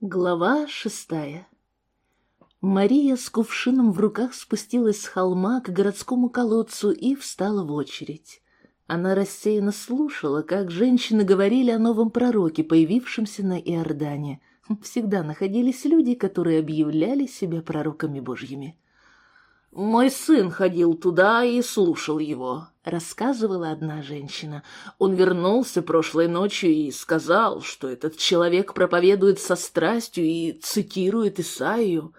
Глава шестая Мария с кувшином в руках спустилась с холма к городскому колодцу и встала в очередь. Она рассеянно слушала, как женщины говорили о новом пророке, появившемся на Иордане. Всегда находились люди, которые объявляли себя пророками божьими. «Мой сын ходил туда и слушал его», — рассказывала одна женщина. «Он вернулся прошлой ночью и сказал, что этот человек проповедует со страстью и цитирует Исаию».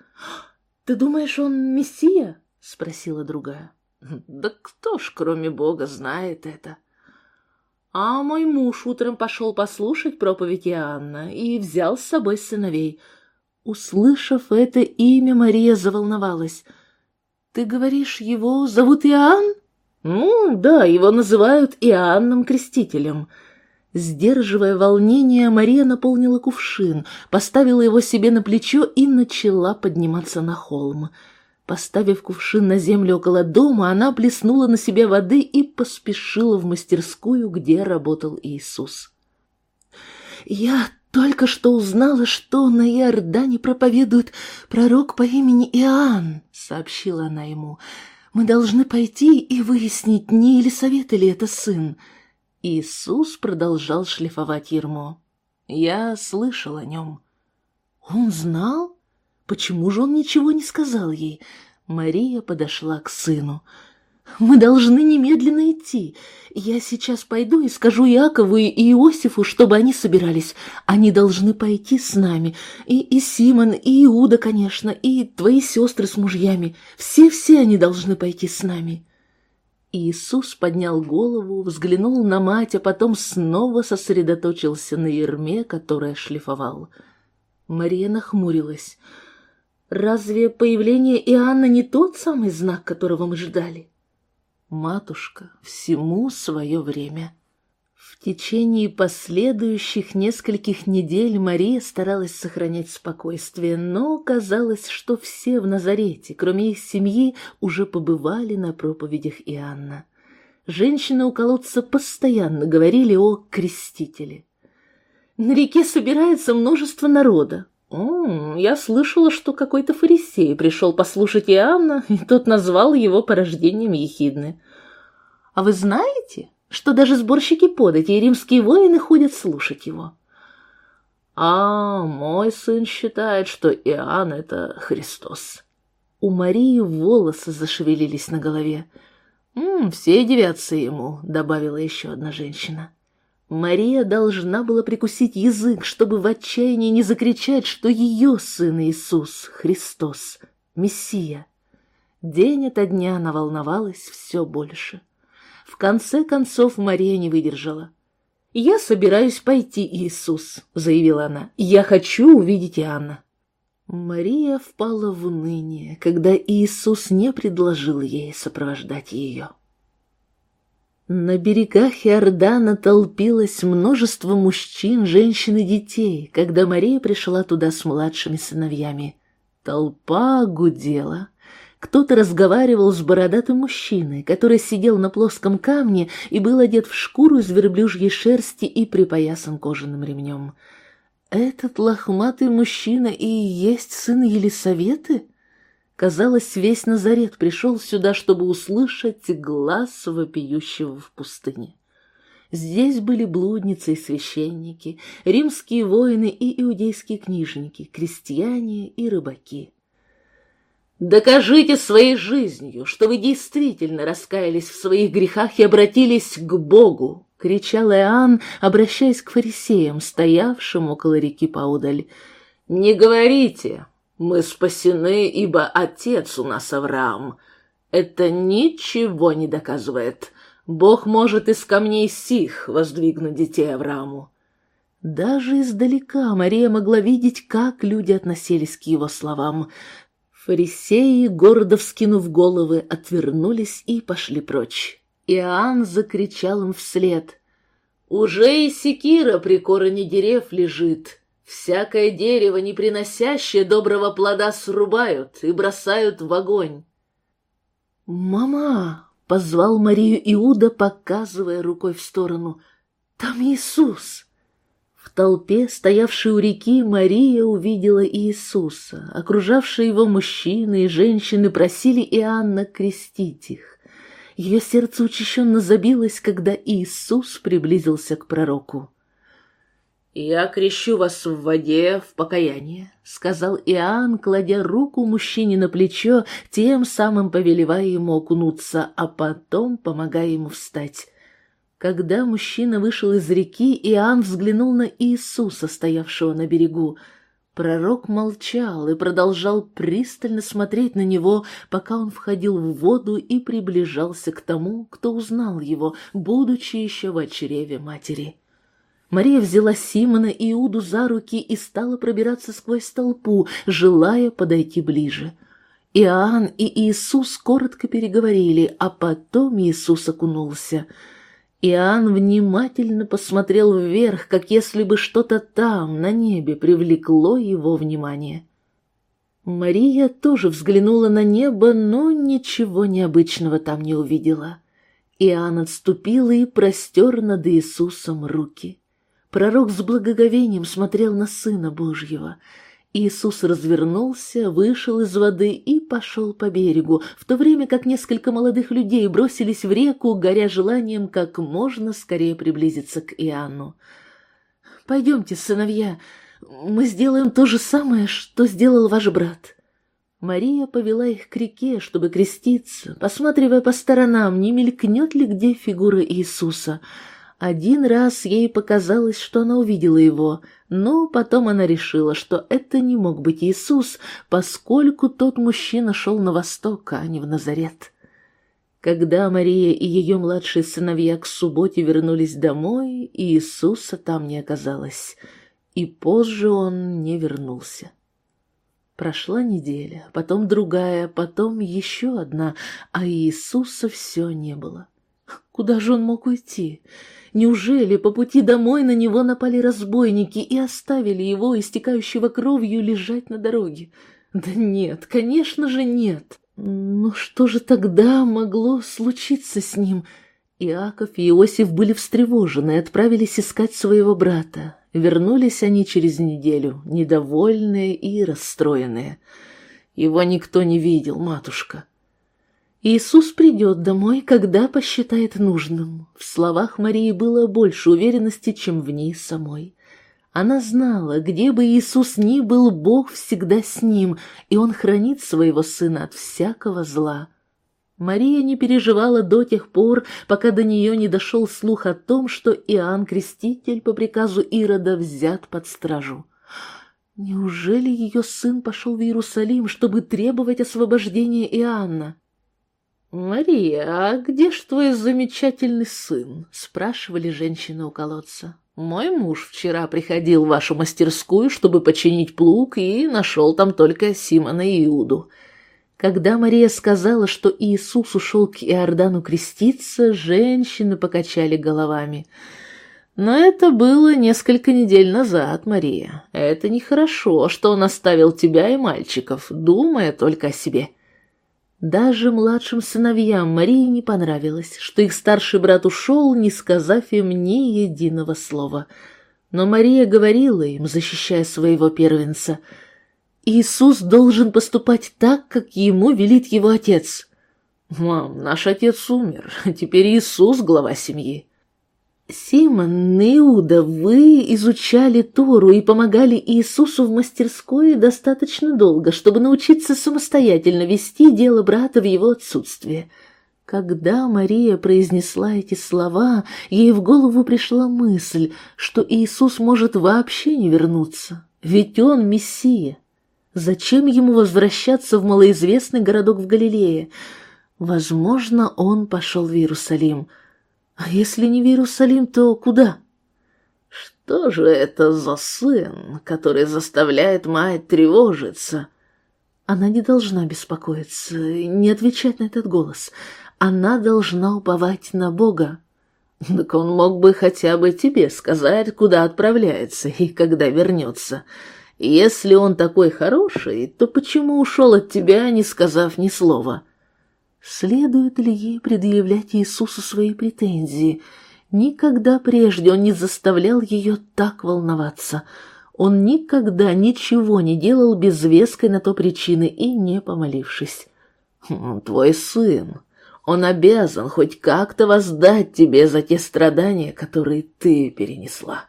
«Ты думаешь, он мессия?» — спросила другая. «Да кто ж, кроме Бога, знает это?» А мой муж утром пошел послушать проповедь Иоанна и взял с собой сыновей. Услышав это имя, Мария заволновалась — ты говоришь, его зовут Иоанн? Ну, да, его называют Иоанном Крестителем. Сдерживая волнение, Мария наполнила кувшин, поставила его себе на плечо и начала подниматься на холм. Поставив кувшин на землю около дома, она плеснула на себя воды и поспешила в мастерскую, где работал Иисус. «Я только что узнала, что на Иордане проповедует пророк по имени Иоанн, сообщила она ему. Мы должны пойти и выяснить, не Елисавета ли это сын. Иисус продолжал шлифовать ермо. Я слышал о нем. Он знал? Почему же он ничего не сказал ей? Мария подошла к сыну. Мы должны немедленно идти. Я сейчас пойду и скажу Якову и Иосифу, чтобы они собирались. Они должны пойти с нами. И, и Симон, и Иуда, конечно, и твои сестры с мужьями. Все-все они должны пойти с нами». Иисус поднял голову, взглянул на мать, а потом снова сосредоточился на ерме, которая шлифовал. Мария нахмурилась. «Разве появление Иоанна не тот самый знак, которого мы ждали?» Матушка, всему свое время. В течение последующих нескольких недель Мария старалась сохранять спокойствие, но казалось, что все в Назарете, кроме их семьи, уже побывали на проповедях Иоанна. Женщины у колодца постоянно говорили о крестителе. На реке собирается множество народа. О, я слышала, что какой-то фарисей пришел послушать Иоанна, и тот назвал его порождением Ехидны. А вы знаете, что даже сборщики подати и римские воины ходят слушать его? А мой сын считает, что Иоанн — это Христос. У Марии волосы зашевелились на голове. «М -м, «Все девятся ему», — добавила еще одна женщина. Мария должна была прикусить язык, чтобы в отчаянии не закричать, что ее сын Иисус, Христос, Мессия. День ото дня она волновалась все больше. В конце концов Мария не выдержала. «Я собираюсь пойти, Иисус», — заявила она. «Я хочу увидеть Иоанна». Мария впала в уныние, когда Иисус не предложил ей сопровождать ее. На берегах Иордана толпилось множество мужчин, женщин и детей, когда Мария пришла туда с младшими сыновьями. Толпа гудела. Кто-то разговаривал с бородатым мужчиной, который сидел на плоском камне и был одет в шкуру из верблюжьей шерсти и припоясан кожаным ремнем. «Этот лохматый мужчина и есть сын Елисаветы?» Казалось, весь Назарет пришел сюда, чтобы услышать глаз вопиющего в пустыне. Здесь были блудницы и священники, римские воины и иудейские книжники, крестьяне и рыбаки. «Докажите своей жизнью, что вы действительно раскаялись в своих грехах и обратились к Богу!» — кричал Иоанн, обращаясь к фарисеям, стоявшим около реки поудаль. «Не говорите, мы спасены, ибо отец у нас Авраам. Это ничего не доказывает. Бог может из камней сих воздвигнуть детей Аврааму. Даже издалека Мария могла видеть, как люди относились к его словам. Фарисеи, гордо вскинув головы, отвернулись и пошли прочь. Иоанн закричал им вслед. «Уже и секира при короне дерев лежит, Всякое дерево, не приносящее доброго плода, срубают и бросают в огонь. «Мама!» — позвал Марию Иуда, показывая рукой в сторону. «Там Иисус!» В толпе, стоявшей у реки, Мария увидела Иисуса. Окружавшие его мужчины и женщины просили Иоанна крестить их. Ее сердце учащенно забилось, когда Иисус приблизился к пророку. «Я крещу вас в воде в покаяние», — сказал Иоанн, кладя руку мужчине на плечо, тем самым повелевая ему окунуться, а потом помогая ему встать. Когда мужчина вышел из реки, Иоанн взглянул на Иисуса, стоявшего на берегу. Пророк молчал и продолжал пристально смотреть на него, пока он входил в воду и приближался к тому, кто узнал его, будучи еще в чреве матери. Мария взяла Симона и Иуду за руки и стала пробираться сквозь толпу, желая подойти ближе. Иоанн и Иисус коротко переговорили, а потом Иисус окунулся. Иоанн внимательно посмотрел вверх, как если бы что-то там, на небе, привлекло его внимание. Мария тоже взглянула на небо, но ничего необычного там не увидела. Иоанн отступил и простер над Иисусом руки. Пророк с благоговением смотрел на Сына Божьего. Иисус развернулся, вышел из воды и пошел по берегу, в то время как несколько молодых людей бросились в реку, горя желанием как можно скорее приблизиться к Иоанну. «Пойдемте, сыновья, мы сделаем то же самое, что сделал ваш брат». Мария повела их к реке, чтобы креститься, посматривая по сторонам, не мелькнет ли где фигура Иисуса — один раз ей показалось, что она увидела его, но потом она решила, что это не мог быть Иисус, поскольку тот мужчина шел на восток, а не в Назарет. Когда Мария и ее младшие сыновья к субботе вернулись домой, Иисуса там не оказалось, и позже он не вернулся. Прошла неделя, потом другая, потом еще одна, а Иисуса все не было. Куда же он мог уйти? Неужели по пути домой на него напали разбойники и оставили его, истекающего кровью, лежать на дороге? Да нет, конечно же нет. Но что же тогда могло случиться с ним? Иаков и Иосиф были встревожены и отправились искать своего брата. Вернулись они через неделю, недовольные и расстроенные. Его никто не видел, матушка. Иисус придет домой, когда посчитает нужным. В словах Марии было больше уверенности, чем в ней самой. Она знала, где бы Иисус ни был, Бог всегда с ним, и Он хранит своего сына от всякого зла. Мария не переживала до тех пор, пока до нее не дошел слух о том, что Иоанн Креститель по приказу Ирода взят под стражу. Неужели ее сын пошел в Иерусалим, чтобы требовать освобождения Иоанна? «Мария, а где ж твой замечательный сын?» — спрашивали женщины у колодца. «Мой муж вчера приходил в вашу мастерскую, чтобы починить плуг, и нашел там только Симона и Иуду». Когда Мария сказала, что Иисус ушел к Иордану креститься, женщины покачали головами. Но это было несколько недель назад, Мария. Это нехорошо, что он оставил тебя и мальчиков, думая только о себе. Даже младшим сыновьям Марии не понравилось, что их старший брат ушел, не сказав им ни единого слова. Но Мария говорила им, защищая своего первенца, «Иисус должен поступать так, как ему велит его отец». «Мам, наш отец умер, теперь Иисус глава семьи». Симон, Иуда, вы изучали Тору и помогали Иисусу в мастерской достаточно долго, чтобы научиться самостоятельно вести дело брата в его отсутствие. Когда Мария произнесла эти слова, ей в голову пришла мысль, что Иисус может вообще не вернуться, ведь он Мессия. Зачем ему возвращаться в малоизвестный городок в Галилее? Возможно, он пошел в Иерусалим — а если не в Иерусалим, то куда? Что же это за сын, который заставляет мать тревожиться? Она не должна беспокоиться, не отвечать на этот голос. Она должна уповать на Бога. Так он мог бы хотя бы тебе сказать, куда отправляется и когда вернется. Если он такой хороший, то почему ушел от тебя, не сказав ни слова?» Следует ли ей предъявлять Иисусу свои претензии? Никогда прежде он не заставлял ее так волноваться. Он никогда ничего не делал без веской на то причины и не помолившись. «Хм, «Твой сын, он обязан хоть как-то воздать тебе за те страдания, которые ты перенесла».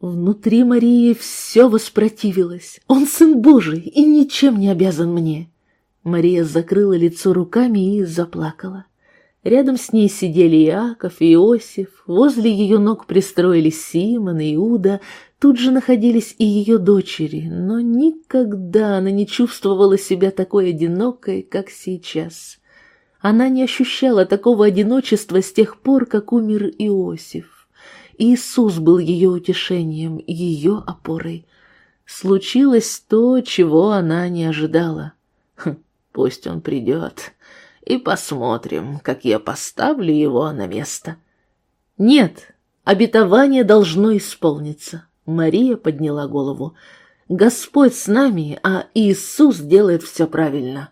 Внутри Марии все воспротивилось. Он сын Божий и ничем не обязан мне. Мария закрыла лицо руками и заплакала. Рядом с ней сидели Иаков и Иосиф, возле ее ног пристроились Симон и Иуда, тут же находились и ее дочери, но никогда она не чувствовала себя такой одинокой, как сейчас. Она не ощущала такого одиночества с тех пор, как умер Иосиф. Иисус был ее утешением, ее опорой. Случилось то, чего она не ожидала. Хм, пусть он придет, и посмотрим, как я поставлю его на место. Нет, обетование должно исполниться. Мария подняла голову. Господь с нами, а Иисус делает все правильно.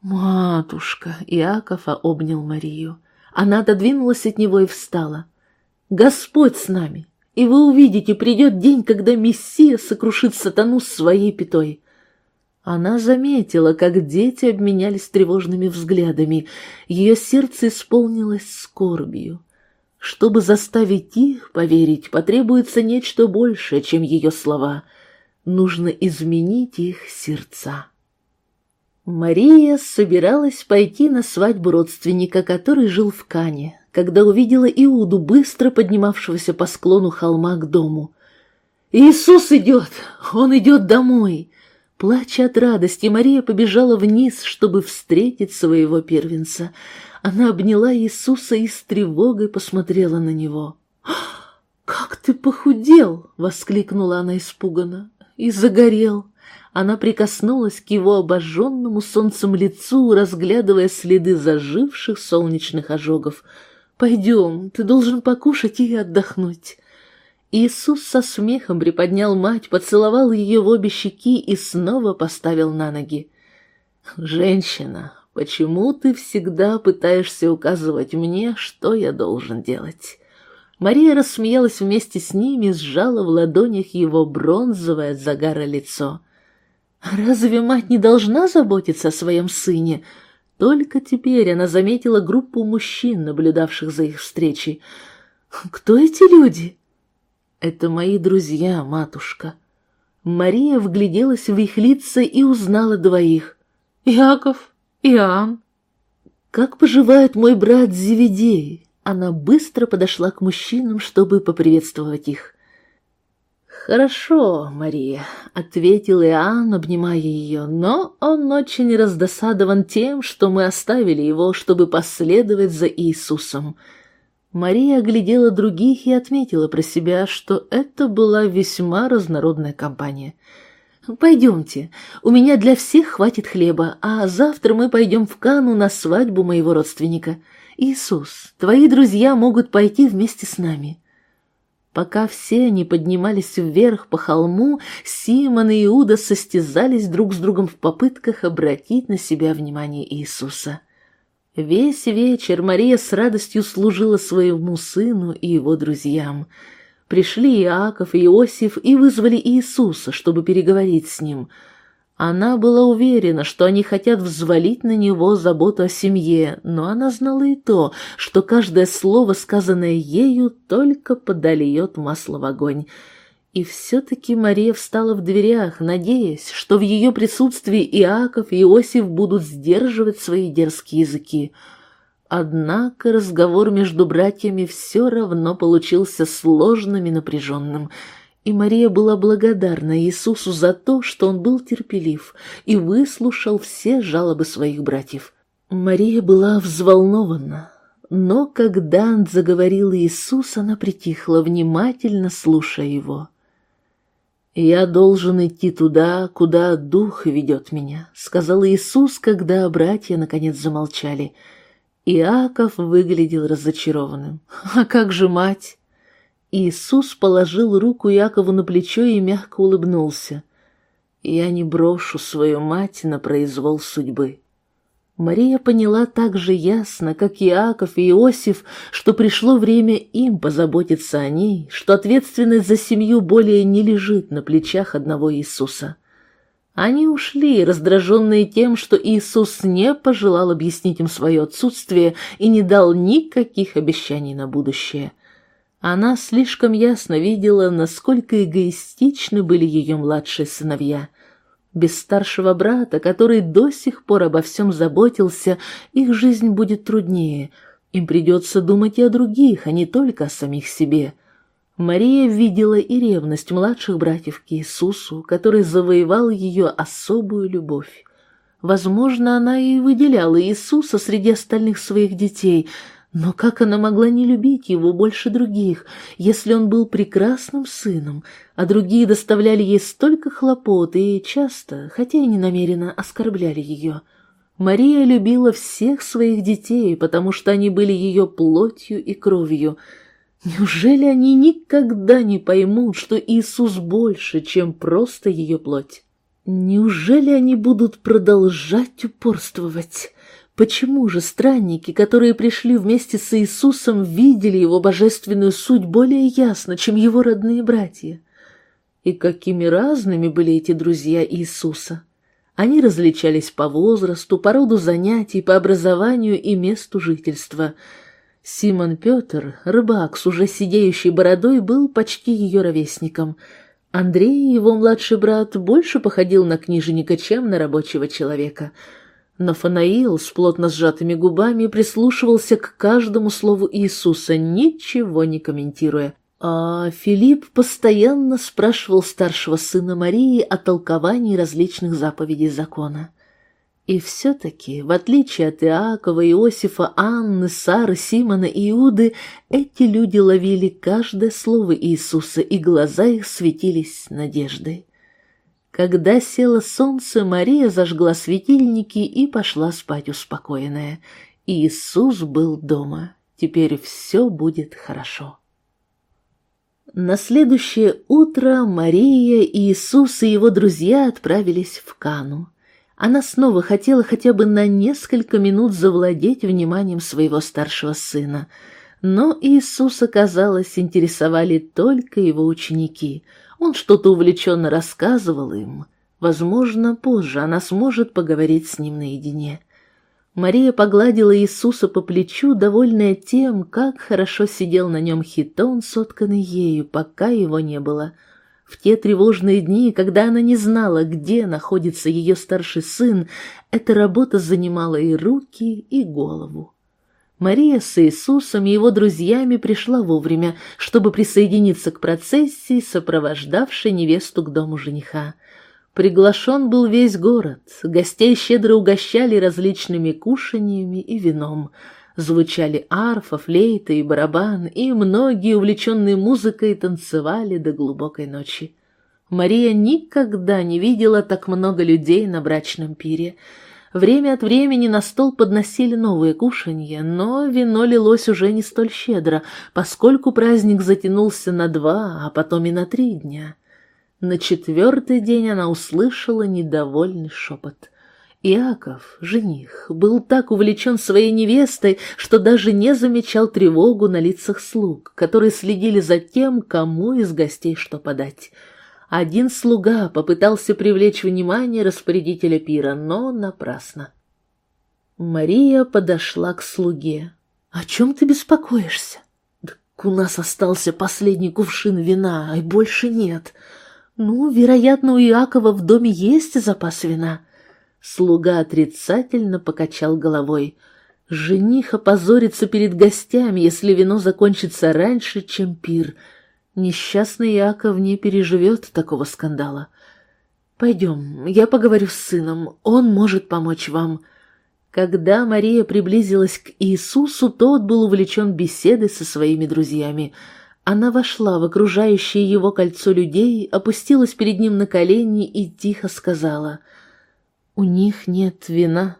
Матушка, Иакова обнял Марию. Она отодвинулась от него и встала. Господь с нами, и вы увидите, придет день, когда Мессия сокрушит сатану своей пятой. Она заметила, как дети обменялись тревожными взглядами, ее сердце исполнилось скорбью. Чтобы заставить их поверить, потребуется нечто большее, чем ее слова. Нужно изменить их сердца. Мария собиралась пойти на свадьбу родственника, который жил в Кане, когда увидела Иуду, быстро поднимавшегося по склону холма к дому. «Иисус идет! Он идет домой!» Плача от радости, Мария побежала вниз, чтобы встретить своего первенца. Она обняла Иисуса и с тревогой посмотрела на него. «Как ты похудел!» — воскликнула она испуганно. «И загорел!» Она прикоснулась к его обожженному солнцем лицу, разглядывая следы заживших солнечных ожогов — «Пойдем, ты должен покушать и отдохнуть». Иисус со смехом приподнял мать, поцеловал ее в обе щеки и снова поставил на ноги. «Женщина, почему ты всегда пытаешься указывать мне, что я должен делать?» Мария рассмеялась вместе с ними сжала в ладонях его бронзовое от загара лицо. «Разве мать не должна заботиться о своем сыне?» Только теперь она заметила группу мужчин, наблюдавших за их встречей. «Кто эти люди?» «Это мои друзья, матушка». Мария вгляделась в их лица и узнала двоих. «Яков, Иоанн». «Как поживает мой брат Зеведей?» Она быстро подошла к мужчинам, чтобы поприветствовать их. «Хорошо, Мария», — ответил Иоанн, обнимая ее, «но он очень раздосадован тем, что мы оставили его, чтобы последовать за Иисусом». Мария оглядела других и отметила про себя, что это была весьма разнородная компания. «Пойдемте, у меня для всех хватит хлеба, а завтра мы пойдем в Кану на свадьбу моего родственника. Иисус, твои друзья могут пойти вместе с нами». Пока все они поднимались вверх по холму, Симон и Иуда состязались друг с другом в попытках обратить на себя внимание Иисуса. Весь вечер Мария с радостью служила своему сыну и его друзьям. Пришли Иаков и Иосиф и вызвали Иисуса, чтобы переговорить с ним — она была уверена, что они хотят взвалить на него заботу о семье, но она знала и то, что каждое слово, сказанное ею, только подольет масло в огонь. И все-таки Мария встала в дверях, надеясь, что в ее присутствии Иаков и Иосиф будут сдерживать свои дерзкие языки. Однако разговор между братьями все равно получился сложным и напряженным — и Мария была благодарна Иисусу за то, что он был терпелив и выслушал все жалобы своих братьев. Мария была взволнована, но когда он заговорил Иисус, она притихла, внимательно слушая его. «Я должен идти туда, куда Дух ведет меня», — сказал Иисус, когда братья наконец замолчали. Иаков выглядел разочарованным. «А как же мать?» Иисус положил руку Якову на плечо и мягко улыбнулся. «Я не брошу свою мать на произвол судьбы». Мария поняла так же ясно, как Иаков и Иосиф, что пришло время им позаботиться о ней, что ответственность за семью более не лежит на плечах одного Иисуса. Они ушли, раздраженные тем, что Иисус не пожелал объяснить им свое отсутствие и не дал никаких обещаний на будущее. Она слишком ясно видела, насколько эгоистичны были ее младшие сыновья. Без старшего брата, который до сих пор обо всем заботился, их жизнь будет труднее. Им придется думать и о других, а не только о самих себе. Мария видела и ревность младших братьев к Иисусу, который завоевал ее особую любовь. Возможно, она и выделяла Иисуса среди остальных своих детей, но как она могла не любить его больше других, если он был прекрасным сыном, а другие доставляли ей столько хлопот и часто, хотя и не намеренно, оскорбляли ее? Мария любила всех своих детей, потому что они были ее плотью и кровью — Неужели они никогда не поймут, что Иисус больше, чем просто ее плоть? Неужели они будут продолжать упорствовать? Почему же странники, которые пришли вместе с Иисусом, видели его божественную суть более ясно, чем его родные братья? И какими разными были эти друзья Иисуса? Они различались по возрасту, по роду занятий, по образованию и месту жительства – Симон Петр, рыбак с уже сидеющей бородой, был почти ее ровесником. Андрей, его младший брат, больше походил на книжника, чем на рабочего человека. Нафанаил с плотно сжатыми губами прислушивался к каждому слову Иисуса, ничего не комментируя. А Филипп постоянно спрашивал старшего сына Марии о толковании различных заповедей закона. И все-таки, в отличие от Иакова, Иосифа, Анны, Сары, Симона и Иуды, эти люди ловили каждое слово Иисуса, и глаза их светились надеждой. Когда село солнце, Мария зажгла светильники и пошла спать успокоенная. Иисус был дома. Теперь все будет хорошо. На следующее утро Мария, Иисус и его друзья отправились в Кану. Она снова хотела хотя бы на несколько минут завладеть вниманием своего старшего сына. Но Иисуса, казалось, интересовали только его ученики. Он что-то увлеченно рассказывал им. Возможно, позже она сможет поговорить с ним наедине. Мария погладила Иисуса по плечу, довольная тем, как хорошо сидел на нем хитон, сотканный ею, пока его не было — в те тревожные дни, когда она не знала, где находится ее старший сын, эта работа занимала и руки, и голову. Мария с Иисусом и его друзьями пришла вовремя, чтобы присоединиться к процессии, сопровождавшей невесту к дому жениха. Приглашен был весь город, гостей щедро угощали различными кушаньями и вином — Звучали арфа, флейта и барабан, и многие, увлеченные музыкой, танцевали до глубокой ночи. Мария никогда не видела так много людей на брачном пире. Время от времени на стол подносили новые кушанья, но вино лилось уже не столь щедро, поскольку праздник затянулся на два, а потом и на три дня. На четвертый день она услышала недовольный шепот. Иаков, жених, был так увлечен своей невестой, что даже не замечал тревогу на лицах слуг, которые следили за тем, кому из гостей что подать. Один слуга попытался привлечь внимание распорядителя пира, но напрасно. Мария подошла к слуге. «О чем ты беспокоишься?» «Так у нас остался последний кувшин вина, и больше нет. Ну, вероятно, у Иакова в доме есть запас вина». Слуга отрицательно покачал головой. Жених опозорится перед гостями, если вино закончится раньше, чем пир. Несчастный Яков не переживет такого скандала. Пойдем, я поговорю с сыном, он может помочь вам. Когда Мария приблизилась к Иисусу, тот был увлечен беседой со своими друзьями. Она вошла в окружающее его кольцо людей, опустилась перед ним на колени и тихо сказала — у них нет вина.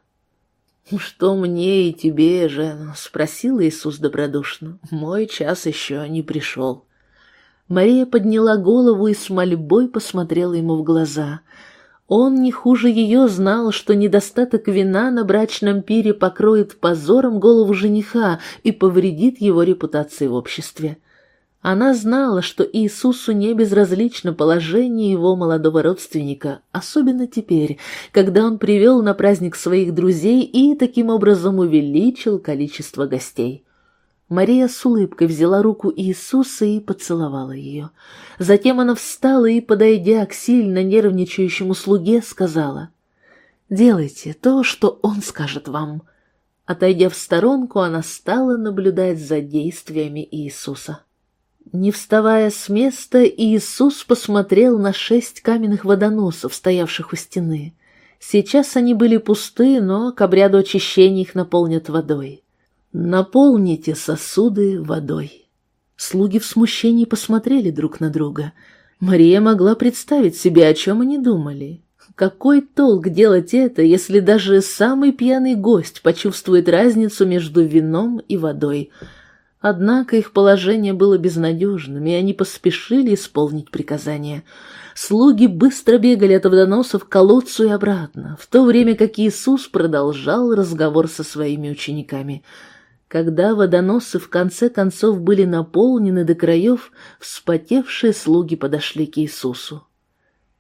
«Что мне и тебе, Жена?» — спросил Иисус добродушно. «Мой час еще не пришел». Мария подняла голову и с мольбой посмотрела ему в глаза. Он не хуже ее знал, что недостаток вина на брачном пире покроет позором голову жениха и повредит его репутации в обществе. Она знала, что Иисусу не безразлично положение его молодого родственника, особенно теперь, когда он привел на праздник своих друзей и таким образом увеличил количество гостей. Мария с улыбкой взяла руку Иисуса и поцеловала ее. Затем она встала и, подойдя к сильно нервничающему слуге, сказала, «Делайте то, что он скажет вам». Отойдя в сторонку, она стала наблюдать за действиями Иисуса. Не вставая с места, Иисус посмотрел на шесть каменных водоносов, стоявших у стены. Сейчас они были пусты, но к обряду очищения их наполнят водой. «Наполните сосуды водой». Слуги в смущении посмотрели друг на друга. Мария могла представить себе, о чем они думали. Какой толк делать это, если даже самый пьяный гость почувствует разницу между вином и водой — Однако их положение было безнадежным, и они поспешили исполнить приказание. Слуги быстро бегали от водоносов к колодцу и обратно, в то время как Иисус продолжал разговор со своими учениками. Когда водоносы в конце концов были наполнены до краев, вспотевшие слуги подошли к Иисусу.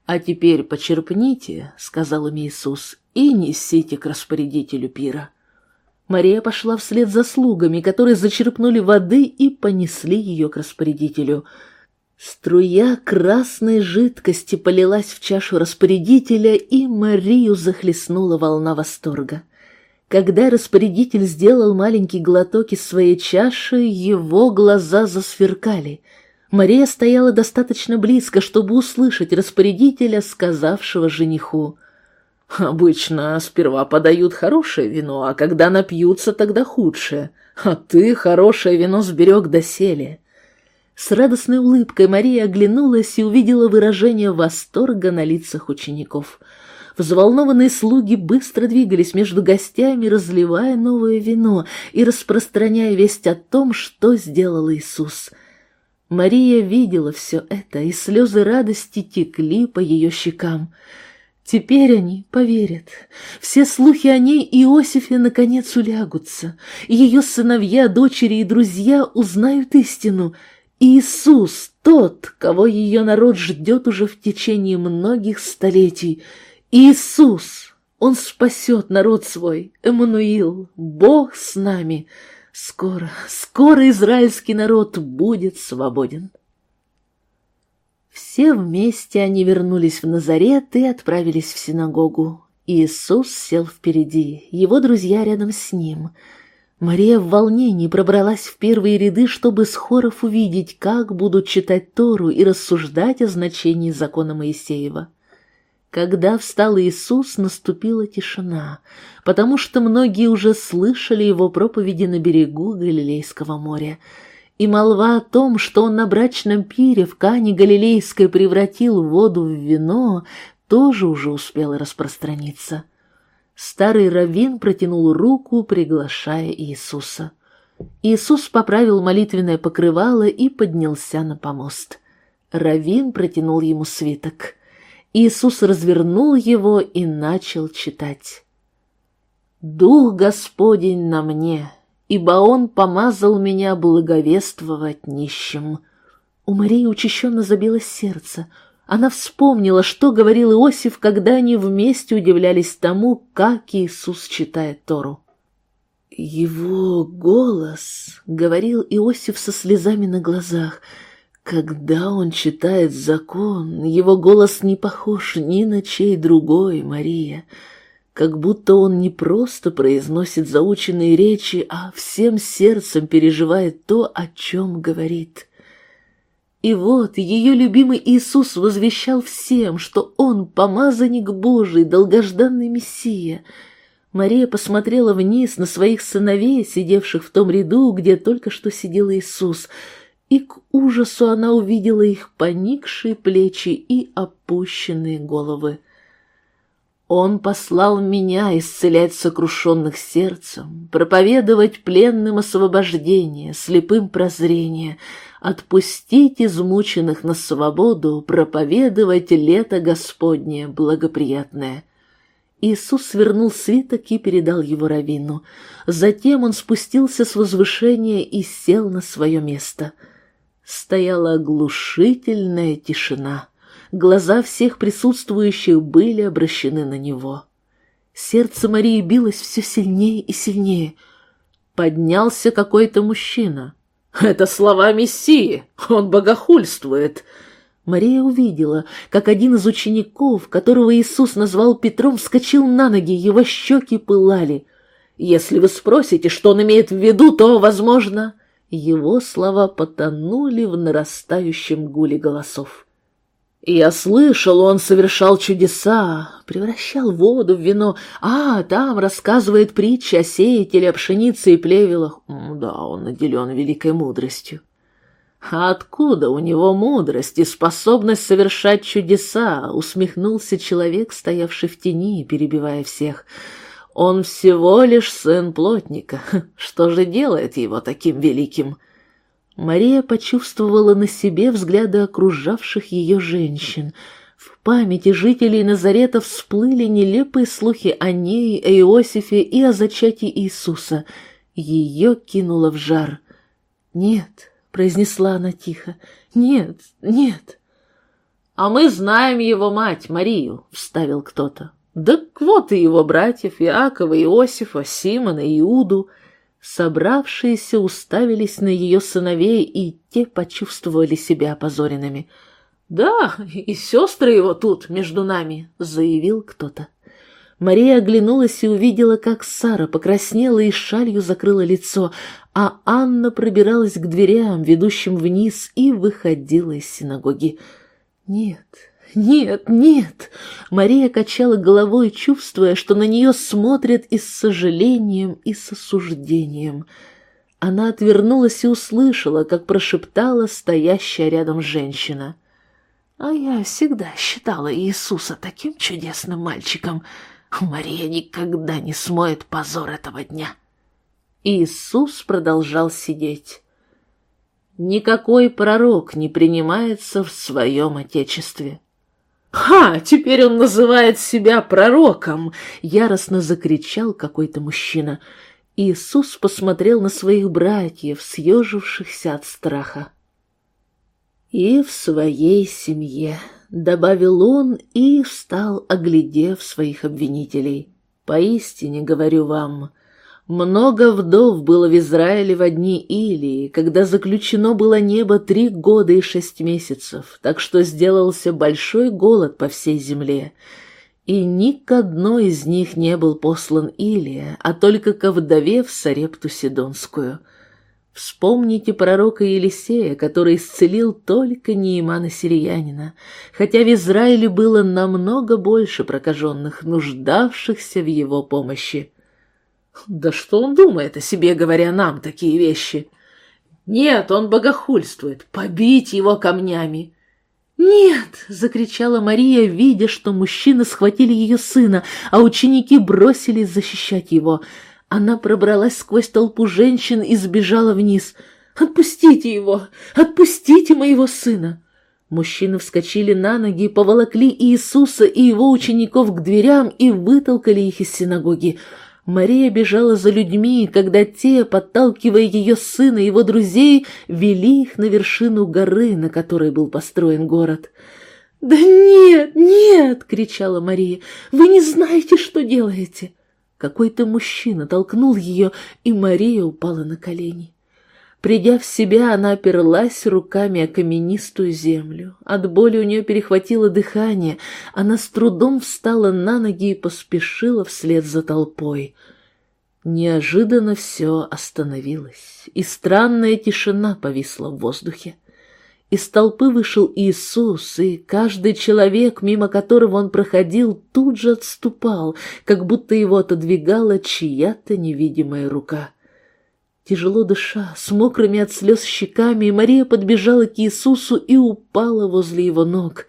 «А теперь почерпните», — сказал им Иисус, — «и несите к распорядителю пира». Мария пошла вслед за слугами, которые зачерпнули воды и понесли ее к распорядителю. Струя красной жидкости полилась в чашу распорядителя, и Марию захлестнула волна восторга. Когда распорядитель сделал маленький глоток из своей чаши, его глаза засверкали. Мария стояла достаточно близко, чтобы услышать распорядителя, сказавшего жениху — Обычно сперва подают хорошее вино, а когда напьются, тогда худшее. А ты хорошее вино сберег доселе. С радостной улыбкой Мария оглянулась и увидела выражение восторга на лицах учеников. Взволнованные слуги быстро двигались между гостями, разливая новое вино и распространяя весть о том, что сделал Иисус. Мария видела все это, и слезы радости текли по ее щекам. Теперь они поверят. Все слухи о ней и Иосифе наконец улягутся. Ее сыновья, дочери и друзья узнают истину. Иисус — тот, кого ее народ ждет уже в течение многих столетий. Иисус! Он спасет народ свой. Эммануил, Бог с нами. Скоро, скоро израильский народ будет свободен. Все вместе они вернулись в Назарет и отправились в синагогу. Иисус сел впереди, его друзья рядом с ним. Мария в волнении пробралась в первые ряды, чтобы с хоров увидеть, как будут читать Тору и рассуждать о значении закона Моисеева. Когда встал Иисус, наступила тишина, потому что многие уже слышали его проповеди на берегу Галилейского моря — и молва о том, что он на брачном пире в Кане Галилейской превратил воду в вино, тоже уже успела распространиться. Старый раввин протянул руку, приглашая Иисуса. Иисус поправил молитвенное покрывало и поднялся на помост. Раввин протянул ему свиток. Иисус развернул его и начал читать. «Дух Господень на мне, ибо он помазал меня благовествовать нищим». У Марии учащенно забилось сердце. Она вспомнила, что говорил Иосиф, когда они вместе удивлялись тому, как Иисус читает Тору. «Его голос», — говорил Иосиф со слезами на глазах, — «когда он читает закон, его голос не похож ни на чей другой, Мария» как будто он не просто произносит заученные речи, а всем сердцем переживает то, о чем говорит. И вот ее любимый Иисус возвещал всем, что он помазанник Божий, долгожданный Мессия. Мария посмотрела вниз на своих сыновей, сидевших в том ряду, где только что сидел Иисус, и к ужасу она увидела их поникшие плечи и опущенные головы. Он послал меня исцелять сокрушенных сердцем, проповедовать пленным освобождение, слепым прозрение, отпустить измученных на свободу, проповедовать лето Господнее благоприятное. Иисус свернул свиток и передал его раввину. Затем он спустился с возвышения и сел на свое место. Стояла оглушительная тишина. Глаза всех присутствующих были обращены на него. Сердце Марии билось все сильнее и сильнее. Поднялся какой-то мужчина. «Это слова Мессии! Он богохульствует!» Мария увидела, как один из учеников, которого Иисус назвал Петром, вскочил на ноги, его щеки пылали. Если вы спросите, что он имеет в виду, то, возможно, его слова потонули в нарастающем гуле голосов. Я слышал, он совершал чудеса, превращал воду в вино. А, там рассказывает притча о сеятеле, о пшенице и плевелах. Да, он наделен великой мудростью. А откуда у него мудрость и способность совершать чудеса? Усмехнулся человек, стоявший в тени, перебивая всех. Он всего лишь сын плотника. Что же делает его таким великим? — Мария почувствовала на себе взгляды окружавших ее женщин. В памяти жителей Назарета всплыли нелепые слухи о ней, о Иосифе и о зачатии Иисуса. Ее кинуло в жар. «Нет», — произнесла она тихо, — «нет, нет». «А мы знаем его мать, Марию», — вставил кто-то. «Да вот и его братьев, Иакова, Иосифа, Симона, Иуду». Собравшиеся уставились на ее сыновей, и те почувствовали себя опозоренными. «Да, и сестры его тут, между нами», — заявил кто-то. Мария оглянулась и увидела, как Сара покраснела и шалью закрыла лицо, а Анна пробиралась к дверям, ведущим вниз, и выходила из синагоги. «Нет, нет, нет!» Мария качала головой, чувствуя, что на нее смотрят и с сожалением, и с осуждением. Она отвернулась и услышала, как прошептала стоящая рядом женщина. «А я всегда считала Иисуса таким чудесным мальчиком. Мария никогда не смоет позор этого дня». Иисус продолжал сидеть. Никакой пророк не принимается в своем Отечестве. «Ха! Теперь он называет себя пророком!» — яростно закричал какой-то мужчина. Иисус посмотрел на своих братьев, съежившихся от страха. «И в своей семье», — добавил он и встал, оглядев своих обвинителей. «Поистине говорю вам, — много вдов было в Израиле в одни Илии, когда заключено было небо три года и шесть месяцев, так что сделался большой голод по всей земле. И ни к одной из них не был послан Илия, а только ко вдове в Сарепту Сидонскую. Вспомните пророка Елисея, который исцелил только Неимана Сириянина, хотя в Израиле было намного больше прокаженных, нуждавшихся в его помощи. Да что он думает о себе, говоря нам такие вещи? Нет, он богохульствует. Побить его камнями. «Нет!» — закричала Мария, видя, что мужчины схватили ее сына, а ученики бросились защищать его. Она пробралась сквозь толпу женщин и сбежала вниз. «Отпустите его! Отпустите моего сына!» Мужчины вскочили на ноги, поволокли Иисуса и его учеников к дверям и вытолкали их из синагоги. Мария бежала за людьми, когда те, подталкивая ее сына и его друзей, вели их на вершину горы, на которой был построен город. «Да нет, нет!» — кричала Мария. «Вы не знаете, что делаете!» Какой-то мужчина толкнул ее, и Мария упала на колени. Придя в себя, она оперлась руками о каменистую землю. От боли у нее перехватило дыхание. Она с трудом встала на ноги и поспешила вслед за толпой. Неожиданно все остановилось, и странная тишина повисла в воздухе. Из толпы вышел Иисус, и каждый человек, мимо которого он проходил, тут же отступал, как будто его отодвигала чья-то невидимая рука. Тяжело дыша, с мокрыми от слез щеками, Мария подбежала к Иисусу и упала возле его ног.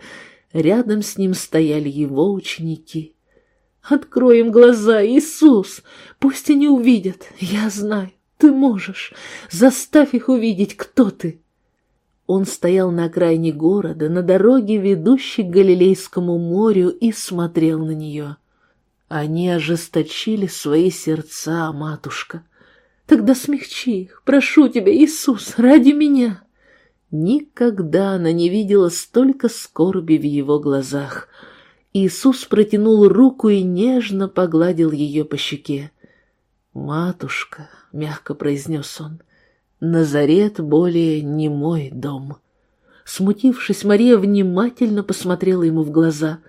Рядом с ним стояли его ученики. Открой им глаза, Иисус! Пусть они увидят. Я знаю, ты можешь. Заставь их увидеть, кто ты. Он стоял на окраине города, на дороге, ведущей к Галилейскому морю, и смотрел на нее. Они ожесточили свои сердца, матушка. Тогда смягчи их, прошу тебя, Иисус, ради меня. Никогда она не видела столько скорби в его глазах. Иисус протянул руку и нежно погладил ее по щеке. «Матушка», — мягко произнес он, — «Назарет более не мой дом». Смутившись, Мария внимательно посмотрела ему в глаза.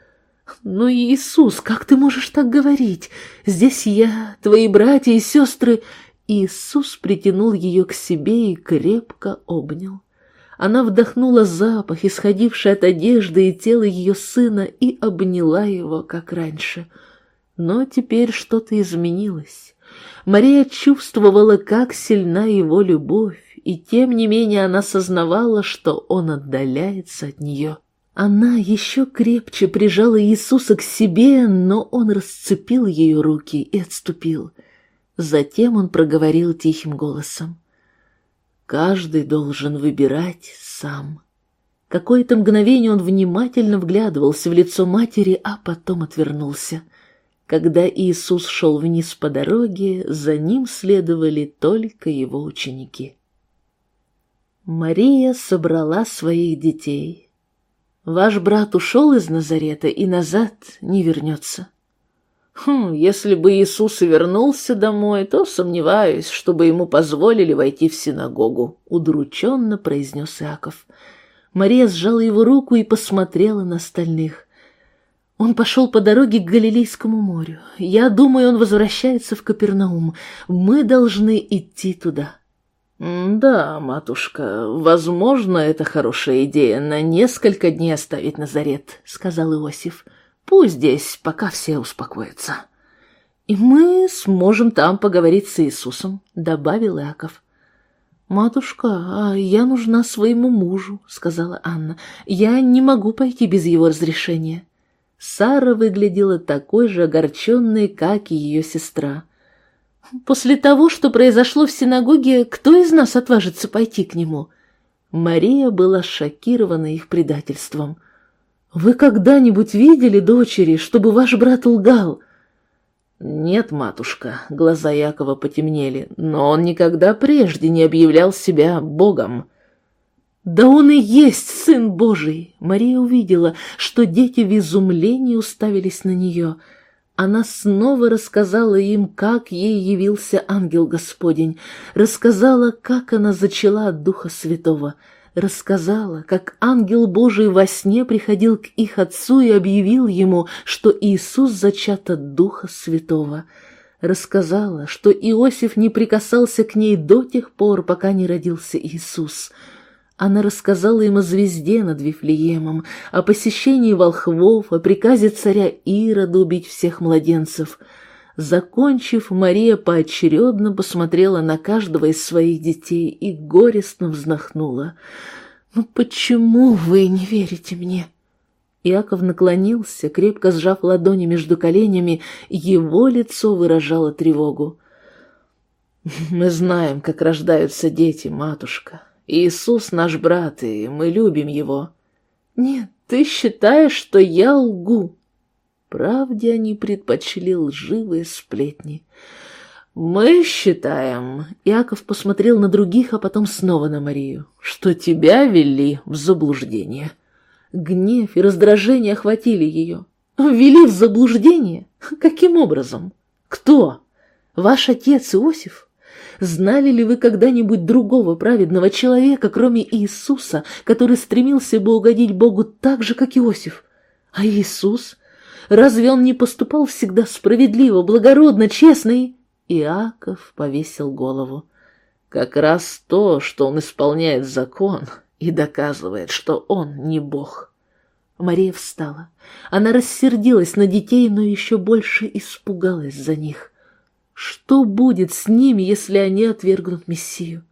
«Ну, Иисус, как ты можешь так говорить? Здесь я, твои братья и сестры...» Иисус притянул ее к себе и крепко обнял. Она вдохнула запах, исходивший от одежды и тела ее сына, и обняла его, как раньше. Но теперь что-то изменилось. Мария чувствовала, как сильна его любовь, и тем не менее она сознавала, что он отдаляется от нее. Она еще крепче прижала Иисуса к себе, но он расцепил ее руки и отступил. Затем он проговорил тихим голосом. Каждый должен выбирать сам. Какое-то мгновение он внимательно вглядывался в лицо матери, а потом отвернулся. Когда Иисус шел вниз по дороге, за ним следовали только его ученики. Мария собрала своих детей. «Ваш брат ушел из Назарета и назад не вернется. Хм, если бы Иисус вернулся домой, то сомневаюсь, чтобы ему позволили войти в синагогу, удрученно произнес Иаков. Мария сжала его руку и посмотрела на остальных. Он пошел по дороге к Галилейскому морю. Я думаю, он возвращается в Капернаум. Мы должны идти туда. «Да, матушка, возможно, это хорошая идея на несколько дней оставить Назарет», — сказал Иосиф. Пусть здесь, пока все успокоятся. И мы сможем там поговорить с Иисусом, добавил Иаков. «Матушка, а я нужна своему мужу», — сказала Анна. «Я не могу пойти без его разрешения». Сара выглядела такой же огорченной, как и ее сестра. «После того, что произошло в синагоге, кто из нас отважится пойти к нему?» Мария была шокирована их предательством. «Вы когда-нибудь видели дочери, чтобы ваш брат лгал?» «Нет, матушка», — глаза Якова потемнели, «но он никогда прежде не объявлял себя Богом». «Да он и есть Сын Божий!» Мария увидела, что дети в изумлении уставились на нее. Она снова рассказала им, как ей явился ангел Господень, рассказала, как она зачала от Духа Святого — рассказала, как ангел Божий во сне приходил к их отцу и объявил ему, что Иисус зачат от Духа Святого. Рассказала, что Иосиф не прикасался к ней до тех пор, пока не родился Иисус. Она рассказала им о звезде над Вифлеемом, о посещении волхвов, о приказе царя Ирода убить всех младенцев — Закончив, Мария поочередно посмотрела на каждого из своих детей и горестно вздохнула. «Ну почему вы не верите мне?» Иаков наклонился, крепко сжав ладони между коленями, его лицо выражало тревогу. «Мы знаем, как рождаются дети, матушка. Иисус наш брат, и мы любим его». «Нет, ты считаешь, что я лгу?» Правде они предпочли лживые сплетни. «Мы считаем...» — Иаков посмотрел на других, а потом снова на Марию. «Что тебя вели в заблуждение». Гнев и раздражение охватили ее. «Ввели в заблуждение? Каким образом? Кто? Ваш отец Иосиф? Знали ли вы когда-нибудь другого праведного человека, кроме Иисуса, который стремился бы угодить Богу так же, как Иосиф? А Иисус Разве он не поступал всегда справедливо, благородно, честно. Иаков повесил голову. Как раз то, что он исполняет закон и доказывает, что он не Бог. Мария встала. Она рассердилась на детей, но еще больше испугалась за них. Что будет с ними, если они отвергнут Мессию?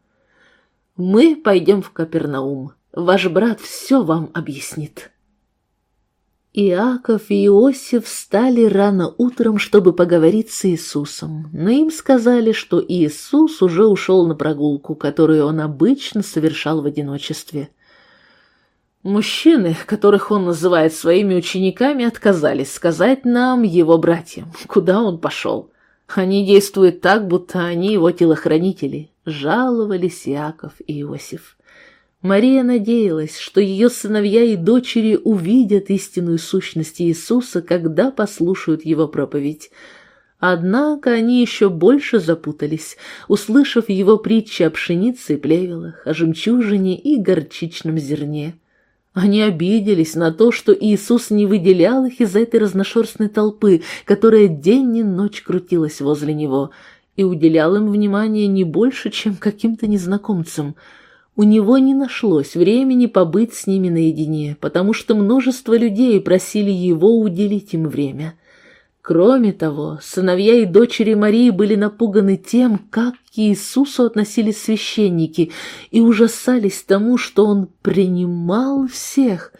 Мы пойдем в Капернаум. Ваш брат все вам объяснит. Иаков и Иосиф встали рано утром, чтобы поговорить с Иисусом, но им сказали, что Иисус уже ушел на прогулку, которую он обычно совершал в одиночестве. Мужчины, которых он называет своими учениками, отказались сказать нам, его братьям, куда он пошел. Они действуют так, будто они его телохранители, жаловались Иаков и Иосиф. Мария надеялась, что ее сыновья и дочери увидят истинную сущность Иисуса, когда послушают его проповедь. Однако они еще больше запутались, услышав его притчи о пшенице и плевелах, о жемчужине и горчичном зерне. Они обиделись на то, что Иисус не выделял их из этой разношерстной толпы, которая день и ночь крутилась возле него, и уделял им внимание не больше, чем каким-то незнакомцам – у него не нашлось времени побыть с ними наедине, потому что множество людей просили его уделить им время. Кроме того, сыновья и дочери Марии были напуганы тем, как к Иисусу относились священники, и ужасались тому, что он принимал всех.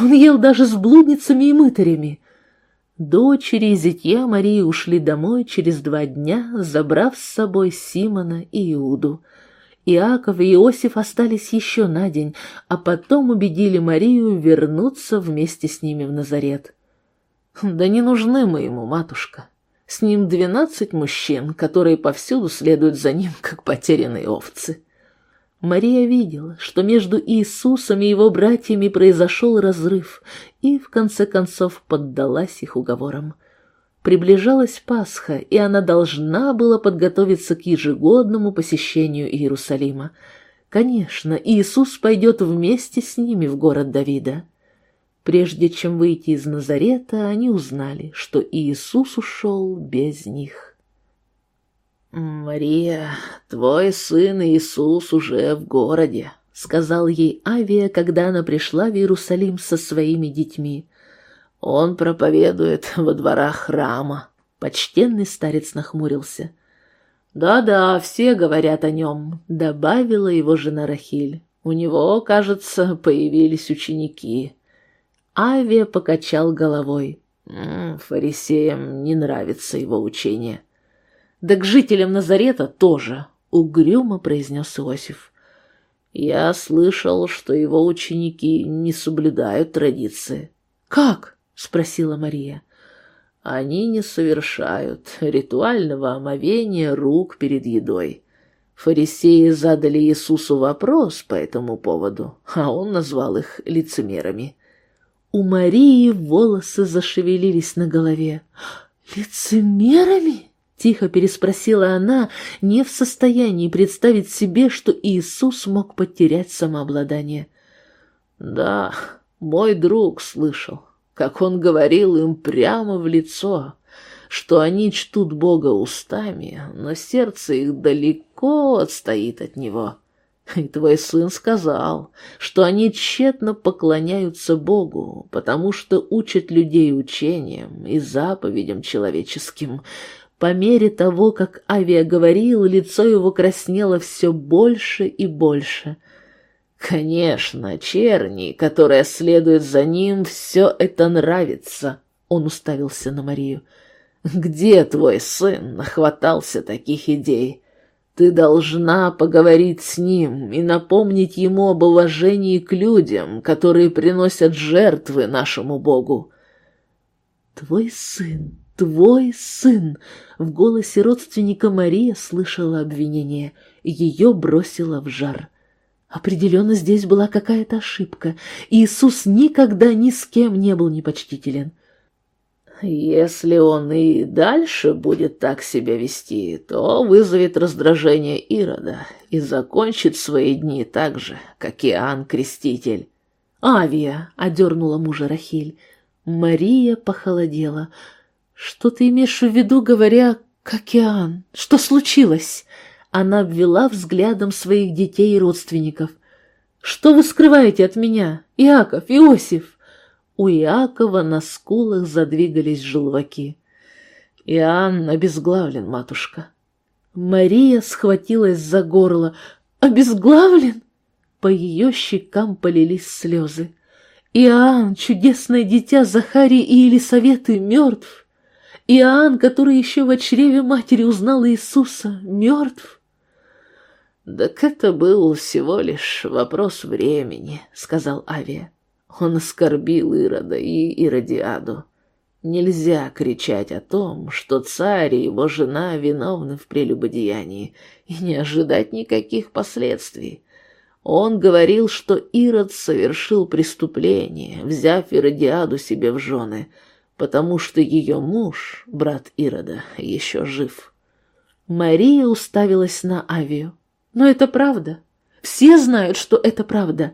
Он ел даже с блудницами и мытарями. Дочери и зятья Марии ушли домой через два дня, забрав с собой Симона и Иуду. Иаков и Иосиф остались еще на день, а потом убедили Марию вернуться вместе с ними в Назарет. «Да не нужны мы ему, матушка. С ним двенадцать мужчин, которые повсюду следуют за ним, как потерянные овцы». Мария видела, что между Иисусом и его братьями произошел разрыв, и в конце концов поддалась их уговорам. Приближалась Пасха, и она должна была подготовиться к ежегодному посещению Иерусалима. Конечно, Иисус пойдет вместе с ними в город Давида. Прежде чем выйти из Назарета, они узнали, что Иисус ушел без них. «Мария, твой сын Иисус уже в городе», — сказал ей Авия, когда она пришла в Иерусалим со своими детьми. Он проповедует во дворах храма. Почтенный старец нахмурился. «Да-да, все говорят о нем», — добавила его жена Рахиль. «У него, кажется, появились ученики». Авия покачал головой. «М -м, «Фарисеям не нравится его учение». «Да к жителям Назарета тоже», — угрюмо произнес Иосиф. «Я слышал, что его ученики не соблюдают традиции». «Как?» — спросила Мария. «Они не совершают ритуального омовения рук перед едой. Фарисеи задали Иисусу вопрос по этому поводу, а он назвал их лицемерами». У Марии волосы зашевелились на голове. «Лицемерами?» — тихо переспросила она, не в состоянии представить себе, что Иисус мог потерять самообладание. «Да, мой друг слышал как он говорил им прямо в лицо, что они чтут Бога устами, но сердце их далеко отстоит от Него. И твой сын сказал, что они тщетно поклоняются Богу, потому что учат людей учением и заповедям человеческим. По мере того, как Авиа говорил, лицо его краснело все больше и больше — Конечно, черни, которая следует за ним, все это нравится. Он уставился на Марию. Где твой сын нахватался таких идей? Ты должна поговорить с ним и напомнить ему об уважении к людям, которые приносят жертвы нашему Богу. Твой сын, твой сын! В голосе родственника Мария слышала обвинение, ее бросила в жар. Определенно здесь была какая-то ошибка. Иисус никогда ни с кем не был непочтителен. Если он и дальше будет так себя вести, то вызовет раздражение Ирода и закончит свои дни так же, как Иоанн Креститель. «Авия!» — одернула мужа Рахиль. Мария похолодела. «Что ты имеешь в виду, говоря, как Иоанн? Что случилось?» Она обвела взглядом своих детей и родственников. «Что вы скрываете от меня, Иаков, Иосиф?» У Иакова на скулах задвигались желваки. «Иоанн обезглавлен, матушка». Мария схватилась за горло. «Обезглавлен?» По ее щекам полились слезы. Иоанн, чудесное дитя Захарии и Елисаветы, мертв. Иоанн, который еще в чреве матери узнал Иисуса, мертв. «Так это был всего лишь вопрос времени», — сказал Авия. Он оскорбил Ирода и Иродиаду. Нельзя кричать о том, что царь и его жена виновны в прелюбодеянии, и не ожидать никаких последствий. Он говорил, что Ирод совершил преступление, взяв Иродиаду себе в жены, потому что ее муж, брат Ирода, еще жив. Мария уставилась на Авию. Но это правда. Все знают, что это правда.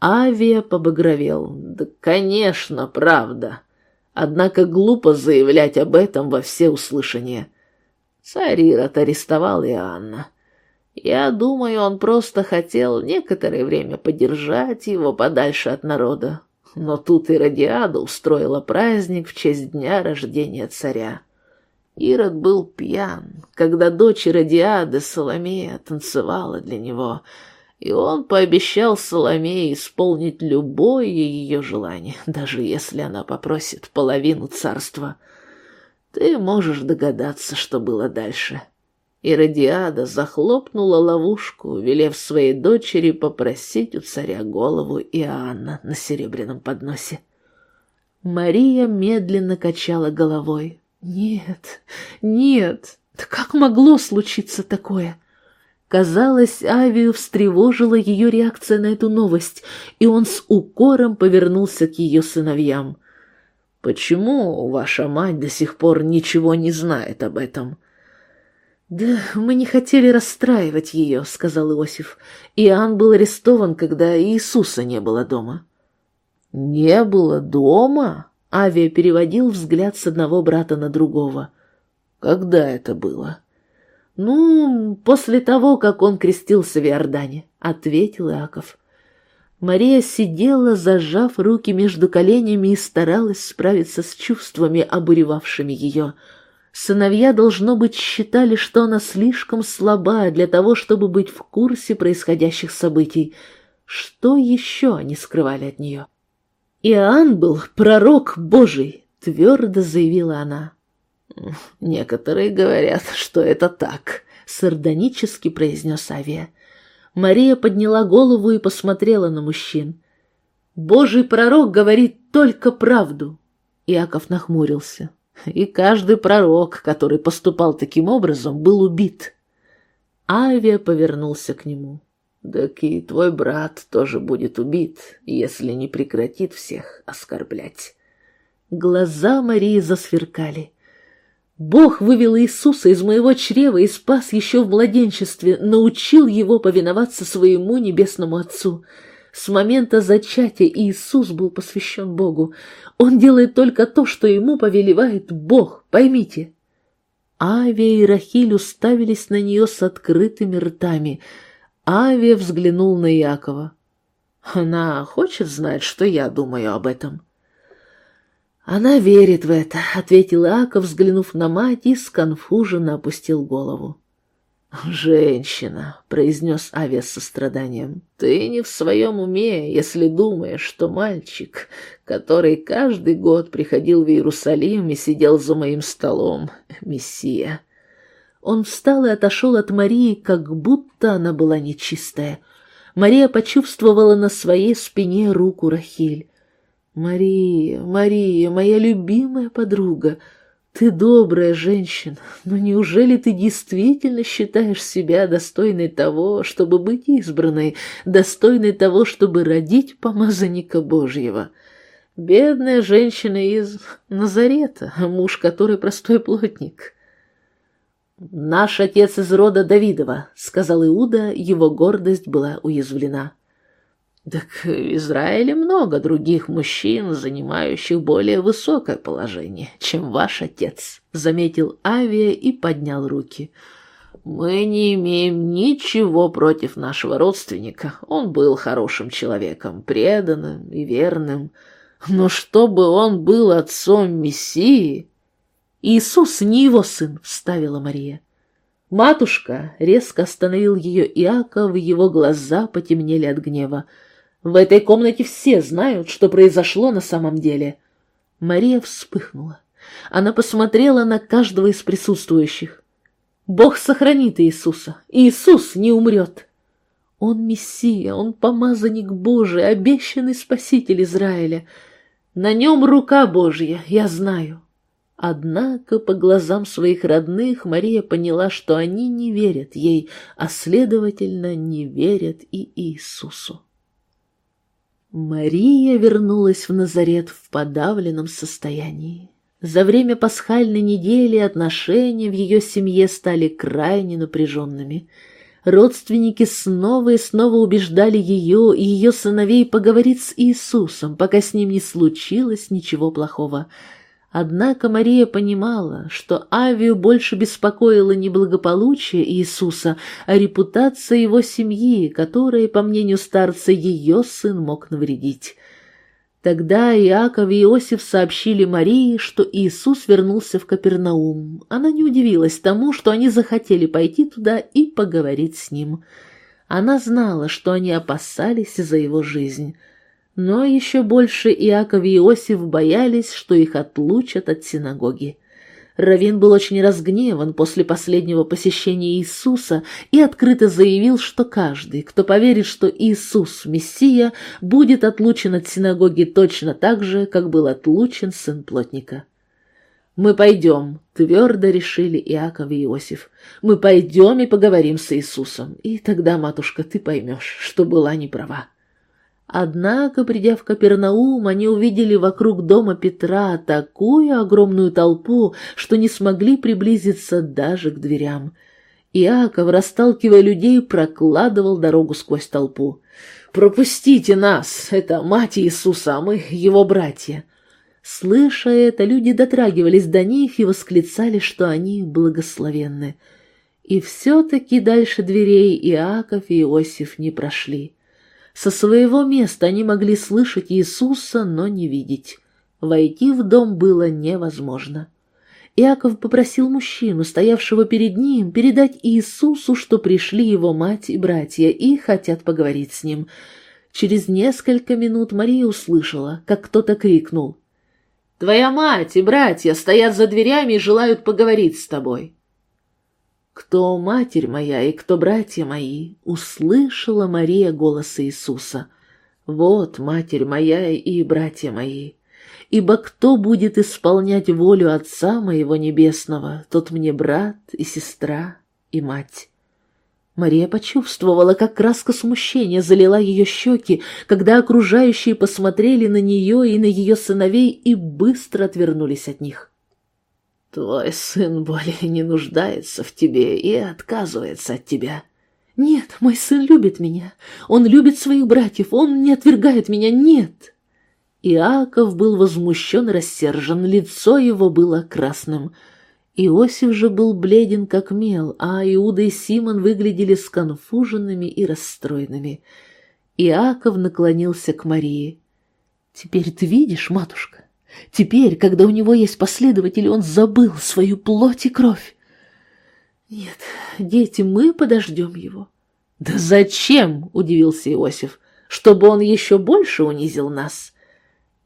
Авия побагровел. Да, конечно, правда. Однако глупо заявлять об этом во всеуслышание. Царь Ирод арестовал Иоанна. Я думаю, он просто хотел некоторое время подержать его подальше от народа. Но тут Иродиада устроила праздник в честь дня рождения царя. Ирод был пьян, когда дочь Радиады Соломея танцевала для него, и он пообещал Соломее исполнить любое ее желание, даже если она попросит половину царства. Ты можешь догадаться, что было дальше. Иродиада захлопнула ловушку, велев своей дочери попросить у царя голову Иоанна на серебряном подносе. Мария медленно качала головой. Нет, нет, да как могло случиться такое? Казалось, Авию встревожила ее реакция на эту новость, и он с укором повернулся к ее сыновьям. «Почему ваша мать до сих пор ничего не знает об этом?» «Да мы не хотели расстраивать ее», — сказал Иосиф. «Иоанн был арестован, когда Иисуса не было дома». «Не было дома?» Авиа переводил взгляд с одного брата на другого. «Когда это было?» «Ну, после того, как он крестился в Иордане», — ответил Иаков. Мария сидела, зажав руки между коленями и старалась справиться с чувствами, обуревавшими ее. Сыновья, должно быть, считали, что она слишком слаба для того, чтобы быть в курсе происходящих событий. Что еще они скрывали от нее? «Иоанн был пророк Божий», — твердо заявила она. «Некоторые говорят, что это так», — сардонически произнес Авиа. Мария подняла голову и посмотрела на мужчин. «Божий пророк говорит только правду», — Иаков нахмурился. «И каждый пророк, который поступал таким образом, был убит». Авиа повернулся к нему. Так и твой брат тоже будет убит, если не прекратит всех оскорблять. Глаза Марии засверкали. Бог вывел Иисуса из моего чрева и спас еще в младенчестве, научил его повиноваться своему небесному Отцу. С момента зачатия Иисус был посвящен Богу. Он делает только то, что ему повелевает Бог, поймите. Авия и Рахиль уставились на нее с открытыми ртами — Аве взглянул на Якова. «Она хочет знать, что я думаю об этом?» «Она верит в это», — ответил Иаков, взглянув на мать и сконфуженно опустил голову. «Женщина», — произнес Аве с состраданием, — «ты не в своем уме, если думаешь, что мальчик, который каждый год приходил в Иерусалим и сидел за моим столом, Мессия». Он встал и отошел от Марии, как будто она была нечистая. Мария почувствовала на своей спине руку Рахиль. «Мария, Мария, моя любимая подруга, ты добрая женщина, но неужели ты действительно считаешь себя достойной того, чтобы быть избранной, достойной того, чтобы родить помазанника Божьего?» Бедная женщина из Назарета, муж которой простой плотник. «Наш отец из рода Давидова», — сказал Иуда, его гордость была уязвлена. «Так в Израиле много других мужчин, занимающих более высокое положение, чем ваш отец», — заметил Авия и поднял руки. «Мы не имеем ничего против нашего родственника. Он был хорошим человеком, преданным и верным. Но чтобы он был отцом Мессии...» «Иисус не его сын», — вставила Мария. «Матушка!» — резко остановил ее Иаков, его глаза потемнели от гнева. В этой комнате все знают, что произошло на самом деле. Мария вспыхнула. Она посмотрела на каждого из присутствующих. Бог сохранит Иисуса. Иисус не умрет. Он Мессия, он помазанник Божий, обещанный Спаситель Израиля. На нем рука Божья, я знаю. Однако по глазам своих родных Мария поняла, что они не верят ей, а, следовательно, не верят и Иисусу. Мария вернулась в Назарет в подавленном состоянии. За время пасхальной недели отношения в ее семье стали крайне напряженными. Родственники снова и снова убеждали ее и ее сыновей поговорить с Иисусом, пока с ним не случилось ничего плохого — Однако Мария понимала, что Авию больше беспокоило не благополучие Иисуса, а репутация его семьи, которой, по мнению старца, ее сын мог навредить. Тогда Иаков и Иосиф сообщили Марии, что Иисус вернулся в Капернаум. Она не удивилась тому, что они захотели пойти туда и поговорить с ним. Она знала, что они опасались за его жизнь. Но еще больше Иаков и Иосиф боялись, что их отлучат от синагоги. Равин был очень разгневан после последнего посещения Иисуса и открыто заявил, что каждый, кто поверит, что Иисус – Мессия, будет отлучен от синагоги точно так же, как был отлучен сын плотника. «Мы пойдем», — твердо решили Иаков и Иосиф. «Мы пойдем и поговорим с Иисусом, и тогда, матушка, ты поймешь, что была неправа». Однако, придя в Капернаум, они увидели вокруг дома Петра такую огромную толпу, что не смогли приблизиться даже к дверям. Иаков, расталкивая людей, прокладывал дорогу сквозь толпу. «Пропустите нас! Это мать Иисуса, а мы его братья!» Слыша это, люди дотрагивались до них и восклицали, что они благословенны. И все-таки дальше дверей Иаков и Иосиф не прошли. Со своего места они могли слышать Иисуса, но не видеть. Войти в дом было невозможно. Иаков попросил мужчину, стоявшего перед ним, передать Иисусу, что пришли его мать и братья и хотят поговорить с ним. Через несколько минут Мария услышала, как кто-то крикнул. «Твоя мать и братья стоят за дверями и желают поговорить с тобой». «Кто матерь моя и кто братья мои?» — услышала Мария голос Иисуса. «Вот матерь моя и братья мои. Ибо кто будет исполнять волю Отца моего Небесного, тот мне брат и сестра и мать». Мария почувствовала, как краска смущения залила ее щеки, когда окружающие посмотрели на нее и на ее сыновей и быстро отвернулись от них. Твой сын более не нуждается в тебе и отказывается от тебя. Нет, мой сын любит меня. Он любит своих братьев, он не отвергает меня, нет. Иаков был возмущен рассержен, лицо его было красным. Иосиф же был бледен, как мел, а Иуда и Симон выглядели сконфуженными и расстроенными. Иаков наклонился к Марии. «Теперь ты видишь, матушка, Теперь, когда у него есть последователи, он забыл свою плоть и кровь. Нет, дети, мы подождем его. Да зачем, удивился Иосиф, чтобы он еще больше унизил нас?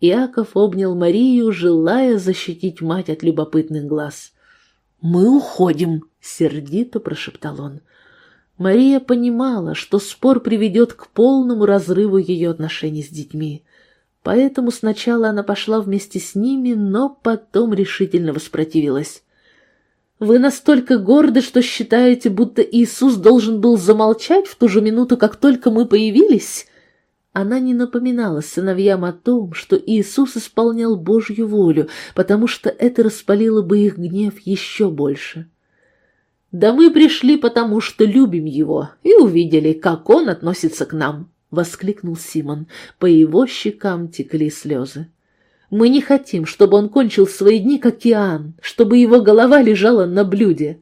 Иаков обнял Марию, желая защитить мать от любопытных глаз. «Мы уходим», — сердито прошептал он. Мария понимала, что спор приведет к полному разрыву ее отношений с детьми. Поэтому сначала она пошла вместе с ними, но потом решительно воспротивилась. «Вы настолько горды, что считаете, будто Иисус должен был замолчать в ту же минуту, как только мы появились?» Она не напоминала сыновьям о том, что Иисус исполнял Божью волю, потому что это распалило бы их гнев еще больше. «Да мы пришли, потому что любим Его, и увидели, как Он относится к нам», — воскликнул Симон. По его щекам текли слезы. «Мы не хотим, чтобы он кончил свои дни, как Иоанн, чтобы его голова лежала на блюде».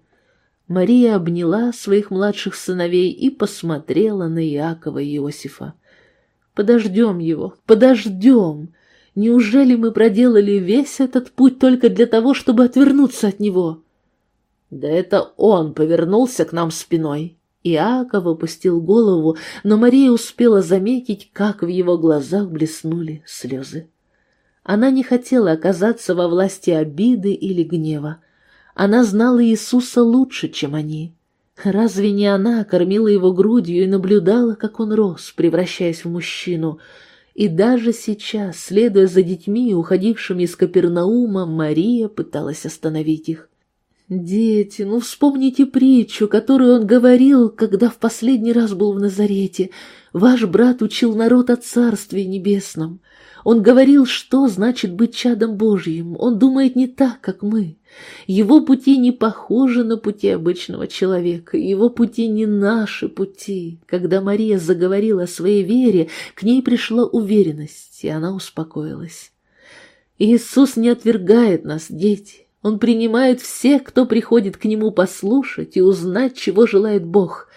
Мария обняла своих младших сыновей и посмотрела на Иакова и Иосифа. «Подождем его, подождем. Неужели мы проделали весь этот путь только для того, чтобы отвернуться от него?» «Да это он повернулся к нам спиной», Иаков опустил голову, но Мария успела заметить, как в его глазах блеснули слезы. Она не хотела оказаться во власти обиды или гнева. Она знала Иисуса лучше, чем они. Разве не она кормила его грудью и наблюдала, как он рос, превращаясь в мужчину? И даже сейчас, следуя за детьми, уходившими из Капернаума, Мария пыталась остановить их. «Дети, ну вспомните притчу, которую он говорил, когда в последний раз был в Назарете. Ваш брат учил народ о Царстве Небесном. Он говорил, что значит быть чадом Божьим. Он думает не так, как мы. Его пути не похожи на пути обычного человека. Его пути не наши пути. Когда Мария заговорила о своей вере, к ней пришла уверенность, и она успокоилась. Иисус не отвергает нас, дети. Он принимает всех, кто приходит к Нему послушать и узнать, чего желает Бог.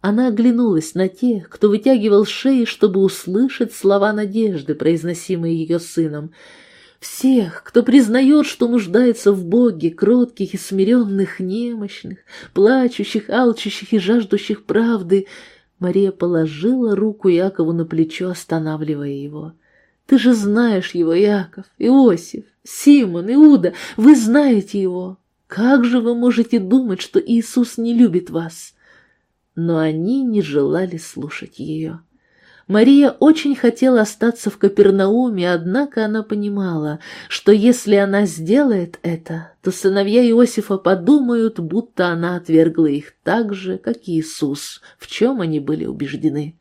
Она оглянулась на тех, кто вытягивал шеи, чтобы услышать слова надежды, произносимые ее сыном. Всех, кто признает, что нуждается в Боге, кротких и смиренных, немощных, плачущих, алчущих и жаждущих правды. Мария положила руку Якову на плечо, останавливая его. Ты же знаешь его, Яков, Иосиф, Симон, Иуда, вы знаете его. Как же вы можете думать, что Иисус не любит вас?» Но они не желали слушать ее. Мария очень хотела остаться в Капернауме, однако она понимала, что если она сделает это, то сыновья Иосифа подумают, будто она отвергла их так же, как Иисус, в чем они были убеждены.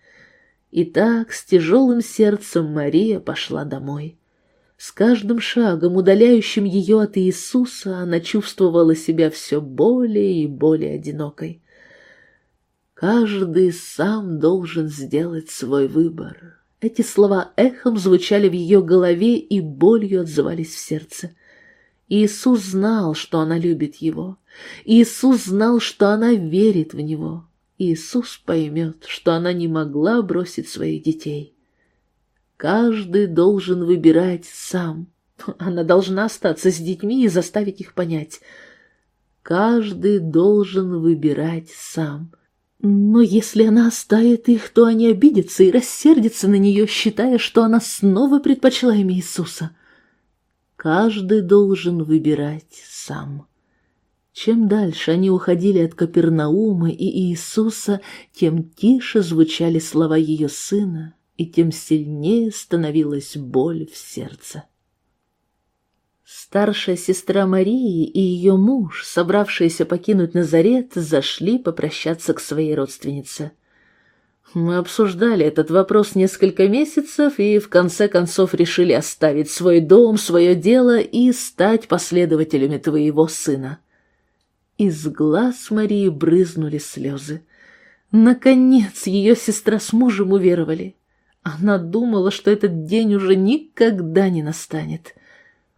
И так с тяжелым сердцем Мария пошла домой. С каждым шагом, удаляющим ее от Иисуса, она чувствовала себя все более и более одинокой. Каждый сам должен сделать свой выбор. Эти слова эхом звучали в ее голове и болью отзывались в сердце. Иисус знал, что она любит его. Иисус знал, что она верит в него. Иисус поймет, что она не могла бросить своих детей. Каждый должен выбирать сам. Она должна остаться с детьми и заставить их понять. Каждый должен выбирать сам. Но если она оставит их, то они обидятся и рассердятся на нее, считая, что она снова предпочла им Иисуса. Каждый должен выбирать сам. Чем дальше они уходили от Капернаума и Иисуса, тем тише звучали слова ее сына, и тем сильнее становилась боль в сердце. Старшая сестра Марии и ее муж, собравшиеся покинуть Назарет, зашли попрощаться к своей родственнице. Мы обсуждали этот вопрос несколько месяцев и в конце концов решили оставить свой дом, свое дело и стать последователями твоего сына. Из глаз Марии брызнули слезы. Наконец ее сестра с мужем уверовали. Она думала, что этот день уже никогда не настанет.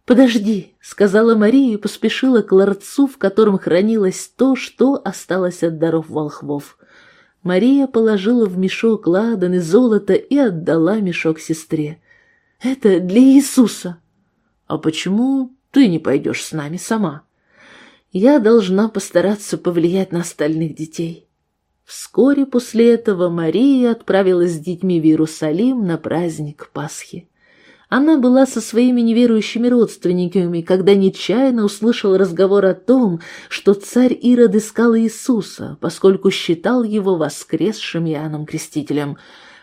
«Подожди», — сказала Мария и поспешила к ларцу, в котором хранилось то, что осталось от даров волхвов. Мария положила в мешок ладан и золото и отдала мешок сестре. «Это для Иисуса». «А почему ты не пойдешь с нами сама?» Я должна постараться повлиять на остальных детей. Вскоре после этого Мария отправилась с детьми в Иерусалим на праздник Пасхи. Она была со своими неверующими родственниками, когда нечаянно услышала разговор о том, что царь Ирод искал Иисуса, поскольку считал его воскресшим Иоанном Крестителем.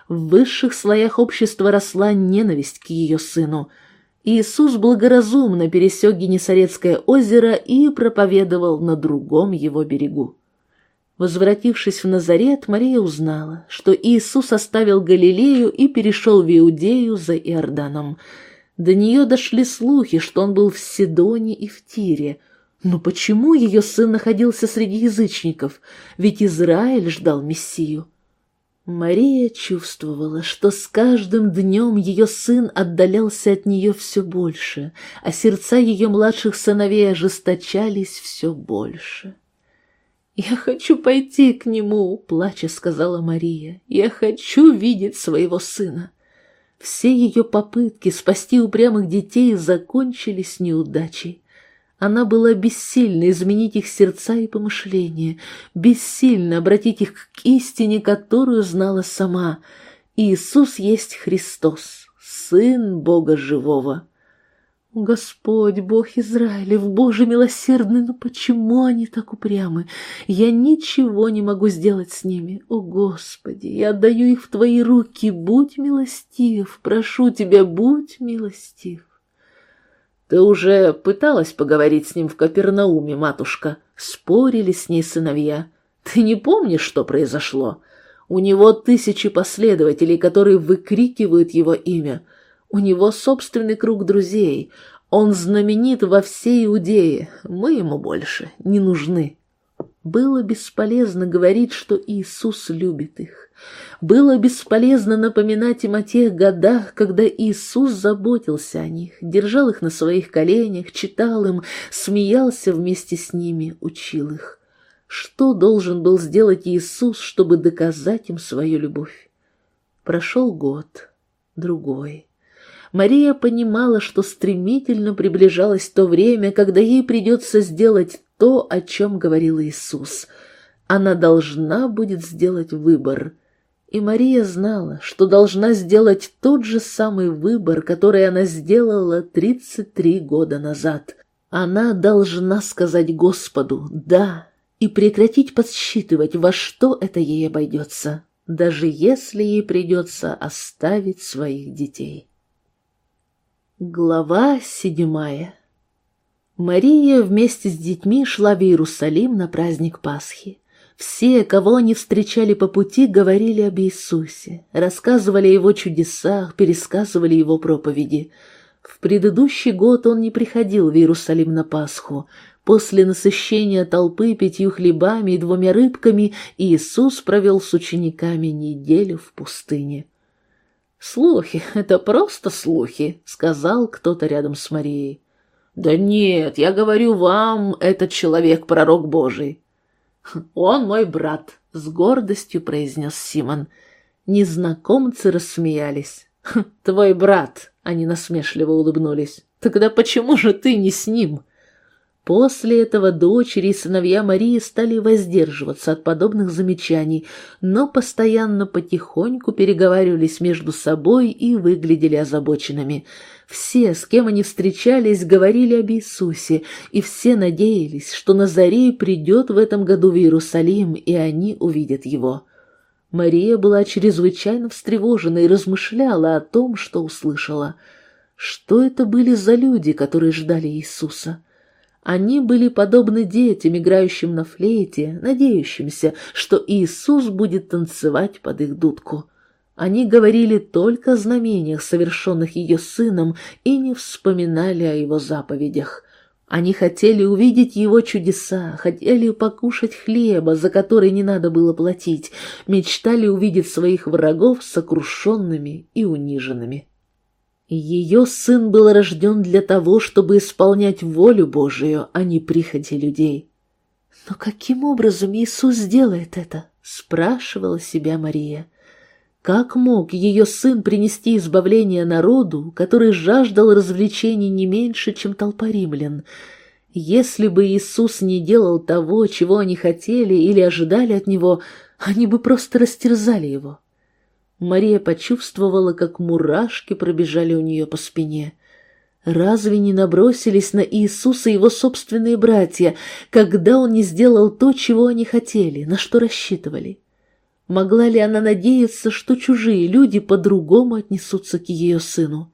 В высших слоях общества росла ненависть к ее сыну – Иисус благоразумно пересек Генесарецкое озеро и проповедовал на другом его берегу. Возвратившись в Назарет, Мария узнала, что Иисус оставил Галилею и перешел в Иудею за Иорданом. До нее дошли слухи, что он был в Сидоне и в Тире. Но почему ее сын находился среди язычников? Ведь Израиль ждал Мессию. Мария чувствовала, что с каждым днем ее сын отдалялся от нее все больше, а сердца ее младших сыновей ожесточались все больше. «Я хочу пойти к нему», — плача сказала Мария. «Я хочу видеть своего сына». Все ее попытки спасти упрямых детей закончились неудачей. Она была бессильна изменить их сердца и помышления, бессильна обратить их к истине, которую знала сама. Иисус есть Христос, Сын Бога Живого. Господь, Бог Израилев, Боже милосердный, ну почему они так упрямы? Я ничего не могу сделать с ними. О, Господи, я отдаю их в Твои руки, будь милостив, прошу Тебя, будь милостив. Ты уже пыталась поговорить с ним в Капернауме, матушка? Спорили с ней сыновья. Ты не помнишь, что произошло? У него тысячи последователей, которые выкрикивают его имя — у него собственный круг друзей. Он знаменит во всей Иудее. Мы ему больше не нужны. Было бесполезно говорить, что Иисус любит их. Было бесполезно напоминать им о тех годах, когда Иисус заботился о них, держал их на своих коленях, читал им, смеялся вместе с ними, учил их. Что должен был сделать Иисус, чтобы доказать им свою любовь? Прошел год, другой. Мария понимала, что стремительно приближалось то время, когда ей придется сделать то, о чем говорил Иисус. Она должна будет сделать выбор. И Мария знала, что должна сделать тот же самый выбор, который она сделала 33 года назад. Она должна сказать Господу «да» и прекратить подсчитывать, во что это ей обойдется, даже если ей придется оставить своих детей. Глава седьмая Мария вместе с детьми шла в Иерусалим на праздник Пасхи. Все, кого они встречали по пути, говорили об Иисусе, рассказывали о Его чудесах, пересказывали Его проповеди. В предыдущий год он не приходил в Иерусалим на Пасху. После насыщения толпы пятью хлебами и двумя рыбками Иисус провел с учениками неделю в пустыне. «Слухи, это просто слухи», — сказал кто-то рядом с Марией. «Да нет, я говорю вам, этот человек пророк Божий». «Он мой брат», — с гордостью произнес Симон. Незнакомцы рассмеялись. «Твой брат», — они насмешливо улыбнулись. «Тогда почему же ты не с ним?» После этого дочери и сыновья Марии стали воздерживаться от подобных замечаний, но постоянно потихоньку переговаривались между собой и выглядели озабоченными. Все, с кем они встречались, говорили об Иисусе, и все надеялись, что Назарей придет в этом году в Иерусалим, и они увидят его. Мария была чрезвычайно встревожена и размышляла о том, что услышала. Что это были за люди, которые ждали Иисуса? Они были подобны детям, играющим на флейте, надеющимся, что Иисус будет танцевать под их дудку. Они говорили только о знамениях, совершенных ее сыном, и не вспоминали о его заповедях. Они хотели увидеть его чудеса, хотели покушать хлеба, за который не надо было платить, мечтали увидеть своих врагов сокрушенными и униженными. Ее сын был рожден для того, чтобы исполнять волю Божию, а не прихоти людей. «Но каким образом Иисус сделает это?» — спрашивала себя Мария. Как мог ее сын принести избавление народу, который жаждал развлечений не меньше, чем толпа римлян? Если бы Иисус не делал того, чего они хотели или ожидали от него, они бы просто растерзали его. Мария почувствовала, как мурашки пробежали у нее по спине. Разве не набросились на Иисуса его собственные братья, когда он не сделал то, чего они хотели, на что рассчитывали? Могла ли она надеяться, что чужие люди по-другому отнесутся к ее сыну?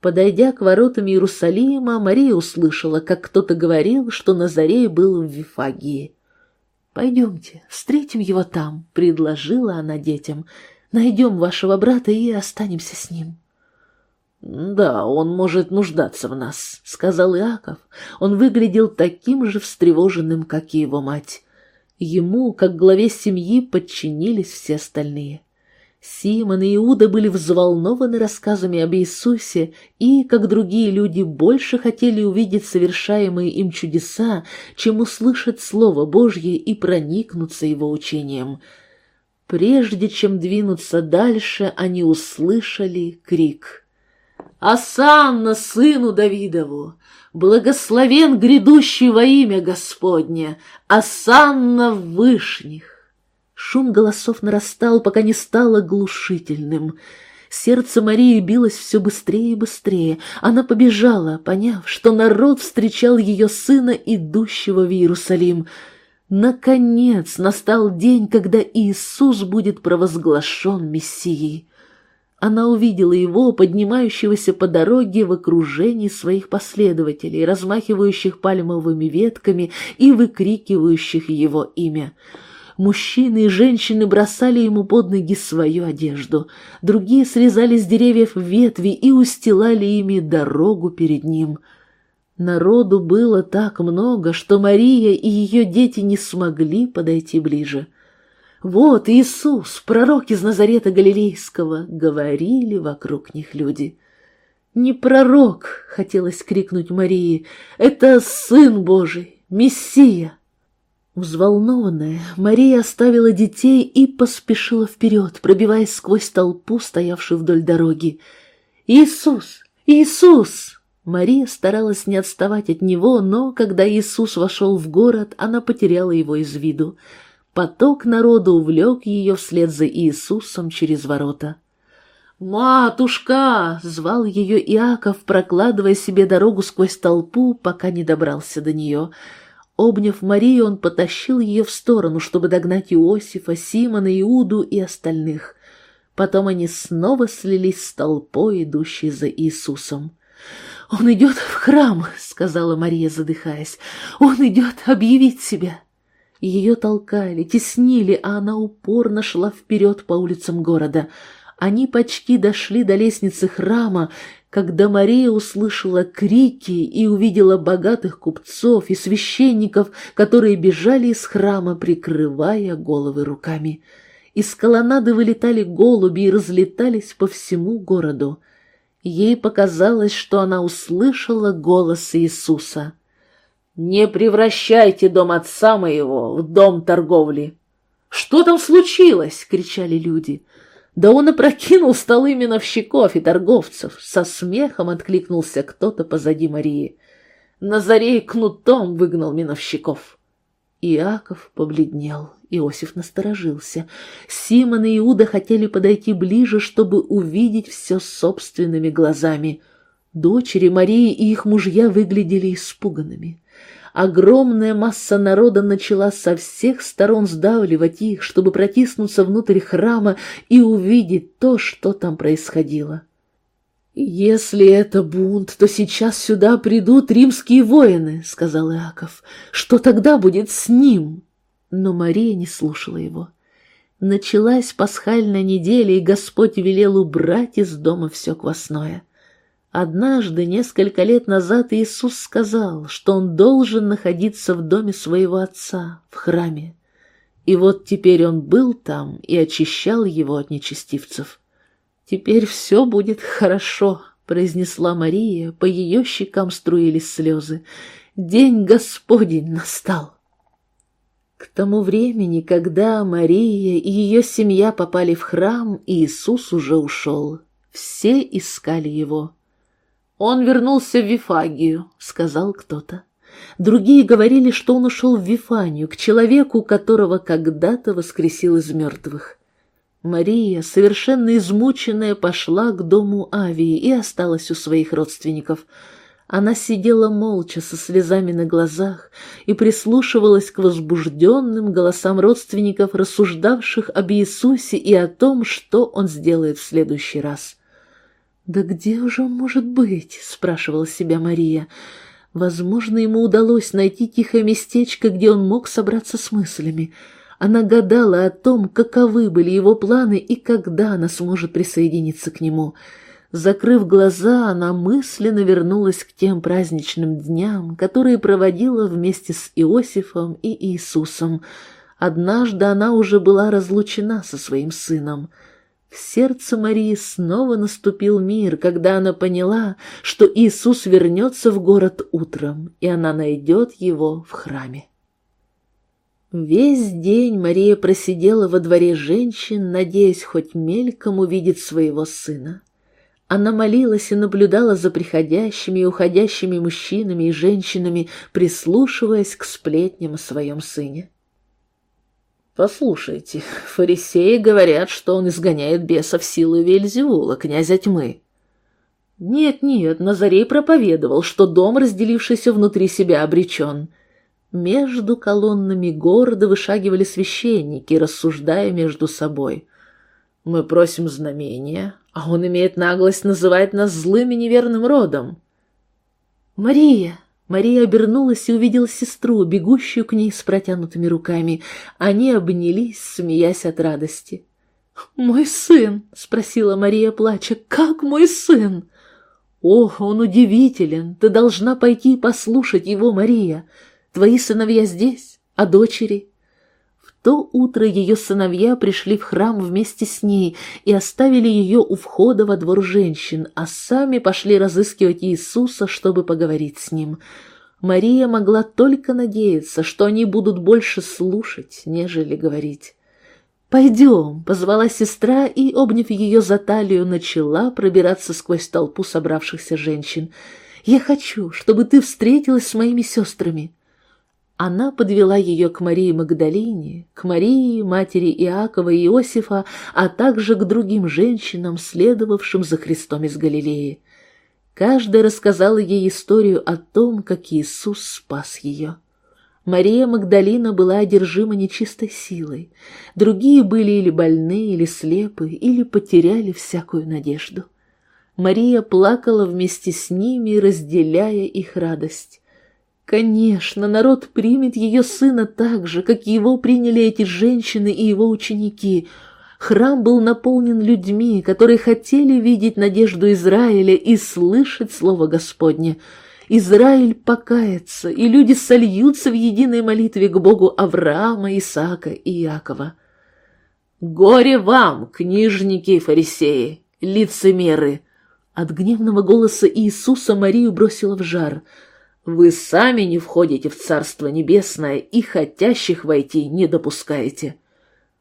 Подойдя к воротам Иерусалима, Мария услышала, как кто-то говорил, что Назарей был в Вифагии. «Пойдемте, встретим его там», — предложила она детям, — Найдем вашего брата и останемся с ним». «Да, он может нуждаться в нас», — сказал Иаков. Он выглядел таким же встревоженным, как и его мать. Ему, как главе семьи, подчинились все остальные. Симон и Иуда были взволнованы рассказами об Иисусе и, как другие люди, больше хотели увидеть совершаемые им чудеса, чем услышать Слово Божье и проникнуться его учением — Прежде чем двинуться дальше, они услышали крик. «Асанна, сыну Давидову! Благословен грядущий во имя Господне! Асанна вышних!» Шум голосов нарастал, пока не стало глушительным. Сердце Марии билось все быстрее и быстрее. Она побежала, поняв, что народ встречал ее сына, идущего в Иерусалим. Наконец настал день, когда Иисус будет провозглашен Мессией. Она увидела его, поднимающегося по дороге в окружении своих последователей, размахивающих пальмовыми ветками и выкрикивающих его имя — Мужчины и женщины бросали ему под ноги свою одежду, другие срезали с деревьев ветви и устилали ими дорогу перед ним. Народу было так много, что Мария и ее дети не смогли подойти ближе. «Вот Иисус, пророк из Назарета Галилейского!» — говорили вокруг них люди. «Не пророк!» — хотелось крикнуть Марии. «Это Сын Божий, Мессия!» Взволнованная, Мария оставила детей и поспешила вперед, пробиваясь сквозь толпу, стоявшую вдоль дороги. «Иисус! Иисус!» Мария старалась не отставать от него, но когда Иисус вошел в город, она потеряла его из виду. Поток народа увлек ее вслед за Иисусом через ворота. «Матушка!» — звал ее Иаков, прокладывая себе дорогу сквозь толпу, пока не добрался до нее — Обняв Марию, он потащил ее в сторону, чтобы догнать Иосифа, Симона, Иуду и остальных. Потом они снова слились с толпой, идущей за Иисусом. «Он идет в храм», — сказала Мария, задыхаясь. «Он идет объявить себя». Ее толкали, теснили, а она упорно шла вперед по улицам города. Они почти дошли до лестницы храма, когда Мария услышала крики и увидела богатых купцов и священников, которые бежали из храма, прикрывая головы руками. Из колоннады вылетали голуби и разлетались по всему городу. Ей показалось, что она услышала голос Иисуса. «Не превращайте дом отца моего в дом торговли!» «Что там случилось?» — кричали люди. Да он опрокинул столы миновщиков и торговцев. Со смехом откликнулся кто-то позади Марии. Назарей кнутом выгнал миновщиков. Иаков побледнел. Иосиф насторожился. Симон и Иуда хотели подойти ближе, чтобы увидеть все собственными глазами. Дочери Марии и их мужья выглядели испуганными. Огромная масса народа начала со всех сторон сдавливать их, чтобы протиснуться внутрь храма и увидеть то, что там происходило. «Если это бунт, то сейчас сюда придут римские воины», — сказал Иаков. «Что тогда будет с ним?» Но Мария не слушала его. Началась пасхальная неделя, и Господь велел убрать из дома все квасное. Однажды, несколько лет назад, Иисус сказал, что он должен находиться в доме своего Отца, в храме. И вот теперь он был там и очищал его от нечестивцев. «Теперь все будет хорошо», — произнесла Мария, по ее щекам струились слезы. «День Господень настал». К тому времени, когда Мария и ее семья попали в храм, Иисус уже ушел. Все искали его. «Он вернулся в Вифагию», — сказал кто-то. Другие говорили, что он ушел в Вифанию, к человеку, которого когда-то воскресил из мертвых. Мария, совершенно измученная, пошла к дому Авии и осталась у своих родственников. Она сидела молча, со слезами на глазах, и прислушивалась к возбужденным голосам родственников, рассуждавших об Иисусе и о том, что он сделает в следующий раз. «Да где же он может быть?» — спрашивала себя Мария. Возможно, ему удалось найти тихое местечко, где он мог собраться с мыслями. Она гадала о том, каковы были его планы и когда она сможет присоединиться к нему. Закрыв глаза, она мысленно вернулась к тем праздничным дням, которые проводила вместе с Иосифом и Иисусом. Однажды она уже была разлучена со своим сыном — в сердце Марии снова наступил мир, когда она поняла, что Иисус вернется в город утром, и она найдет его в храме. Весь день Мария просидела во дворе женщин, надеясь хоть мельком увидеть своего сына. Она молилась и наблюдала за приходящими и уходящими мужчинами и женщинами, прислушиваясь к сплетням о своем сыне. «Послушайте, фарисеи говорят, что он изгоняет бесов силой Вельзевула, князя тьмы». «Нет-нет, Назарей проповедовал, что дом, разделившийся внутри себя, обречен». Между колоннами города вышагивали священники, рассуждая между собой. «Мы просим знамения, а он имеет наглость называть нас злым и неверным родом. «Мария!» Мария обернулась и увидела сестру, бегущую к ней с протянутыми руками. Они обнялись, смеясь от радости. «Мой сын!» — спросила Мария, плача. «Как мой сын?» «Ох, он удивителен! Ты должна пойти и послушать его, Мария. Твои сыновья здесь, а дочери?» То утро ее сыновья пришли в храм вместе с ней и оставили ее у входа во двор женщин, а сами пошли разыскивать Иисуса, чтобы поговорить с ним. Мария могла только надеяться, что они будут больше слушать, нежели говорить. «Пойдем», — позвала сестра и, обняв ее за талию, начала пробираться сквозь толпу собравшихся женщин. «Я хочу, чтобы ты встретилась с моими сестрами». Она подвела ее к Марии Магдалине, к Марии, матери Иакова и Иосифа, а также к другим женщинам, следовавшим за Христом из Галилеи. Каждая рассказала ей историю о том, как Иисус спас ее. Мария Магдалина была одержима нечистой силой. Другие были или больны, или слепы, или потеряли всякую надежду. Мария плакала вместе с ними, разделяя их радость. Конечно, народ примет ее сына так же, как его приняли эти женщины и его ученики. Храм был наполнен людьми, которые хотели видеть надежду Израиля и слышать слово Господне. Израиль покается, и люди сольются в единой молитве к Богу Авраама, Исаака и Иакова. «Горе вам, книжники и фарисеи, лицемеры!» От гневного голоса Иисуса Марию бросила в жар – вы сами не входите в Царство Небесное и хотящих войти не допускаете».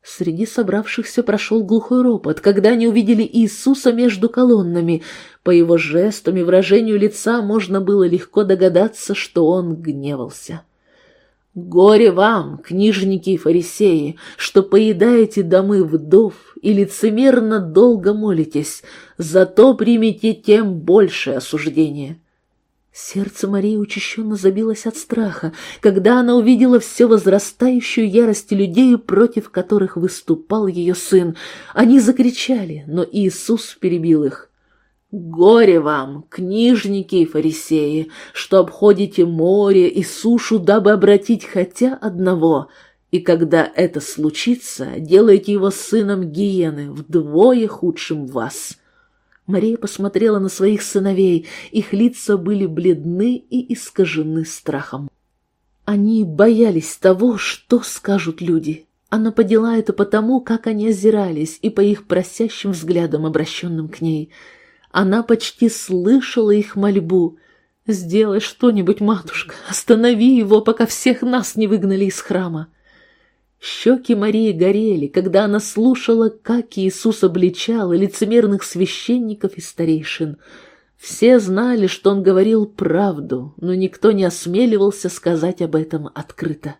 Среди собравшихся прошел глухой ропот, когда они увидели Иисуса между колоннами. По его жестам и выражению лица можно было легко догадаться, что он гневался. «Горе вам, книжники и фарисеи, что поедаете домы вдов и лицемерно долго молитесь, зато примите тем большее осуждение». Сердце Марии учащенно забилось от страха, когда она увидела все возрастающую ярость людей, против которых выступал ее сын. Они закричали, но Иисус перебил их. «Горе вам, книжники и фарисеи, что обходите море и сушу, дабы обратить хотя одного, и когда это случится, делайте его сыном гиены, вдвое худшим вас». Мария посмотрела на своих сыновей, их лица были бледны и искажены страхом. Они боялись того, что скажут люди. Она поняла это потому, как они озирались и по их просящим взглядам, обращенным к ней. Она почти слышала их мольбу. «Сделай что-нибудь, матушка, останови его, пока всех нас не выгнали из храма». Щеки Марии горели, когда она слушала, как Иисус обличал лицемерных священников и старейшин. Все знали, что он говорил правду, но никто не осмеливался сказать об этом открыто.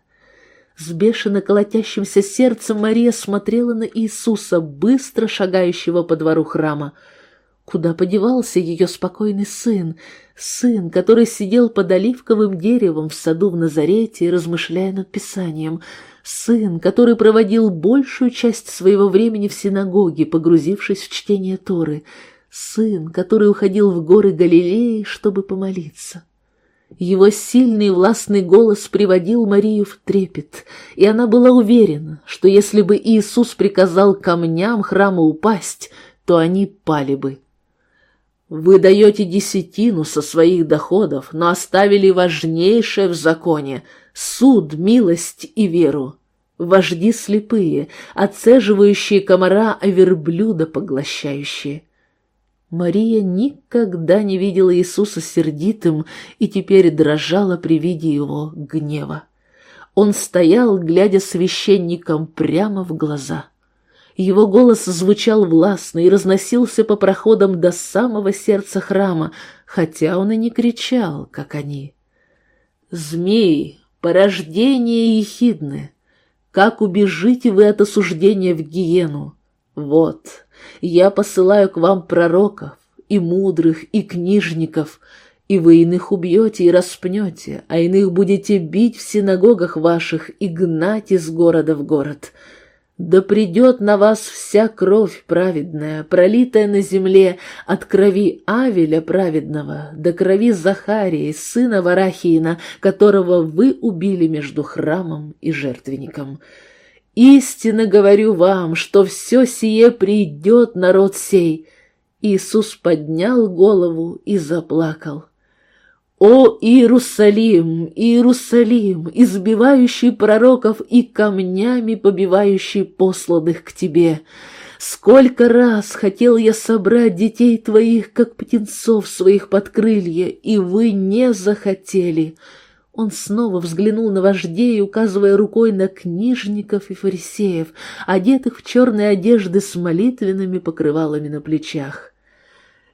С бешено колотящимся сердцем Мария смотрела на Иисуса, быстро шагающего по двору храма. Куда подевался ее спокойный сын, сын, который сидел под оливковым деревом в саду в Назарете, размышляя над Писанием — сын, который проводил большую часть своего времени в синагоге, погрузившись в чтение Торы, сын, который уходил в горы Галилеи, чтобы помолиться. Его сильный властный голос приводил Марию в трепет, и она была уверена, что если бы Иисус приказал камням храма упасть, то они пали бы. Вы даете десятину со своих доходов, но оставили важнейшее в законе — суд, милость и веру. Вожди слепые, отцеживающие комара, а верблюда поглощающие. Мария никогда не видела Иисуса сердитым и теперь дрожала при виде его гнева. Он стоял, глядя священникам прямо в глаза — Его голос звучал властно и разносился по проходам до самого сердца храма, хотя он и не кричал, как они. «Змеи, порождение ехидны, как убежите вы от осуждения в гиену? Вот, я посылаю к вам пророков, и мудрых, и книжников, и вы иных убьете и распнете, а иных будете бить в синагогах ваших и гнать из города в город. Да придет на вас вся кровь праведная, пролитая на земле от крови Авеля праведного до крови Захарии, сына Варахиина, которого вы убили между храмом и жертвенником. Истинно говорю вам, что все сие придет народ сей». Иисус поднял голову и заплакал. «О Иерусалим, Иерусалим, избивающий пророков и камнями побивающий посланных к тебе! Сколько раз хотел я собрать детей твоих, как птенцов своих под крылья, и вы не захотели!» Он снова взглянул на вождей, указывая рукой на книжников и фарисеев, одетых в черные одежды с молитвенными покрывалами на плечах.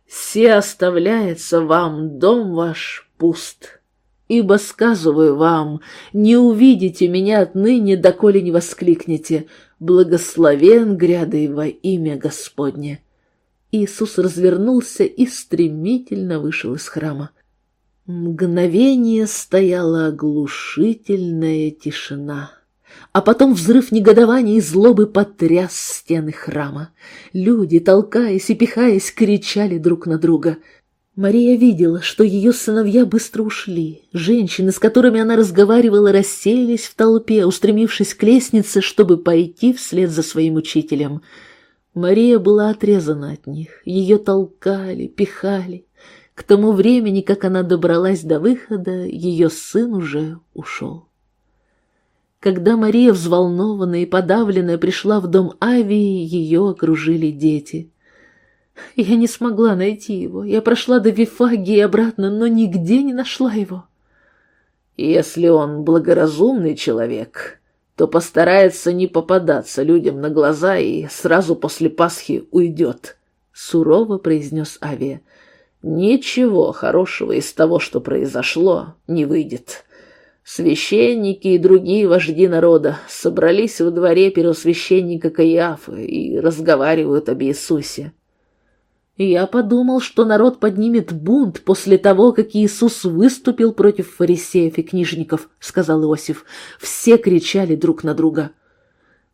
«Се оставляется вам дом ваш пуст, ибо сказываю вам, не увидите меня отныне, доколе не воскликнете, благословен грядой во имя Господне». Иисус развернулся и стремительно вышел из храма. Мгновение стояла оглушительная тишина. А потом взрыв негодования и злобы потряс стены храма. Люди, толкаясь и пихаясь, кричали друг на друга. Мария видела, что ее сыновья быстро ушли. Женщины, с которыми она разговаривала, рассеялись в толпе, устремившись к лестнице, чтобы пойти вслед за своим учителем. Мария была отрезана от них. Ее толкали, пихали. К тому времени, как она добралась до выхода, ее сын уже ушел. Когда Мария, взволнованная и подавленная, пришла в дом Авии, ее окружили дети. Я не смогла найти его. Я прошла до Вифагии и обратно, но нигде не нашла его. Если он благоразумный человек, то постарается не попадаться людям на глаза и сразу после Пасхи уйдет, — сурово произнес Авия. Ничего хорошего из того, что произошло, не выйдет. Священники и другие вожди народа собрались во дворе первосвященника Каиафа и разговаривают об Иисусе. Я подумал, что народ поднимет бунт после того, как Иисус выступил против фарисеев и книжников, сказал Иосиф. Все кричали друг на друга.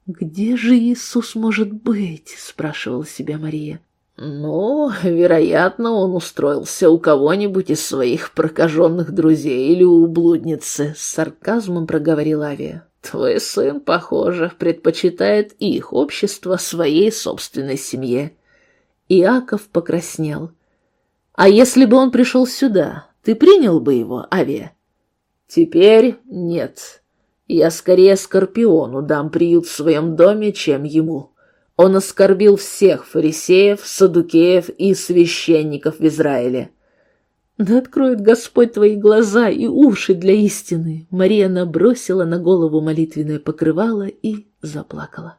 «Где же Иисус может быть?» — спрашивала себя Мария. «Ну, вероятно, он устроился у кого-нибудь из своих прокаженных друзей или у блудницы», — с сарказмом проговорил Авия. «Твой сын, похоже, предпочитает их общество своей собственной семье». Иаков покраснел. «А если бы он пришел сюда, ты принял бы его, Авия?» «Теперь нет. Я скорее Скорпиону дам приют в своем доме, чем ему». Он оскорбил всех фарисеев, садукеев и священников в Израиле. «Да откроет Господь твои глаза и уши для истины!» Мария набросила на голову молитвенное покрывало и заплакала.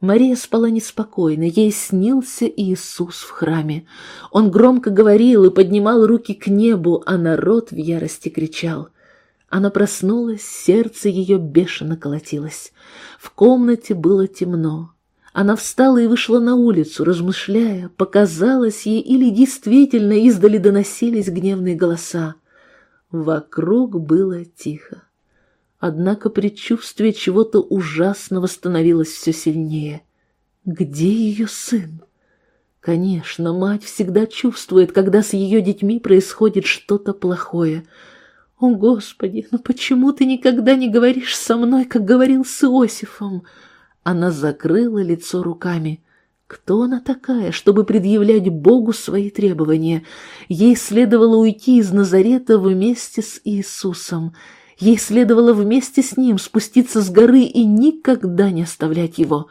Мария спала неспокойно, ей снился Иисус в храме. Он громко говорил и поднимал руки к небу, а народ в ярости кричал. Она проснулась, сердце ее бешено колотилось. В комнате было темно. Она встала и вышла на улицу, размышляя, показалось ей или действительно издали доносились гневные голоса. Вокруг было тихо. Однако предчувствие чего-то ужасного становилось все сильнее. Где ее сын? Конечно, мать всегда чувствует, когда с ее детьми происходит что-то плохое. О, Господи, ну почему ты никогда не говоришь со мной, как говорил с Иосифом? Она закрыла лицо руками. Кто она такая, чтобы предъявлять Богу свои требования? Ей следовало уйти из Назарета вместе с Иисусом. Ей следовало вместе с ним спуститься с горы и никогда не оставлять его.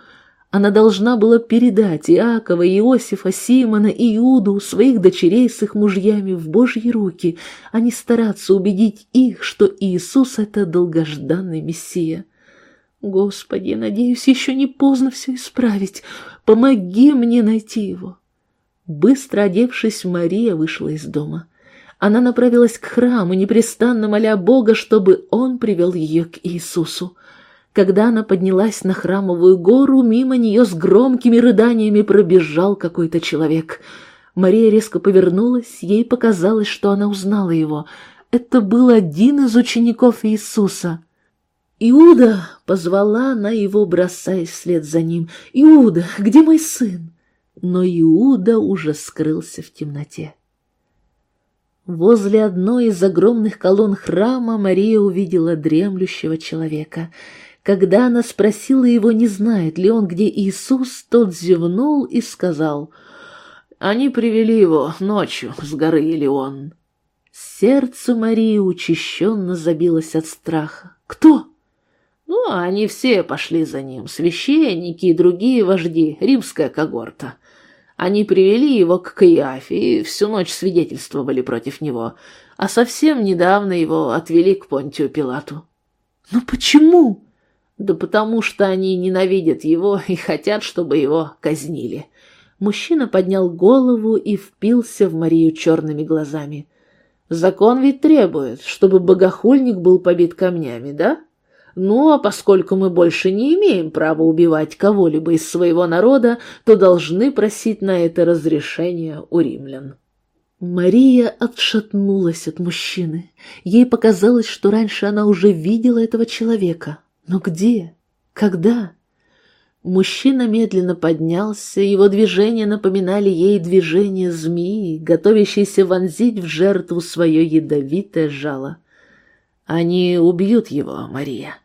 Она должна была передать Иакова, Иосифа, Симона и Иуду, своих дочерей с их мужьями, в Божьи руки, а не стараться убедить их, что Иисус — это долгожданный Мессия. Господи, надеюсь, еще не поздно все исправить. Помоги мне найти его. Быстро одевшись, Мария вышла из дома. Она направилась к храму, непрестанно моля Бога, чтобы он привел ее к Иисусу. Когда она поднялась на храмовую гору, мимо нее с громкими рыданиями пробежал какой-то человек. Мария резко повернулась, ей показалось, что она узнала его. Это был один из учеников Иисуса. «Иуда!» — позвала она его, бросаясь вслед за ним. «Иуда, где мой сын?» Но Иуда уже скрылся в темноте. Возле одной из огромных колонн храма Мария увидела дремлющего человека. Когда она спросила его, не знает ли он, где Иисус, тот зевнул и сказал, «Они привели его ночью с горы Илион». Сердце Марии учащенно забилось от страха. «Кто?» Ну, они все пошли за ним, священники и другие вожди, римская когорта. Они привели его к Каиафе и всю ночь свидетельствовали против него, а совсем недавно его отвели к Понтию Пилату. «Но почему?» «Да потому что они ненавидят его и хотят, чтобы его казнили». Мужчина поднял голову и впился в Марию черными глазами. «Закон ведь требует, чтобы богохульник был побит камнями, да?» Ну, а поскольку мы больше не имеем права убивать кого-либо из своего народа, то должны просить на это разрешение у римлян. Мария отшатнулась от мужчины. Ей показалось, что раньше она уже видела этого человека. Но где? Когда? Мужчина медленно поднялся, его движения напоминали ей движение змеи, готовящейся вонзить в жертву свое ядовитое жало. «Они убьют его, Мария»,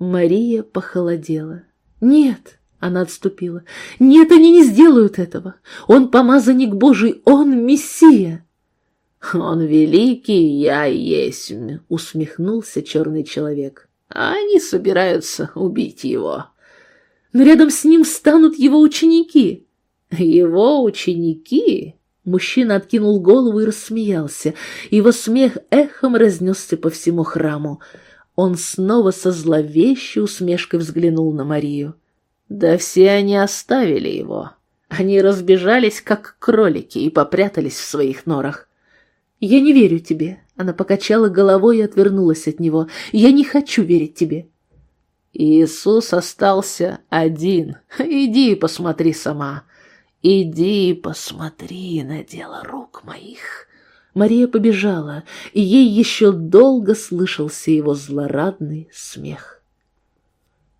Мария похолодела. «Нет!» — она отступила. «Нет, они не сделают этого! Он помазанник Божий, он Мессия!» «Он великий, я есть!» — усмехнулся черный человек. «Они собираются убить его!» «Но рядом с ним станут его ученики!» «Его ученики?» Мужчина откинул голову и рассмеялся. Его смех эхом разнесся по всему храму. Он снова со зловещей усмешкой взглянул на Марию. Да все они оставили его. Они разбежались, как кролики, и попрятались в своих норах. «Я не верю тебе», — она покачала головой и отвернулась от него. «Я не хочу верить тебе». Иисус остался один. Иди и посмотри сама. Иди и посмотри на дело рук моих. Мария побежала, и ей еще долго слышался его злорадный смех.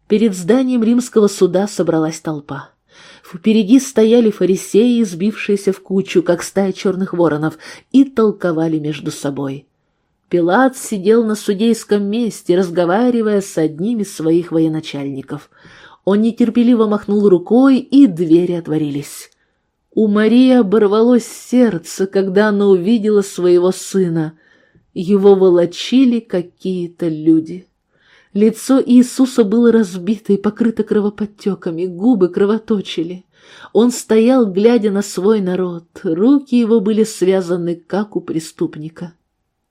Перед зданием римского суда собралась толпа. Впереди стояли фарисеи, сбившиеся в кучу, как стая черных воронов, и толковали между собой. Пилат сидел на судейском месте, разговаривая с одним из своих военачальников. Он нетерпеливо махнул рукой, и двери отворились. У Марии оборвалось сердце, когда она увидела своего сына. Его волочили какие-то люди. Лицо Иисуса было разбито и покрыто кровоподтеками, губы кровоточили. Он стоял, глядя на свой народ, руки его были связаны, как у преступника.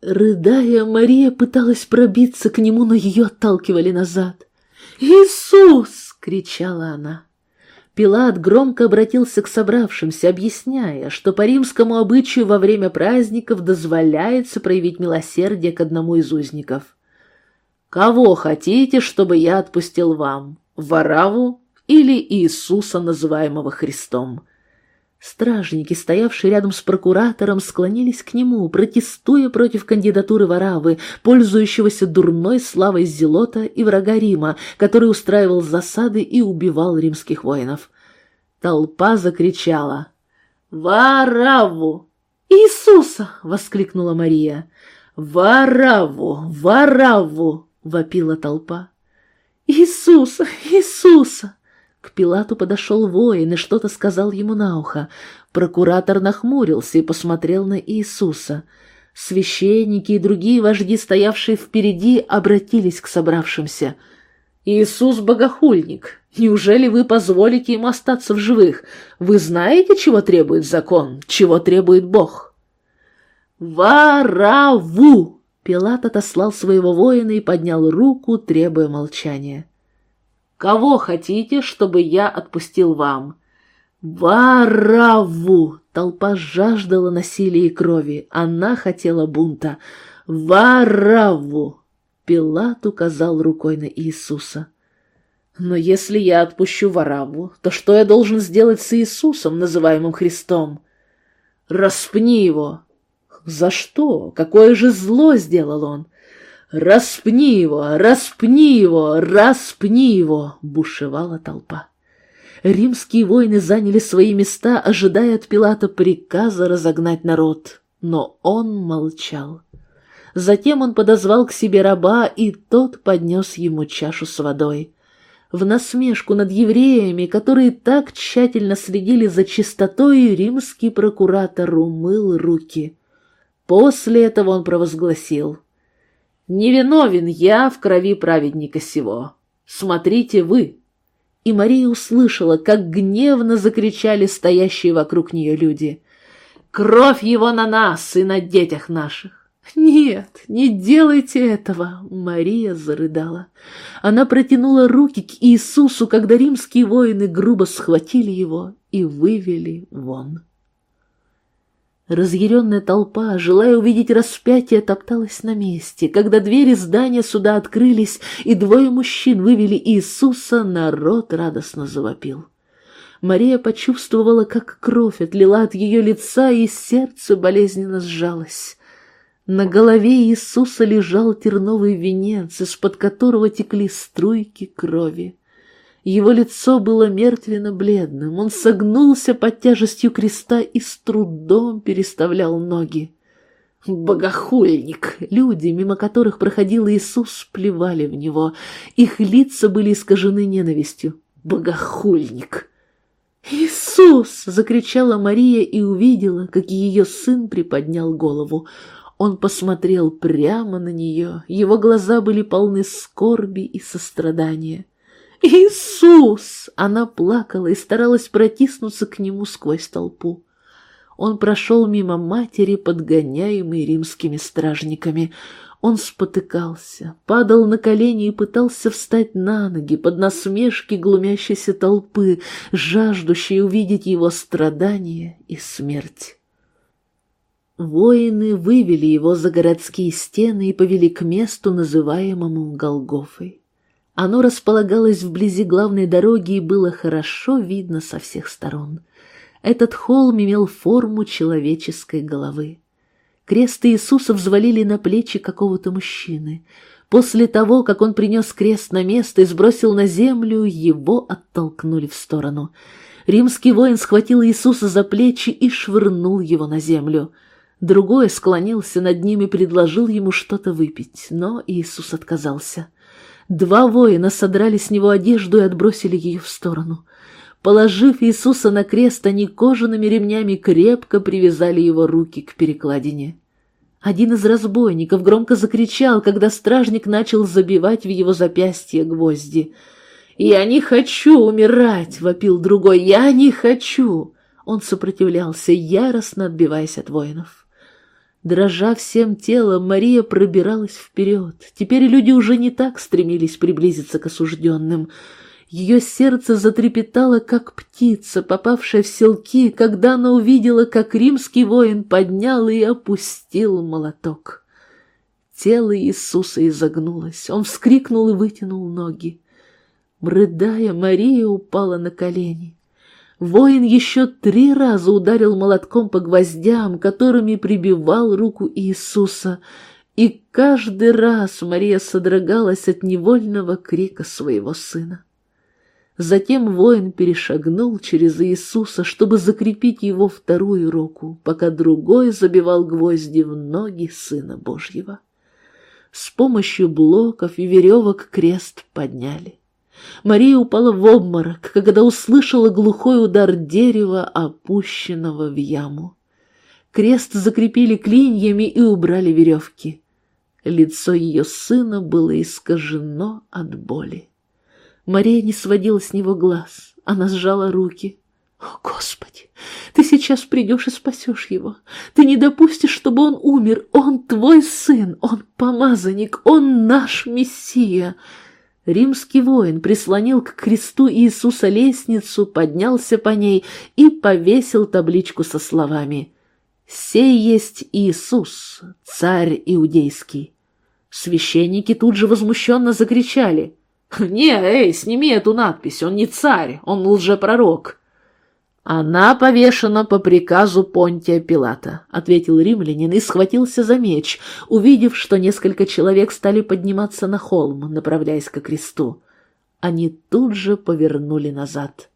Рыдая, Мария пыталась пробиться к нему, но ее отталкивали назад. «Иисус!» — кричала она. Пилат громко обратился к собравшимся, объясняя, что по римскому обычаю во время праздников дозволяется проявить милосердие к одному из узников. «Кого хотите, чтобы я отпустил вам? Вараву или Иисуса, называемого Христом?» Стражники, стоявшие рядом с прокуратором, склонились к нему, протестуя против кандидатуры Варавы, пользующегося дурной славой Зелота и врага Рима, который устраивал засады и убивал римских воинов. Толпа закричала «Вараву!» «Иисуса!» — воскликнула Мария. «Вараву! Вараву!» — вопила толпа. «Иисуса! Иисуса!» К Пилату подошел воин и что-то сказал ему на ухо. Прокуратор нахмурился и посмотрел на Иисуса. Священники и другие вожди, стоявшие впереди, обратились к собравшимся. «Иисус — богохульник. Неужели вы позволите ему остаться в живых? Вы знаете, чего требует закон, чего требует Бог?» «Вараву!» Пилат отослал своего воина и поднял руку, требуя молчания. Кого хотите, чтобы я отпустил вам?» «Вараву!» Толпа жаждала насилия и крови. Она хотела бунта. «Вараву!» Пилат указал рукой на Иисуса. «Но если я отпущу Вараву, то что я должен сделать с Иисусом, называемым Христом?» «Распни его!» «За что? Какое же зло сделал он?» «Распни его! Распни его! Распни его!» — бушевала толпа. Римские воины заняли свои места, ожидая от Пилата приказа разогнать народ. Но он молчал. Затем он подозвал к себе раба, и тот поднес ему чашу с водой. В насмешку над евреями, которые так тщательно следили за чистотой, римский прокуратор умыл руки. После этого он провозгласил «Невиновен я в крови праведника сего. Смотрите вы!» и Мария услышала, как гневно закричали стоящие вокруг нее люди. «Кровь его на нас и на детях наших!» «Нет, не делайте этого!» — Мария зарыдала. Она протянула руки к Иисусу, когда римские воины грубо схватили его и вывели вон. Разъяренная толпа, желая увидеть распятие, топталась на месте. Когда двери здания суда открылись, и двое мужчин вывели Иисуса, народ радостно завопил. Мария почувствовала, как кровь отлила от ее лица, и сердце болезненно сжалось. На голове Иисуса лежал терновый венец, из-под которого текли струйки крови. Его лицо было мертвенно-бледным, он согнулся под тяжестью креста и с трудом переставлял ноги. Богохульник! Люди, мимо которых проходил Иисус, плевали в него. Их лица были искажены ненавистью. Богохульник! «Иисус!» — закричала Мария и увидела, как ее сын приподнял голову. Он посмотрел прямо на нее, его глаза были полны скорби и сострадания. «Иисус!» Она плакала и старалась протиснуться к нему сквозь толпу. Он прошел мимо матери, подгоняемой римскими стражниками. Он спотыкался, падал на колени и пытался встать на ноги под насмешки глумящейся толпы, жаждущей увидеть его страдания и смерть. Воины вывели его за городские стены и повели к месту, называемому Голгофой. Оно располагалось вблизи главной дороги и было хорошо видно со всех сторон. Этот холм имел форму человеческой головы. Крест Иисуса взвалили на плечи какого-то мужчины. После того, как он принес крест на место и сбросил на землю, его оттолкнули в сторону. Римский воин схватил Иисуса за плечи и швырнул его на землю. Другой склонился над ним и предложил ему что-то выпить, но Иисус отказался. Два воина содрали с него одежду и отбросили ее в сторону. Положив Иисуса на крест, они кожаными ремнями крепко привязали его руки к перекладине. Один из разбойников громко закричал, когда стражник начал забивать в его запястье гвозди. «Я не хочу умирать!» — вопил другой. «Я не хочу!» Он сопротивлялся, яростно отбиваясь от воинов. Дрожа всем телом, Мария пробиралась вперед. Теперь люди уже не так стремились приблизиться к осужденным. Ее сердце затрепетало, как птица, попавшая в селки, когда она увидела, как римский воин поднял и опустил молоток. Тело Иисуса изогнулось, он вскрикнул и вытянул ноги. Рыдая, Мария упала на колени. Воин еще три раза ударил молотком по гвоздям, которыми прибивал руку Иисуса, и каждый раз Мария содрогалась от невольного крика своего сына. Затем воин перешагнул через Иисуса, чтобы закрепить его вторую руку, пока другой забивал гвозди в ноги Сына Божьего. С помощью блоков и веревок крест подняли. Мария упала в обморок, когда услышала глухой удар дерева, опущенного в яму. Крест закрепили клиньями и убрали веревки. Лицо ее сына было искажено от боли. Мария не сводила с него глаз. Она сжала руки. «О, Господи, ты сейчас придешь и спасешь его. Ты не допустишь, чтобы он умер. Он твой сын, он помазанник, он наш Мессия». Римский воин прислонил к кресту Иисуса лестницу, поднялся по ней и повесил табличку со словами «Сей есть Иисус, царь иудейский». Священники тут же возмущенно закричали «Не, эй, сними эту надпись, он не царь, он лжепророк». «Она повешена по приказу Понтия Пилата», — ответил римлянин и схватился за меч, увидев, что несколько человек стали подниматься на холм, направляясь к кресту. Они тут же повернули назад.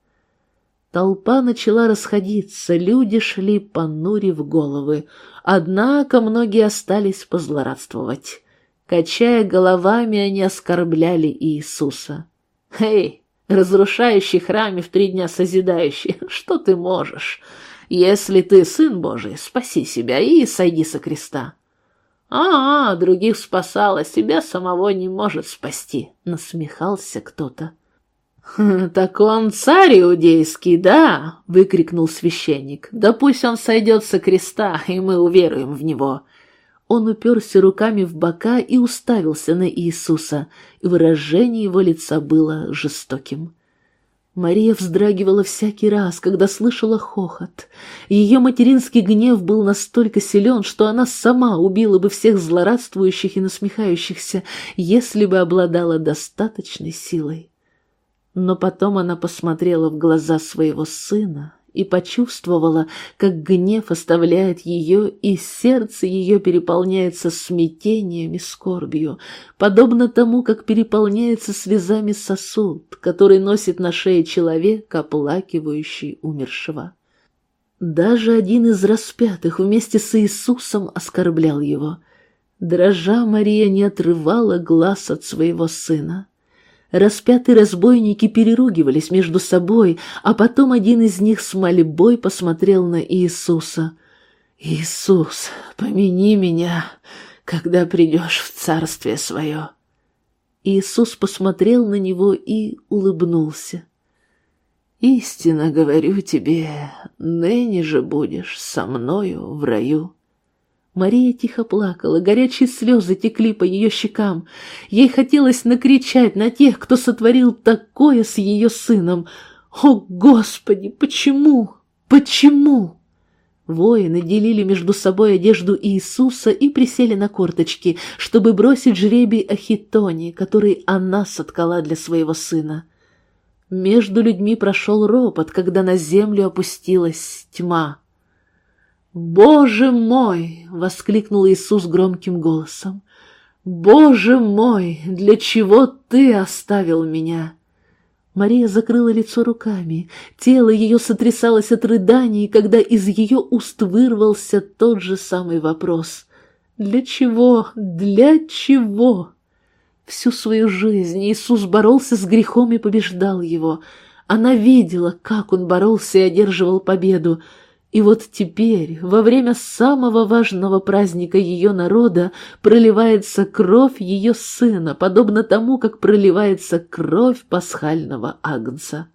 Толпа начала расходиться, люди шли, понурив головы, однако многие остались позлорадствовать. Качая головами, они оскорбляли Иисуса. «Эй, разрушающий храме в три дня созидающий. Что ты можешь? Если ты сын Божий, спаси себя и сойди со креста. А, -а других спасала, себя самого не может спасти, насмехался кто-то. «Хм, «Так он царь иудейский, да?» — выкрикнул священник. «Да пусть он сойдет со креста, и мы уверуем в него. Он уперся руками в бока и уставился на Иисуса, и выражение его лица было жестоким. Мария вздрагивала всякий раз, когда слышала хохот. Ее материнский гнев был настолько силен, что она сама убила бы всех злорадствующих и насмехающихся, если бы обладала достаточной силой. Но потом она посмотрела в глаза своего сына и почувствовала, как гнев оставляет ее, и сердце ее переполняется смятением и скорбью, подобно тому, как переполняется слезами сосуд, который носит на шее человек, оплакивающий умершего. Даже один из распятых вместе с Иисусом оскорблял его. Дрожа Мария не отрывала глаз от своего сына. Распятые разбойники переругивались между собой, а потом один из них с мольбой посмотрел на Иисуса. «Иисус, помяни меня, когда придешь в царствие свое». Иисус посмотрел на него и улыбнулся. «Истинно говорю тебе, ныне же будешь со мною в раю». Мария тихо плакала, горячие слезы текли по ее щекам. Ей хотелось накричать на тех, кто сотворил такое с ее сыном. «О, Господи, почему? Почему?» Воины делили между собой одежду Иисуса и присели на корточки, чтобы бросить жребий о хитоне, который она соткала для своего сына. Между людьми прошел ропот, когда на землю опустилась тьма. «Боже мой!» — воскликнул Иисус громким голосом. «Боже мой! Для чего ты оставил меня?» Мария закрыла лицо руками. Тело ее сотрясалось от рыданий, когда из ее уст вырвался тот же самый вопрос. «Для чего? Для чего?» Всю свою жизнь Иисус боролся с грехом и побеждал его. Она видела, как он боролся и одерживал победу. И вот теперь, во время самого важного праздника ее народа, проливается кровь ее сына, подобно тому, как проливается кровь пасхального агнца.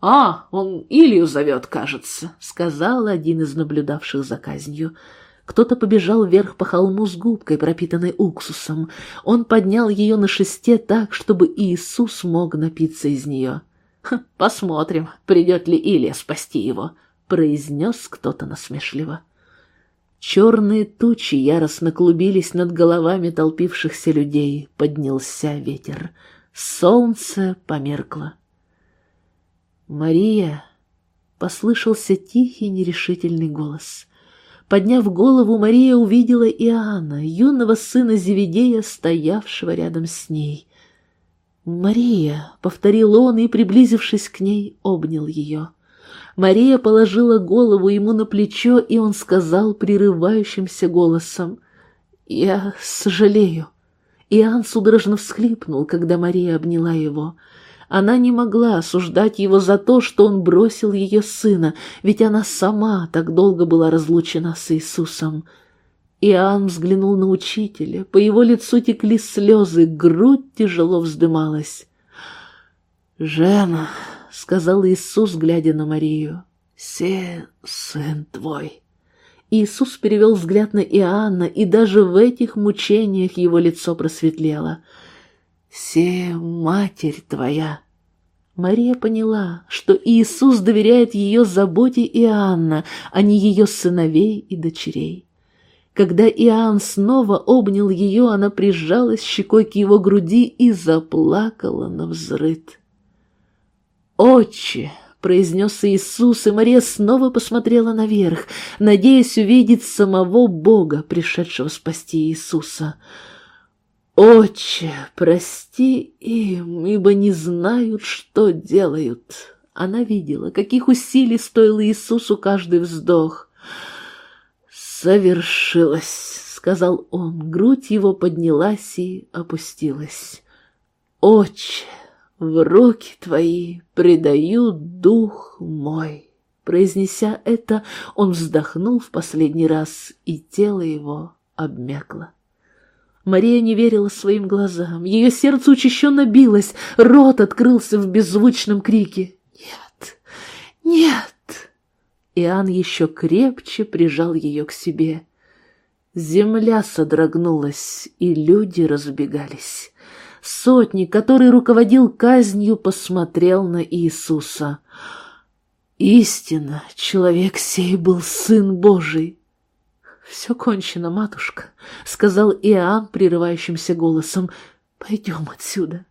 «А, он Илью зовет, кажется», — сказал один из наблюдавших за казнью. Кто-то побежал вверх по холму с губкой, пропитанной уксусом. Он поднял ее на шесте так, чтобы Иисус мог напиться из нее. «Посмотрим, придет ли Илья спасти его», произнес кто-то насмешливо. Черные тучи яростно клубились над головами толпившихся людей, поднялся ветер. Солнце померкло. «Мария!» — послышался тихий нерешительный голос. Подняв голову, Мария увидела Иоанна, юного сына Зеведея, стоявшего рядом с ней. «Мария!» — повторил он и, приблизившись к ней, обнял ее. Мария положила голову ему на плечо, и он сказал прерывающимся голосом, «Я сожалею». Иоанн судорожно всхлипнул, когда Мария обняла его. Она не могла осуждать его за то, что он бросил ее сына, ведь она сама так долго была разлучена с Иисусом. Иоанн взглянул на учителя, по его лицу текли слезы, грудь тяжело вздымалась. «Жена», — сказал Иисус, глядя на Марию, — «се сын твой». Иисус перевел взгляд на Иоанна, и даже в этих мучениях его лицо просветлело. се матерь твоя». Мария поняла, что Иисус доверяет ее заботе Иоанна, а не ее сыновей и дочерей. Когда Иоанн снова обнял ее, она прижалась щекой к его груди и заплакала на взрыд. «Отче!» — произнес Иисус, и Мария снова посмотрела наверх, надеясь увидеть самого Бога, пришедшего спасти Иисуса. «Отче, прости им, ибо не знают, что делают». Она видела, каких усилий стоил Иисусу каждый вздох. «Совершилось», — сказал он, грудь его поднялась и опустилась. «Отче, в руки твои предаю дух мой». Произнеся это, он вздохнул в последний раз, и тело его обмякло. Мария не верила своим глазам. Ее сердце учащенно билось, рот открылся в беззвучном крике. «Нет! Нет!» Иоанн еще крепче прижал ее к себе. Земля содрогнулась, и люди разбегались. Сотник, который руководил казнью, посмотрел на Иисуса. «Истинно, человек сей был Сын Божий!» «Все кончено, матушка», — сказал Иоанн прерывающимся голосом. «Пойдем отсюда».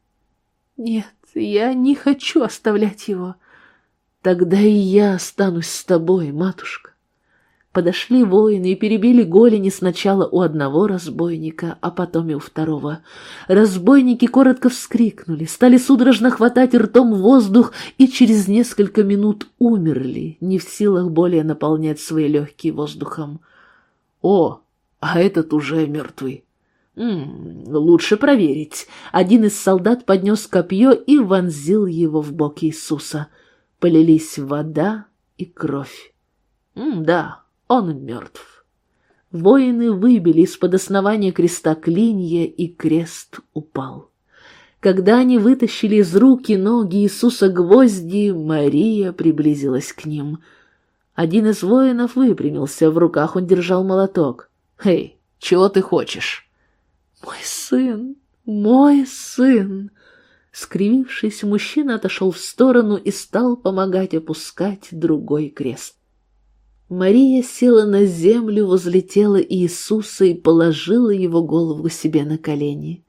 «Нет, я не хочу оставлять его. Тогда и я останусь с тобой, матушка. Подошли воины и перебили голени сначала у одного разбойника, а потом и у второго. Разбойники коротко вскрикнули, стали судорожно хватать ртом воздух и через несколько минут умерли, не в силах более наполнять свои легкие воздухом. «О, а этот уже мертвый!» М -м, лучше проверить. Один из солдат поднес копье и вонзил его в бок Иисуса — полились вода и кровь. М да, он мертв. Воины выбили из-под основания креста клинья, и крест упал. Когда они вытащили из руки ноги Иисуса гвозди, Мария приблизилась к ним. Один из воинов выпрямился, в руках он держал молоток. «Эй, чего ты хочешь?» «Мой сын, мой сын!» Скривившись, мужчина отошел в сторону и стал помогать опускать другой крест. Мария села на землю возле тела Иисуса и положила его голову себе на колени.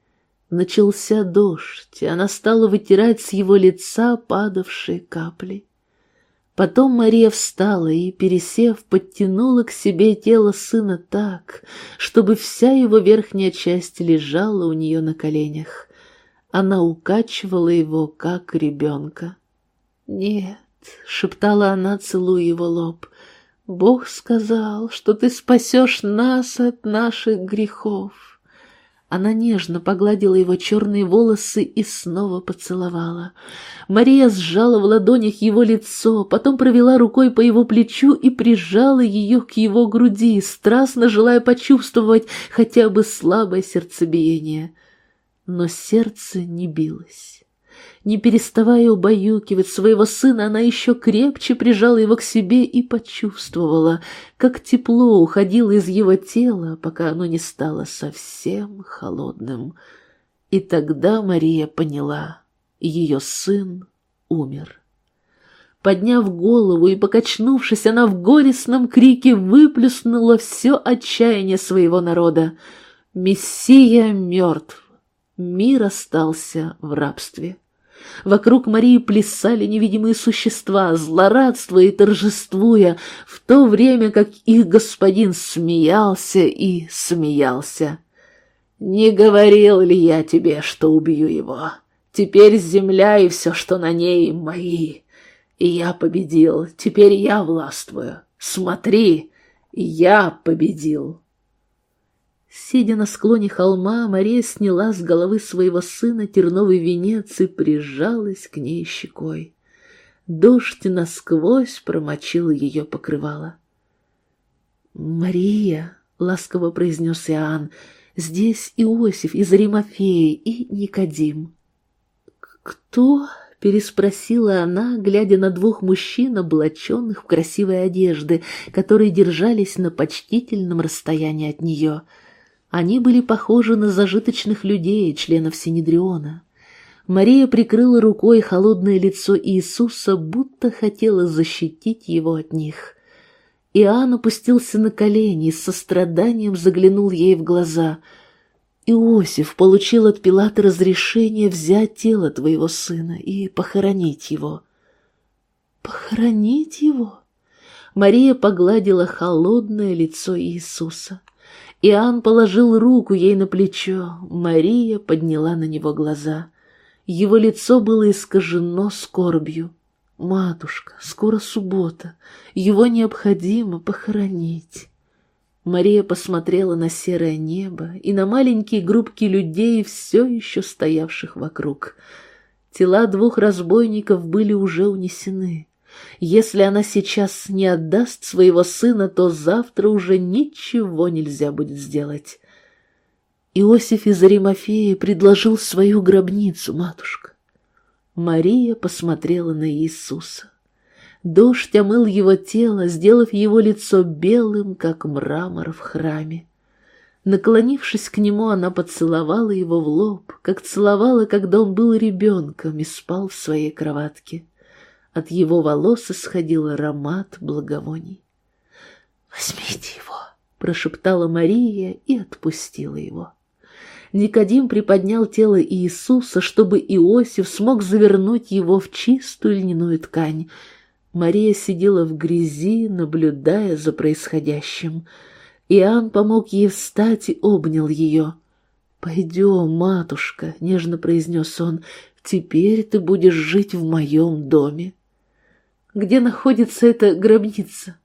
Начался дождь, и она стала вытирать с его лица падавшие капли. Потом Мария встала и, пересев, подтянула к себе тело сына так, чтобы вся его верхняя часть лежала у нее на коленях. Она укачивала его, как ребенка. «Нет», — шептала она, целуя его лоб, — «Бог сказал, что ты спасешь нас от наших грехов». Она нежно погладила его черные волосы и снова поцеловала. Мария сжала в ладонях его лицо, потом провела рукой по его плечу и прижала ее к его груди, страстно желая почувствовать хотя бы слабое сердцебиение но сердце не билось. Не переставая убаюкивать своего сына, она еще крепче прижала его к себе и почувствовала, как тепло уходило из его тела, пока оно не стало совсем холодным. И тогда Мария поняла, ее сын умер. Подняв голову и покачнувшись, она в горестном крике выплюснула все отчаяние своего народа. «Мессия мертв!» Мир остался в рабстве. Вокруг Марии плясали невидимые существа, злорадствуя и торжествуя, в то время как их господин смеялся и смеялся. «Не говорил ли я тебе, что убью его? Теперь земля и все, что на ней, мои. И я победил, теперь я властвую. Смотри, я победил». Сидя на склоне холма, Мария сняла с головы своего сына терновый венец и прижалась к ней щекой. Дождь насквозь промочил ее покрывало. «Мария», — ласково произнес Иоанн, — «здесь Иосиф из Римофеи и Никодим». «Кто?» — переспросила она, глядя на двух мужчин, облаченных в красивые одежды, которые держались на почтительном расстоянии от нее — Они были похожи на зажиточных людей, членов Синедриона. Мария прикрыла рукой холодное лицо Иисуса, будто хотела защитить его от них. Иоанн опустился на колени и с состраданием заглянул ей в глаза. «Иосиф получил от Пилата разрешение взять тело твоего сына и похоронить его». «Похоронить его?» Мария погладила холодное лицо Иисуса. Иоанн положил руку ей на плечо. Мария подняла на него глаза. Его лицо было искажено скорбью. «Матушка, скоро суббота. Его необходимо похоронить». Мария посмотрела на серое небо и на маленькие группки людей, все еще стоявших вокруг. Тела двух разбойников были уже унесены. Если она сейчас не отдаст своего сына, то завтра уже ничего нельзя будет сделать. Иосиф из Аримафеи предложил свою гробницу, матушка. Мария посмотрела на Иисуса. Дождь омыл его тело, сделав его лицо белым, как мрамор в храме. Наклонившись к нему, она поцеловала его в лоб, как целовала, когда он был ребенком и спал в своей кроватке. От его волос исходил аромат благовоний. «Возьмите его!» — прошептала Мария и отпустила его. Никодим приподнял тело Иисуса, чтобы Иосиф смог завернуть его в чистую льняную ткань. Мария сидела в грязи, наблюдая за происходящим. Иоанн помог ей встать и обнял ее. «Пойдем, матушка», — нежно произнес он, — «теперь ты будешь жить в моем доме». Где находится эта гробница?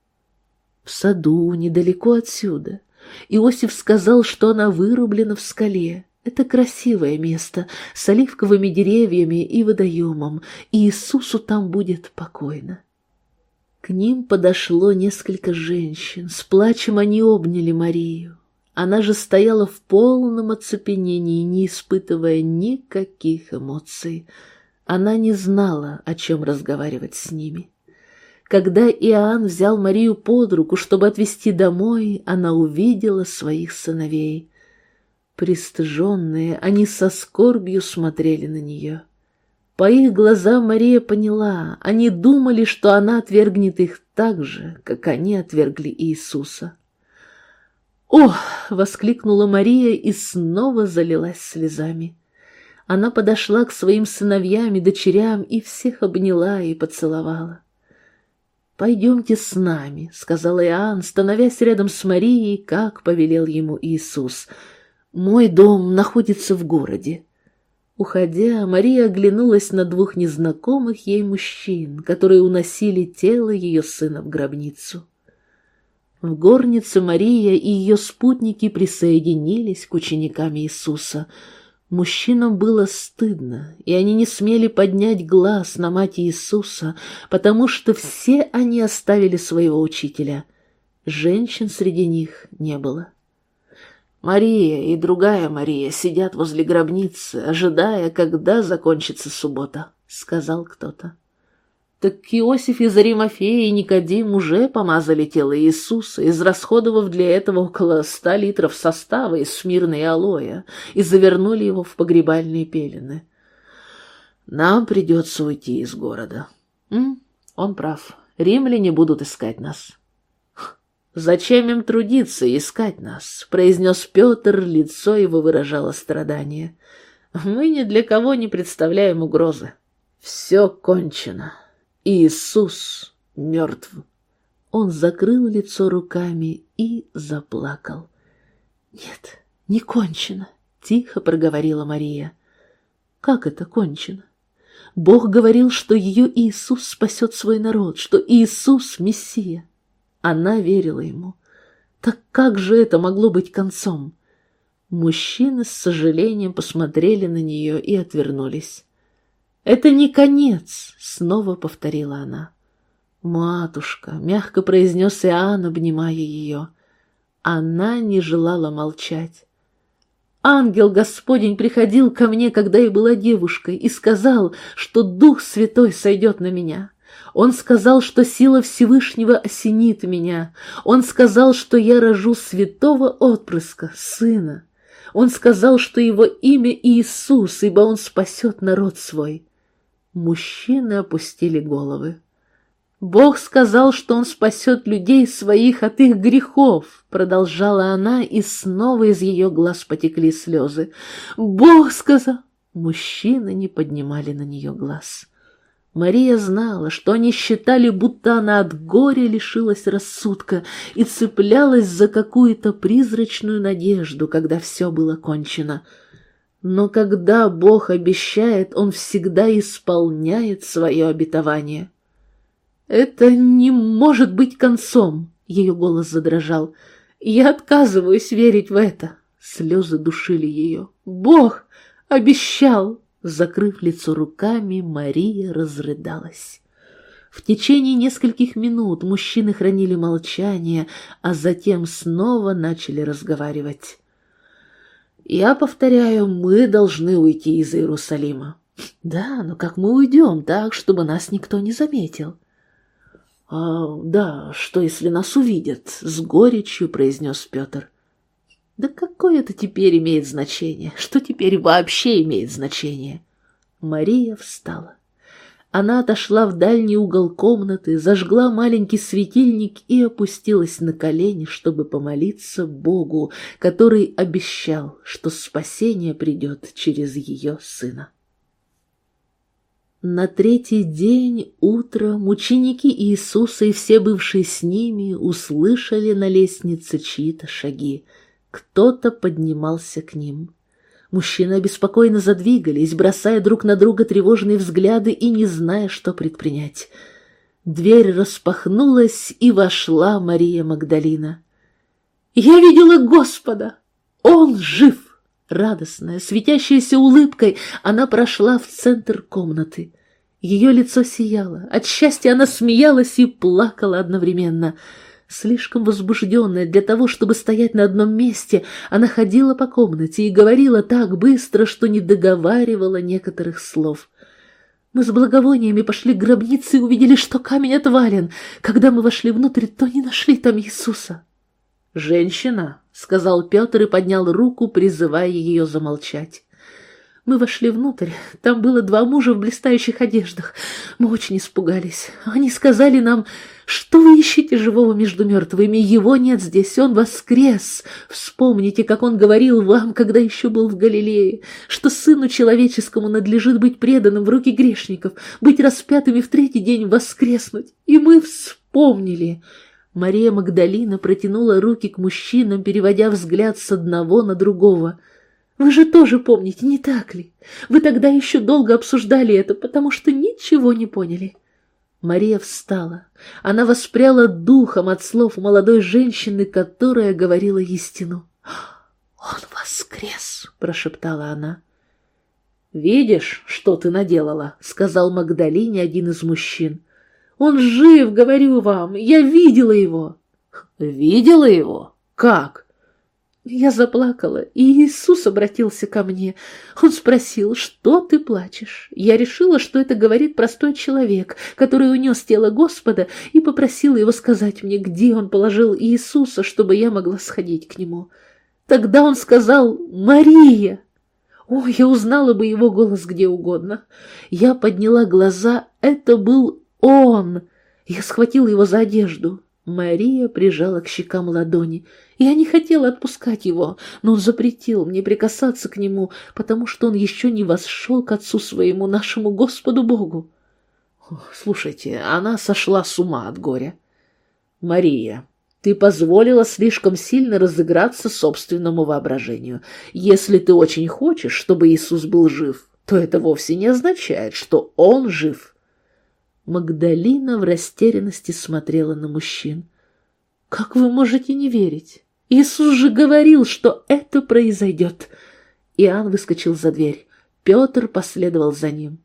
В саду, недалеко отсюда. Иосиф сказал, что она вырублена в скале. Это красивое место, с оливковыми деревьями и водоемом, и Иисусу там будет покойно. К ним подошло несколько женщин, с плачем они обняли Марию. Она же стояла в полном оцепенении, не испытывая никаких эмоций. Она не знала, о чем разговаривать с ними. Когда Иоанн взял Марию под руку, чтобы отвезти домой, она увидела своих сыновей. Пристыженные, они со скорбью смотрели на нее. По их глазам Мария поняла, они думали, что она отвергнет их так же, как они отвергли Иисуса. «Ох!» — воскликнула Мария и снова залилась слезами. Она подошла к своим сыновьям и дочерям и всех обняла и поцеловала. «Пойдемте с нами», — сказал Иоанн, становясь рядом с Марией, как повелел ему Иисус. «Мой дом находится в городе». Уходя, Мария оглянулась на двух незнакомых ей мужчин, которые уносили тело ее сына в гробницу. В горнице Мария и ее спутники присоединились к ученикам Иисуса — Мужчинам было стыдно, и они не смели поднять глаз на мать Иисуса, потому что все они оставили своего учителя. Женщин среди них не было. Мария и другая Мария сидят возле гробницы, ожидая, когда закончится суббота, — сказал кто-то. Так Иосиф из Аримафея и Никодим уже помазали тело Иисуса, израсходовав для этого около ста литров состава из смирной алоэ, и завернули его в погребальные пелены. Нам придется уйти из города. М? Он прав. Римляне будут искать нас. «Зачем им трудиться и искать нас?» — произнес Петр, лицо его выражало страдание. «Мы ни для кого не представляем угрозы. Все кончено». Иисус мертв. Он закрыл лицо руками и заплакал. «Нет, не кончено», — тихо проговорила Мария. «Как это кончено? Бог говорил, что ее Иисус спасет свой народ, что Иисус — Мессия. Она верила ему. Так как же это могло быть концом?» Мужчины с сожалением посмотрели на нее и отвернулись. «Это не конец», — снова повторила она. «Матушка», — мягко произнес Иоанн, обнимая ее. Она не желала молчать. «Ангел Господень приходил ко мне, когда я была девушкой, и сказал, что Дух Святой сойдет на меня. Он сказал, что сила Всевышнего осенит меня. Он сказал, что я рожу святого отпрыска, сына. Он сказал, что его имя Иисус, ибо он спасет народ свой. Мужчины опустили головы. «Бог сказал, что Он спасет людей своих от их грехов», — продолжала она, и снова из ее глаз потекли слезы. «Бог сказал...» Мужчины не поднимали на нее глаз. Мария знала, что они считали, будто она от горя лишилась рассудка и цеплялась за какую-то призрачную надежду, когда все было кончено. Но когда Бог обещает, Он всегда исполняет свое обетование. «Это не может быть концом!» — ее голос задрожал. «Я отказываюсь верить в это!» Слезы душили ее. «Бог обещал!» Закрыв лицо руками, Мария разрыдалась. В течение нескольких минут мужчины хранили молчание, а затем снова начали разговаривать. «Я повторяю, мы должны уйти из Иерусалима». «Да, но как мы уйдем так, чтобы нас никто не заметил?» «А, да, что если нас увидят?» — с горечью произнес Петр. Да какое это теперь имеет значение? Что теперь вообще имеет значение? Мария встала. Она отошла в дальний угол комнаты, зажгла маленький светильник и опустилась на колени, чтобы помолиться Богу, который обещал, что спасение придет через ее сына. На третий день утром ученики Иисуса и все бывшие с ними услышали на лестнице чьи-то шаги — кто-то поднимался к ним. Мужчины обеспокоенно задвигались, бросая друг на друга тревожные взгляды и не зная, что предпринять. Дверь распахнулась, и вошла Мария Магдалина. «Я видела Господа! Он жив!» Радостная, светящаяся улыбкой, она прошла в центр комнаты. Ее лицо сияло, от счастья она смеялась и плакала одновременно — Слишком возбужденная для того, чтобы стоять на одном месте, она ходила по комнате и говорила так быстро, что не договаривала некоторых слов. Мы с благовониями пошли к гробнице и увидели, что камень отвален. Когда мы вошли внутрь, то не нашли там Иисуса. «Женщина», — сказал Петр и поднял руку, призывая ее замолчать. Мы вошли внутрь. Там было два мужа в блистающих одеждах. Мы очень испугались. Они сказали нам, что вы ищете живого между мертвыми? Его нет здесь, он воскрес. Вспомните, как он говорил вам, когда еще был в Галилее, что сыну человеческому надлежит быть преданным в руки грешников, быть распятым и в третий день воскреснуть. И мы вспомнили. Мария Магдалина протянула руки к мужчинам, переводя взгляд с одного на другого — вы же тоже помните, не так ли? Вы тогда еще долго обсуждали это, потому что ничего не поняли. Мария встала. Она воспряла духом от слов молодой женщины, которая говорила истину. «Он воскрес!» — прошептала она. «Видишь, что ты наделала?» — сказал Магдалине один из мужчин. «Он жив, говорю вам! Я видела его!» «Видела его? Как?» Я заплакала, и Иисус обратился ко мне. Он спросил, что ты плачешь? Я решила, что это говорит простой человек, который унес тело Господа, и попросила его сказать мне, где он положил Иисуса, чтобы я могла сходить к нему. Тогда он сказал «Мария!» О, я узнала бы его голос где угодно. Я подняла глаза, это был он. Я схватила его за одежду. Мария прижала к щекам ладони. Я не хотела отпускать его, но он запретил мне прикасаться к нему, потому что он еще не восшел к отцу своему, нашему Господу Богу. Слушайте, она сошла с ума от горя. Мария, ты позволила слишком сильно разыграться собственному воображению. Если ты очень хочешь, чтобы Иисус был жив, то это вовсе не означает, что Он жив. Магдалина в растерянности смотрела на мужчин. «Как вы можете не верить? Иисус же говорил, что это произойдет!» Иоанн выскочил за дверь. Петр последовал за ним.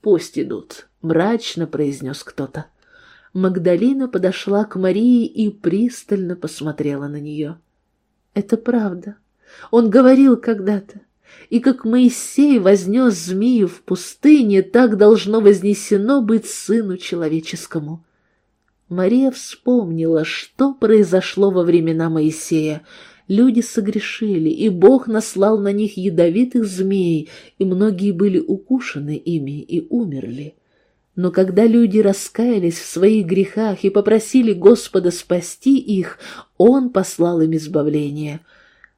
«Пусть идут», — мрачно произнес кто-то. Магдалина подошла к Марии и пристально посмотрела на нее. «Это правда. Он говорил когда-то. И как Моисей вознес змею в пустыне, так должно вознесено быть сыну человеческому. Мария вспомнила, что произошло во времена Моисея. Люди согрешили, и Бог наслал на них ядовитых змей, и многие были укушены ими и умерли. Но когда люди раскаялись в своих грехах и попросили Господа спасти их, Он послал им избавление.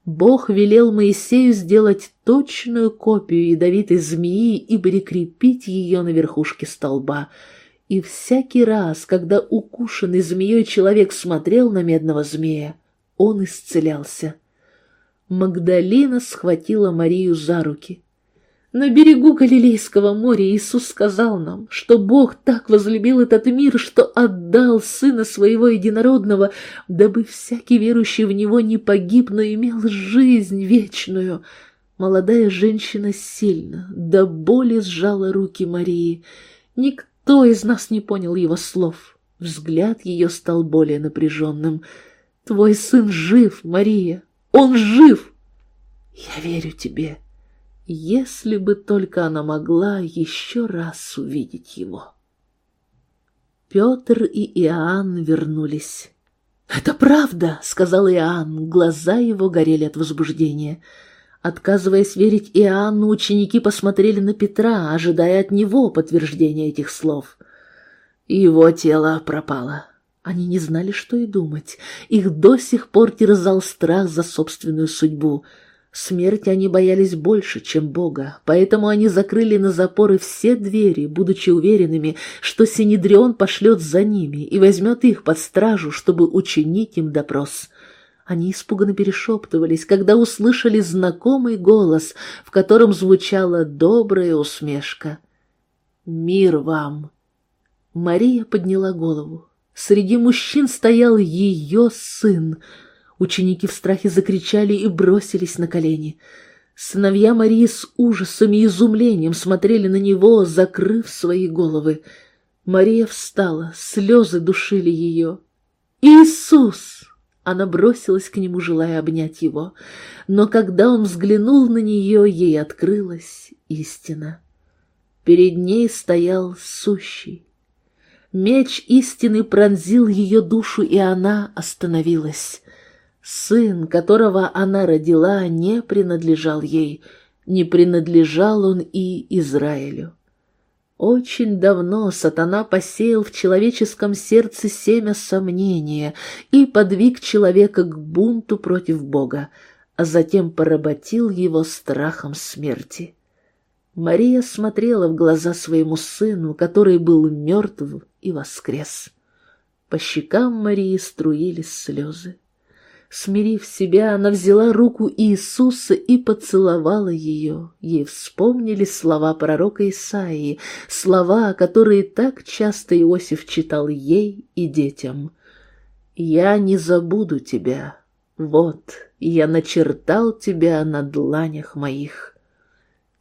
Бог велел Моисею сделать точную копию ядовитой змеи и прикрепить ее на верхушке столба — и всякий раз, когда укушенный змеей человек смотрел на медного змея, он исцелялся. Магдалина схватила Марию за руки. На берегу Галилейского моря Иисус сказал нам, что Бог так возлюбил этот мир, что отдал Сына Своего Единородного, дабы всякий верующий в Него не погиб, но имел жизнь вечную. Молодая женщина сильно, до боли сжала руки Марии. Никто кто из нас не понял его слов? Взгляд ее стал более напряженным. «Твой сын жив, Мария! Он жив!» «Я верю тебе!» Если бы только она могла еще раз увидеть его. Петр и Иоанн вернулись. «Это правда!» — сказал Иоанн. Глаза его горели от возбуждения. Отказываясь верить Иоанну, ученики посмотрели на Петра, ожидая от него подтверждения этих слов. Его тело пропало. Они не знали, что и думать. Их до сих пор терзал страх за собственную судьбу. Смерти они боялись больше, чем Бога, поэтому они закрыли на запоры все двери, будучи уверенными, что Синедрион пошлет за ними и возьмет их под стражу, чтобы учинить им допрос. Они испуганно перешептывались, когда услышали знакомый голос, в котором звучала добрая усмешка. «Мир вам!» Мария подняла голову. Среди мужчин стоял ее сын. Ученики в страхе закричали и бросились на колени. Сыновья Марии с ужасом и изумлением смотрели на него, закрыв свои головы. Мария встала, слезы душили ее. «Иисус!» Она бросилась к нему, желая обнять его, но когда он взглянул на нее, ей открылась истина. Перед ней стоял сущий. Меч истины пронзил ее душу, и она остановилась. Сын, которого она родила, не принадлежал ей, не принадлежал он и Израилю. Очень давно сатана посеял в человеческом сердце семя сомнения и подвиг человека к бунту против Бога, а затем поработил его страхом смерти. Мария смотрела в глаза своему сыну, который был мертв и воскрес. По щекам Марии струились слезы. Смирив себя, она взяла руку Иисуса и поцеловала ее. Ей вспомнили слова пророка Исаии, слова, которые так часто Иосиф читал ей и детям. «Я не забуду тебя. Вот, я начертал тебя на дланях моих».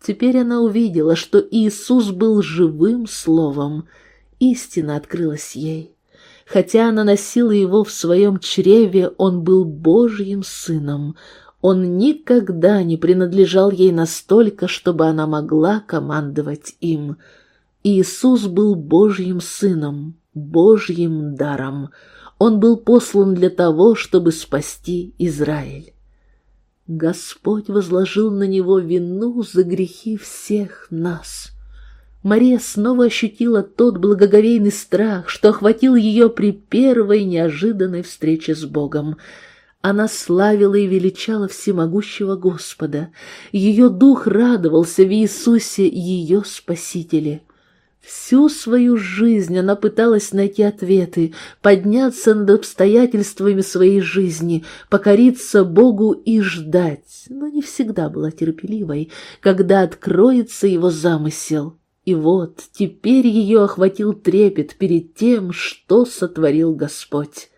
Теперь она увидела, что Иисус был живым словом. Истина открылась ей. Хотя она носила его в своем чреве, он был Божьим сыном. Он никогда не принадлежал ей настолько, чтобы она могла командовать им. Иисус был Божьим сыном, Божьим даром. Он был послан для того, чтобы спасти Израиль. Господь возложил на него вину за грехи всех нас. Мария снова ощутила тот благоговейный страх, что охватил ее при первой неожиданной встрече с Богом. Она славила и величала всемогущего Господа. Ее дух радовался в Иисусе, ее Спасителе. Всю свою жизнь она пыталась найти ответы, подняться над обстоятельствами своей жизни, покориться Богу и ждать, но не всегда была терпеливой, когда откроется его замысел. И вот теперь ее охватил трепет перед тем, что сотворил Господь.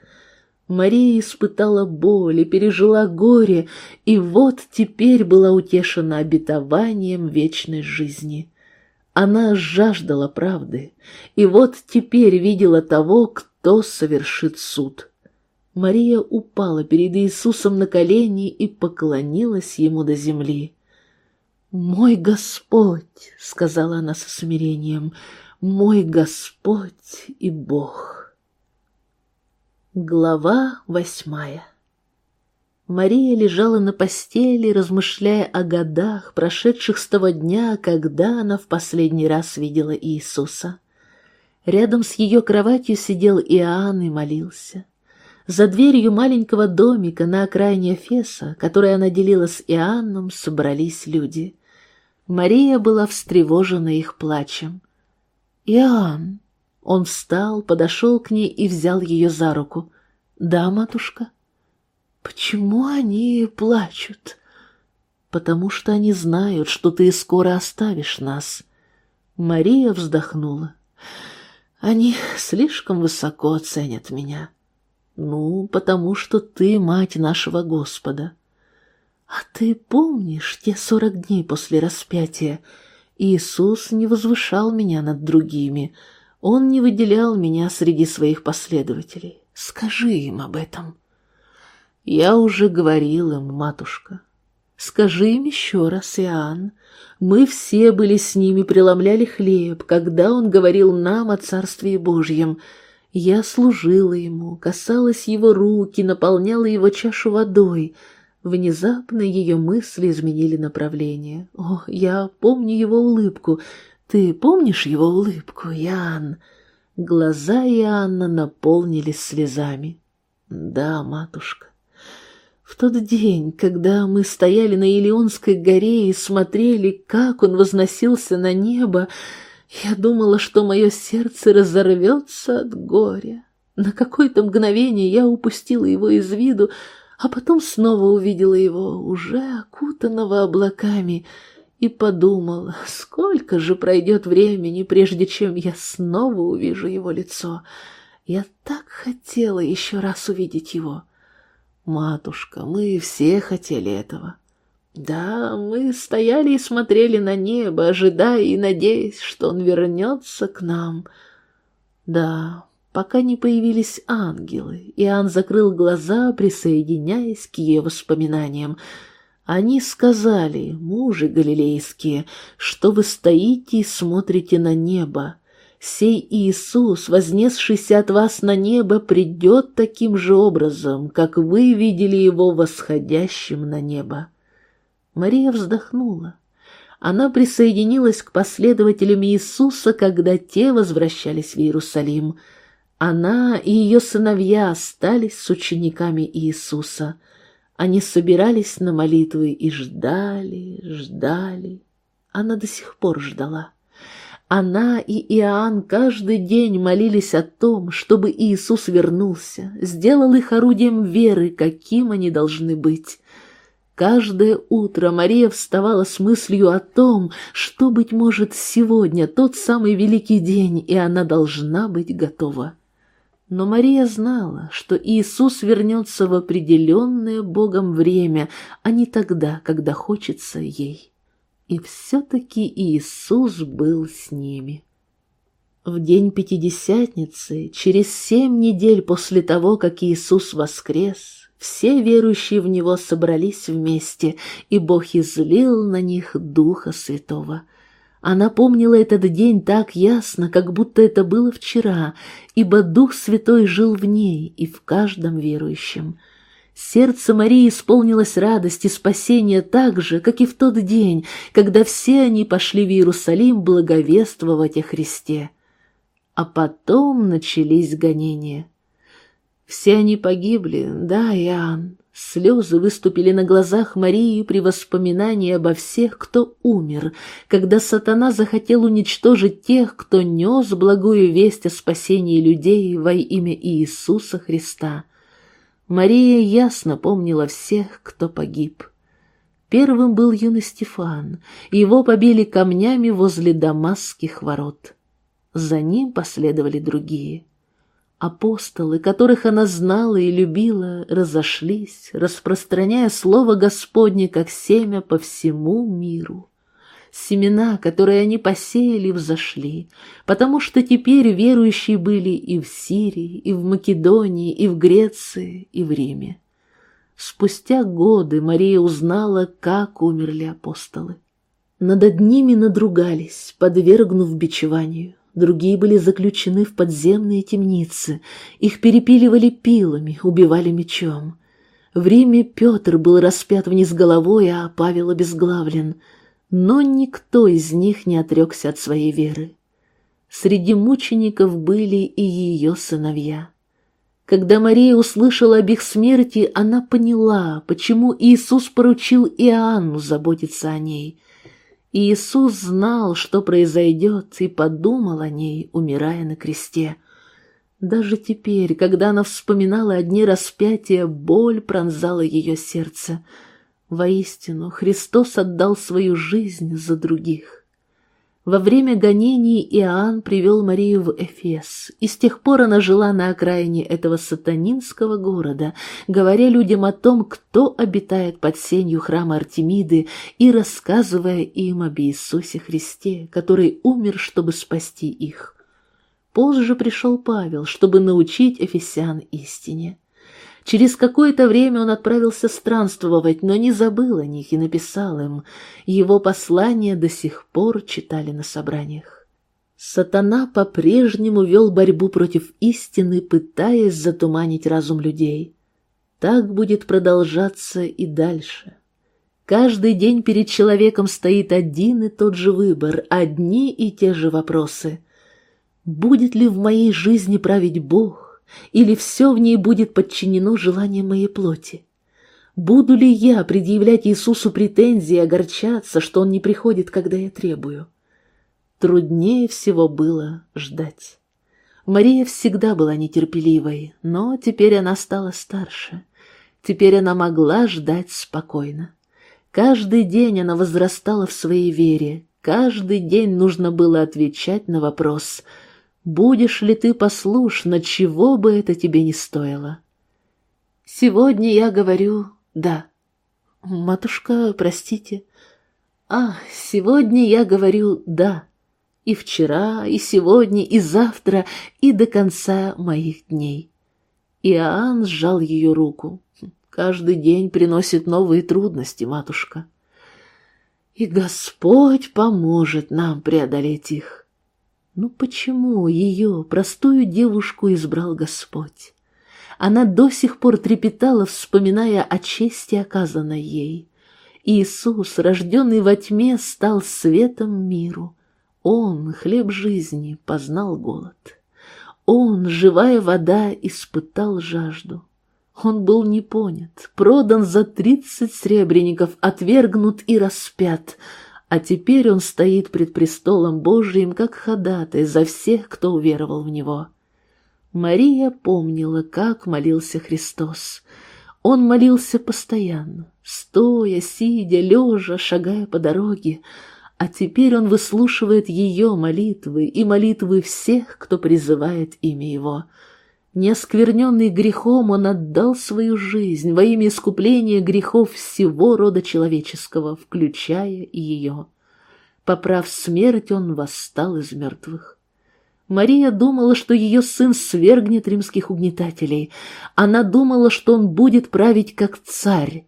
Мария испытала боль и пережила горе, и вот теперь была утешена обетованием вечной жизни. Она жаждала правды, и вот теперь видела того, кто совершит суд. Мария упала перед Иисусом на колени и поклонилась ему до земли. «Мой Господь», — сказала она со смирением, — «мой Господь и Бог». Глава восьмая Мария лежала на постели, размышляя о годах, прошедших с того дня, когда она в последний раз видела Иисуса. Рядом с ее кроватью сидел Иоанн и молился. За дверью маленького домика на окраине Феса, который она делила с Иоанном, собрались люди. Мария была встревожена их плачем. «Иоанн!» Он встал, подошел к ней и взял ее за руку. «Да, матушка?» «Почему они плачут?» «Потому что они знают, что ты скоро оставишь нас». Мария вздохнула. «Они слишком высоко ценят меня». «Ну, потому что ты мать нашего Господа». «А ты помнишь те сорок дней после распятия? Иисус не возвышал меня над другими, Он не выделял меня среди своих последователей. Скажи им об этом». Я уже говорил им, матушка. Скажи им еще раз, Иоанн. Мы все были с ними, преломляли хлеб, когда он говорил нам о Царстве Божьем. Я служила ему, касалась его руки, наполняла его чашу водой. Внезапно ее мысли изменили направление. О, я помню его улыбку. Ты помнишь его улыбку, Иоанн? Глаза Иоанна наполнились слезами. Да, матушка. В тот день, когда мы стояли на Илионской горе и смотрели, как он возносился на небо, я думала, что мое сердце разорвется от горя. На какое-то мгновение я упустила его из виду, а потом снова увидела его, уже окутанного облаками, и подумала, сколько же пройдет времени, прежде чем я снова увижу его лицо. Я так хотела еще раз увидеть его. Матушка, мы все хотели этого. Да, мы стояли и смотрели на небо, ожидая и надеясь, что он вернется к нам. Да, пока не появились ангелы, Иоанн закрыл глаза, присоединяясь к ее воспоминаниям. Они сказали, мужи галилейские, что вы стоите и смотрите на небо, сей Иисус, вознесшийся от вас на небо, придет таким же образом, как вы видели его восходящим на небо». Мария вздохнула. Она присоединилась к последователям Иисуса, когда те возвращались в Иерусалим. Она и ее сыновья остались с учениками Иисуса. Они собирались на молитвы и ждали, ждали. Она до сих пор ждала. Она и Иоанн каждый день молились о том, чтобы Иисус вернулся, сделал их орудием веры, каким они должны быть. Каждое утро Мария вставала с мыслью о том, что, быть может, сегодня тот самый великий день, и она должна быть готова. Но Мария знала, что Иисус вернется в определенное Богом время, а не тогда, когда хочется ей. И все-таки Иисус был с ними. В день Пятидесятницы, через семь недель после того, как Иисус воскрес, все верующие в Него собрались вместе, и Бог излил на них Духа Святого. Она помнила этот день так ясно, как будто это было вчера, ибо Дух Святой жил в ней и в каждом верующем – Сердце Марии исполнилось радости спасения так же, как и в тот день, когда все они пошли в Иерусалим благовествовать о Христе. А потом начались гонения. Все они погибли, да, Иоанн. Слезы выступили на глазах Марии при воспоминании обо всех, кто умер, когда сатана захотел уничтожить тех, кто нес благую весть о спасении людей во имя Иисуса Христа. Мария ясно помнила всех, кто погиб. Первым был юный Стефан, его побили камнями возле дамасских ворот. За ним последовали другие. Апостолы, которых она знала и любила, разошлись, распространяя слово Господне как семя по всему миру. Семена, которые они посеяли, взошли, потому что теперь верующие были и в Сирии, и в Македонии, и в Греции, и в Риме. Спустя годы Мария узнала, как умерли апостолы. Над одними надругались, подвергнув бичеванию. Другие были заключены в подземные темницы. Их перепиливали пилами, убивали мечом. В Риме Петр был распят вниз головой, а Павел обезглавлен. Но никто из них не отрекся от своей веры. Среди мучеников были и ее сыновья. Когда Мария услышала об их смерти, она поняла, почему Иисус поручил Иоанну заботиться о ней. И Иисус знал, что произойдет, и подумал о ней, умирая на кресте. Даже теперь, когда она вспоминала о дне распятия, боль пронзала ее сердце. Воистину, Христос отдал свою жизнь за других. Во время гонений Иоанн привел Марию в Эфес, и с тех пор она жила на окраине этого сатанинского города, говоря людям о том, кто обитает под сенью храма Артемиды, и рассказывая им об Иисусе Христе, который умер, чтобы спасти их. Позже пришел Павел, чтобы научить эфесян истине. Через какое-то время он отправился странствовать, но не забыл о них и написал им. Его послания до сих пор читали на собраниях. Сатана по-прежнему вел борьбу против истины, пытаясь затуманить разум людей. Так будет продолжаться и дальше. Каждый день перед человеком стоит один и тот же выбор, одни и те же вопросы. Будет ли в моей жизни править Бог? Или все в ней будет подчинено желаниям моей плоти? Буду ли я предъявлять Иисусу претензии и огорчаться, что Он не приходит, когда я требую? Труднее всего было ждать. Мария всегда была нетерпеливой, но теперь она стала старше. Теперь она могла ждать спокойно. Каждый день она возрастала в своей вере, каждый день нужно было отвечать на вопрос — Будешь ли ты послушна, чего бы это тебе не стоило? Сегодня я говорю «да». Матушка, простите. А, сегодня я говорю «да». И вчера, и сегодня, и завтра, и до конца моих дней. Иоанн сжал ее руку. Каждый день приносит новые трудности, матушка. И Господь поможет нам преодолеть их. Ну почему ее, простую девушку, избрал Господь? Она до сих пор трепетала, вспоминая о чести, оказанной ей. Иисус, рожденный во тьме, стал светом миру. Он, хлеб жизни, познал голод. Он, живая вода, испытал жажду. Он был не понят, продан за тридцать сребреников, отвергнут и распят — а теперь он стоит пред престолом Божиим, как ходатай за всех, кто уверовал в него. Мария помнила, как молился Христос. Он молился постоянно, стоя, сидя, лежа, шагая по дороге, а теперь он выслушивает ее молитвы и молитвы всех, кто призывает имя его — Неоскверненный грехом он отдал свою жизнь во имя искупления грехов всего рода человеческого, включая и ее. Поправ смерть, он восстал из мертвых. Мария думала, что ее сын свергнет римских угнетателей. Она думала, что он будет править как царь.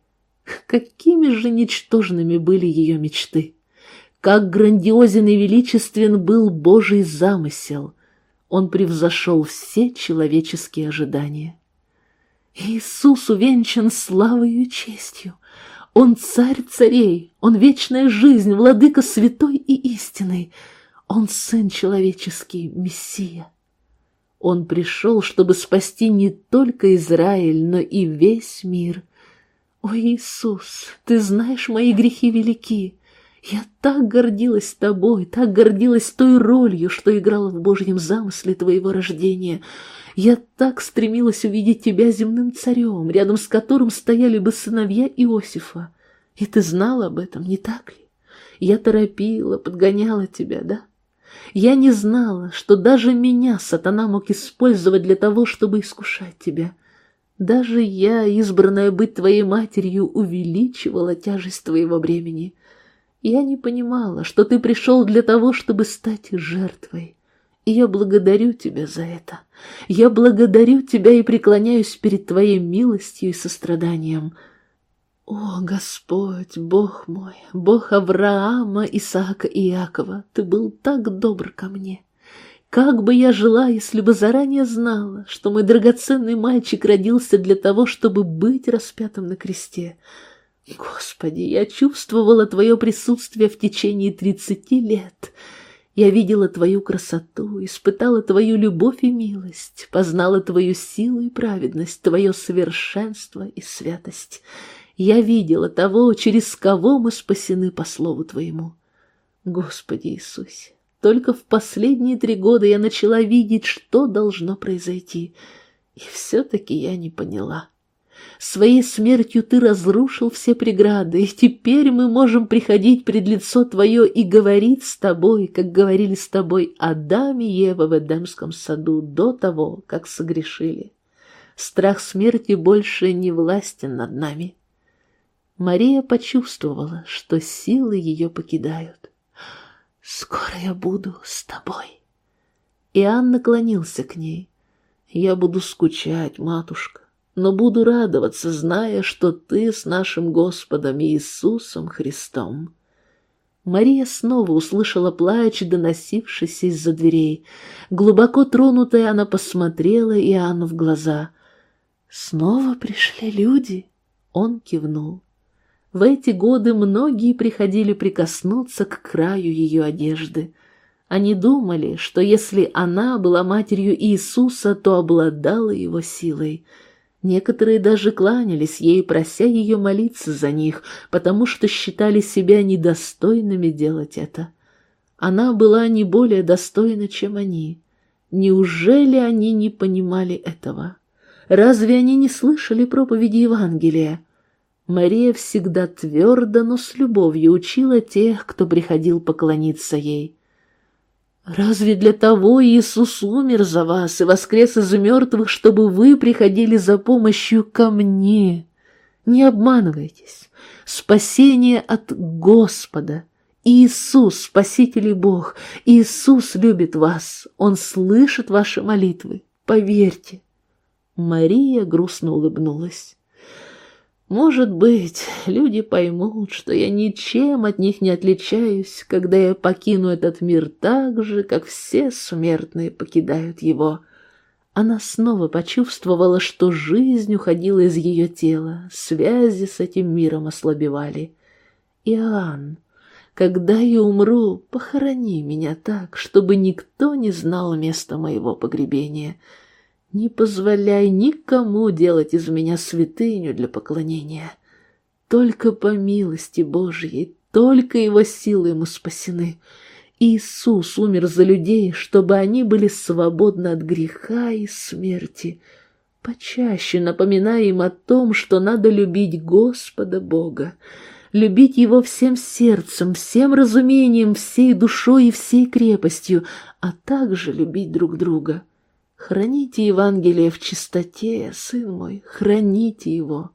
Какими же ничтожными были ее мечты! Как грандиозен и величествен был Божий замысел! Он превзошел все человеческие ожидания. Иисус увенчан славою и честью. Он царь царей, он вечная жизнь, владыка святой и истинный. Он сын человеческий, Мессия. Он пришел, чтобы спасти не только Израиль, но и весь мир. О, Иисус, ты знаешь, мои грехи велики. Я так гордилась тобой, так гордилась той ролью, что играла в Божьем замысле твоего рождения. Я так стремилась увидеть тебя земным царем, рядом с которым стояли бы сыновья Иосифа. И ты знала об этом, не так ли? Я торопила, подгоняла тебя, да? Я не знала, что даже меня сатана мог использовать для того, чтобы искушать тебя. Даже я, избранная быть твоей матерью, увеличивала тяжесть твоего бремени. Я не понимала, что ты пришел для того, чтобы стать жертвой. И я благодарю тебя за это. Я благодарю тебя и преклоняюсь перед твоей милостью и состраданием. О, Господь, Бог мой, Бог Авраама, Исаака и Иакова, Ты был так добр ко мне. Как бы я жила, если бы заранее знала, что мой драгоценный мальчик родился для того, чтобы быть распятым на кресте. Господи, я чувствовала Твое присутствие в течение тридцати лет. Я видела Твою красоту, испытала Твою любовь и милость, познала Твою силу и праведность, Твое совершенство и святость. Я видела того, через кого мы спасены по слову Твоему. Господи Иисусе, только в последние три года я начала видеть, что должно произойти, и все-таки я не поняла. Своей смертью Ты разрушил все преграды, и теперь мы можем приходить пред лицо Твое и говорить с Тобой, как говорили с Тобой Адам и Ева в Эдемском саду до того, как согрешили. Страх смерти больше не властен над нами. Мария почувствовала, что силы ее покидают. «Скоро я буду с тобой». Иоанн наклонился к ней. «Я буду скучать, матушка, но буду радоваться, зная, что ты с нашим Господом Иисусом Христом». Мария снова услышала плач, доносившийся из-за дверей. Глубоко тронутая, она посмотрела Иоанну в глаза. «Снова пришли люди?» Он кивнул. В эти годы многие приходили прикоснуться к краю ее одежды. Они думали, что если она была матерью Иисуса, то обладала его силой. Некоторые даже кланялись ей, прося ее молиться за них, потому что считали себя недостойными делать это. Она была не более достойна, чем они. Неужели они не понимали этого? Разве они не слышали проповеди Евангелия? Мария всегда твердо, но с любовью учила тех, кто приходил поклониться ей. «Разве для того Иисус умер за вас и воскрес из мертвых, чтобы вы приходили за помощью ко мне? Не обманывайтесь. Спасение от Господа. Иисус, Спаситель и Бог. Иисус любит вас. Он слышит ваши молитвы. Поверьте». Мария грустно улыбнулась. Может быть, люди поймут, что я ничем от них не отличаюсь, когда я покину этот мир так же, как все смертные покидают его. Она снова почувствовала, что жизнь уходила из ее тела, связи с этим миром ослабевали. Иоанн, когда я умру, похорони меня так, чтобы никто не знал места моего погребения — не позволяй никому делать из меня святыню для поклонения. Только по милости Божьей, только Его силы мы спасены. Иисус умер за людей, чтобы они были свободны от греха и смерти. Почаще напоминай им о том, что надо любить Господа Бога, любить Его всем сердцем, всем разумением, всей душой и всей крепостью, а также любить друг друга. Храните Евангелие в чистоте, сын мой, храните его.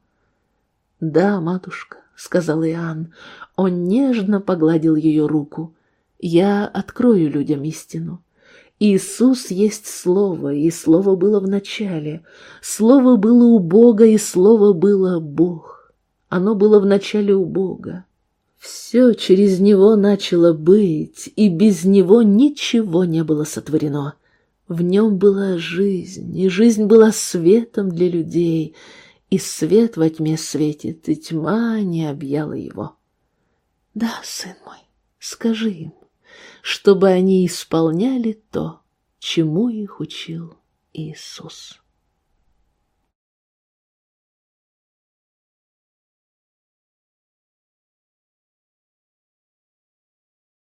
Да, матушка, сказал Иоанн, он нежно погладил ее руку. Я открою людям истину. Иисус есть Слово, и Слово было в начале. Слово было у Бога, и Слово было Бог. Оно было в начале у Бога. Все через Него начало быть, и без Него ничего не было сотворено. В нем была жизнь, и жизнь была светом для людей, и свет во тьме светит, и тьма не объяла его. Да, сын мой, скажи им, чтобы они исполняли то, чему их учил Иисус.